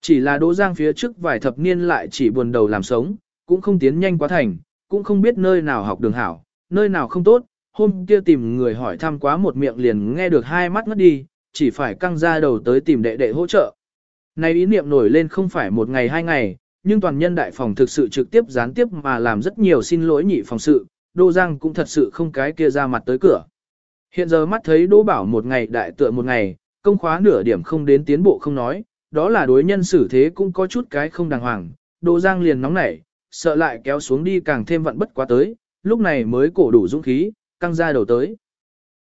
Chỉ là Đỗ Giang phía trước vài thập niên lại chỉ buồn đầu làm sống, cũng không tiến nhanh quá thành, cũng không biết nơi nào học đường hảo, nơi nào không tốt, hôm kia tìm người hỏi thăm quá một miệng liền nghe được hai mắt ngất đi, chỉ phải căng ra đầu tới tìm đệ đệ hỗ trợ. Này ý niệm nổi lên không phải một ngày hai ngày, nhưng toàn nhân đại phòng thực sự trực tiếp gián tiếp mà làm rất nhiều xin lỗi nhị phòng sự, Đô Giang cũng thật sự không cái kia ra mặt tới cửa. Hiện giờ mắt thấy Đỗ Bảo một ngày đại tựa một ngày, công khóa nửa điểm không đến tiến bộ không nói, đó là đối nhân xử thế cũng có chút cái không đàng hoàng. Đỗ Giang liền nóng nảy, sợ lại kéo xuống đi càng thêm vận bất quá tới, lúc này mới cổ đủ dũng khí, căng ra đầu tới.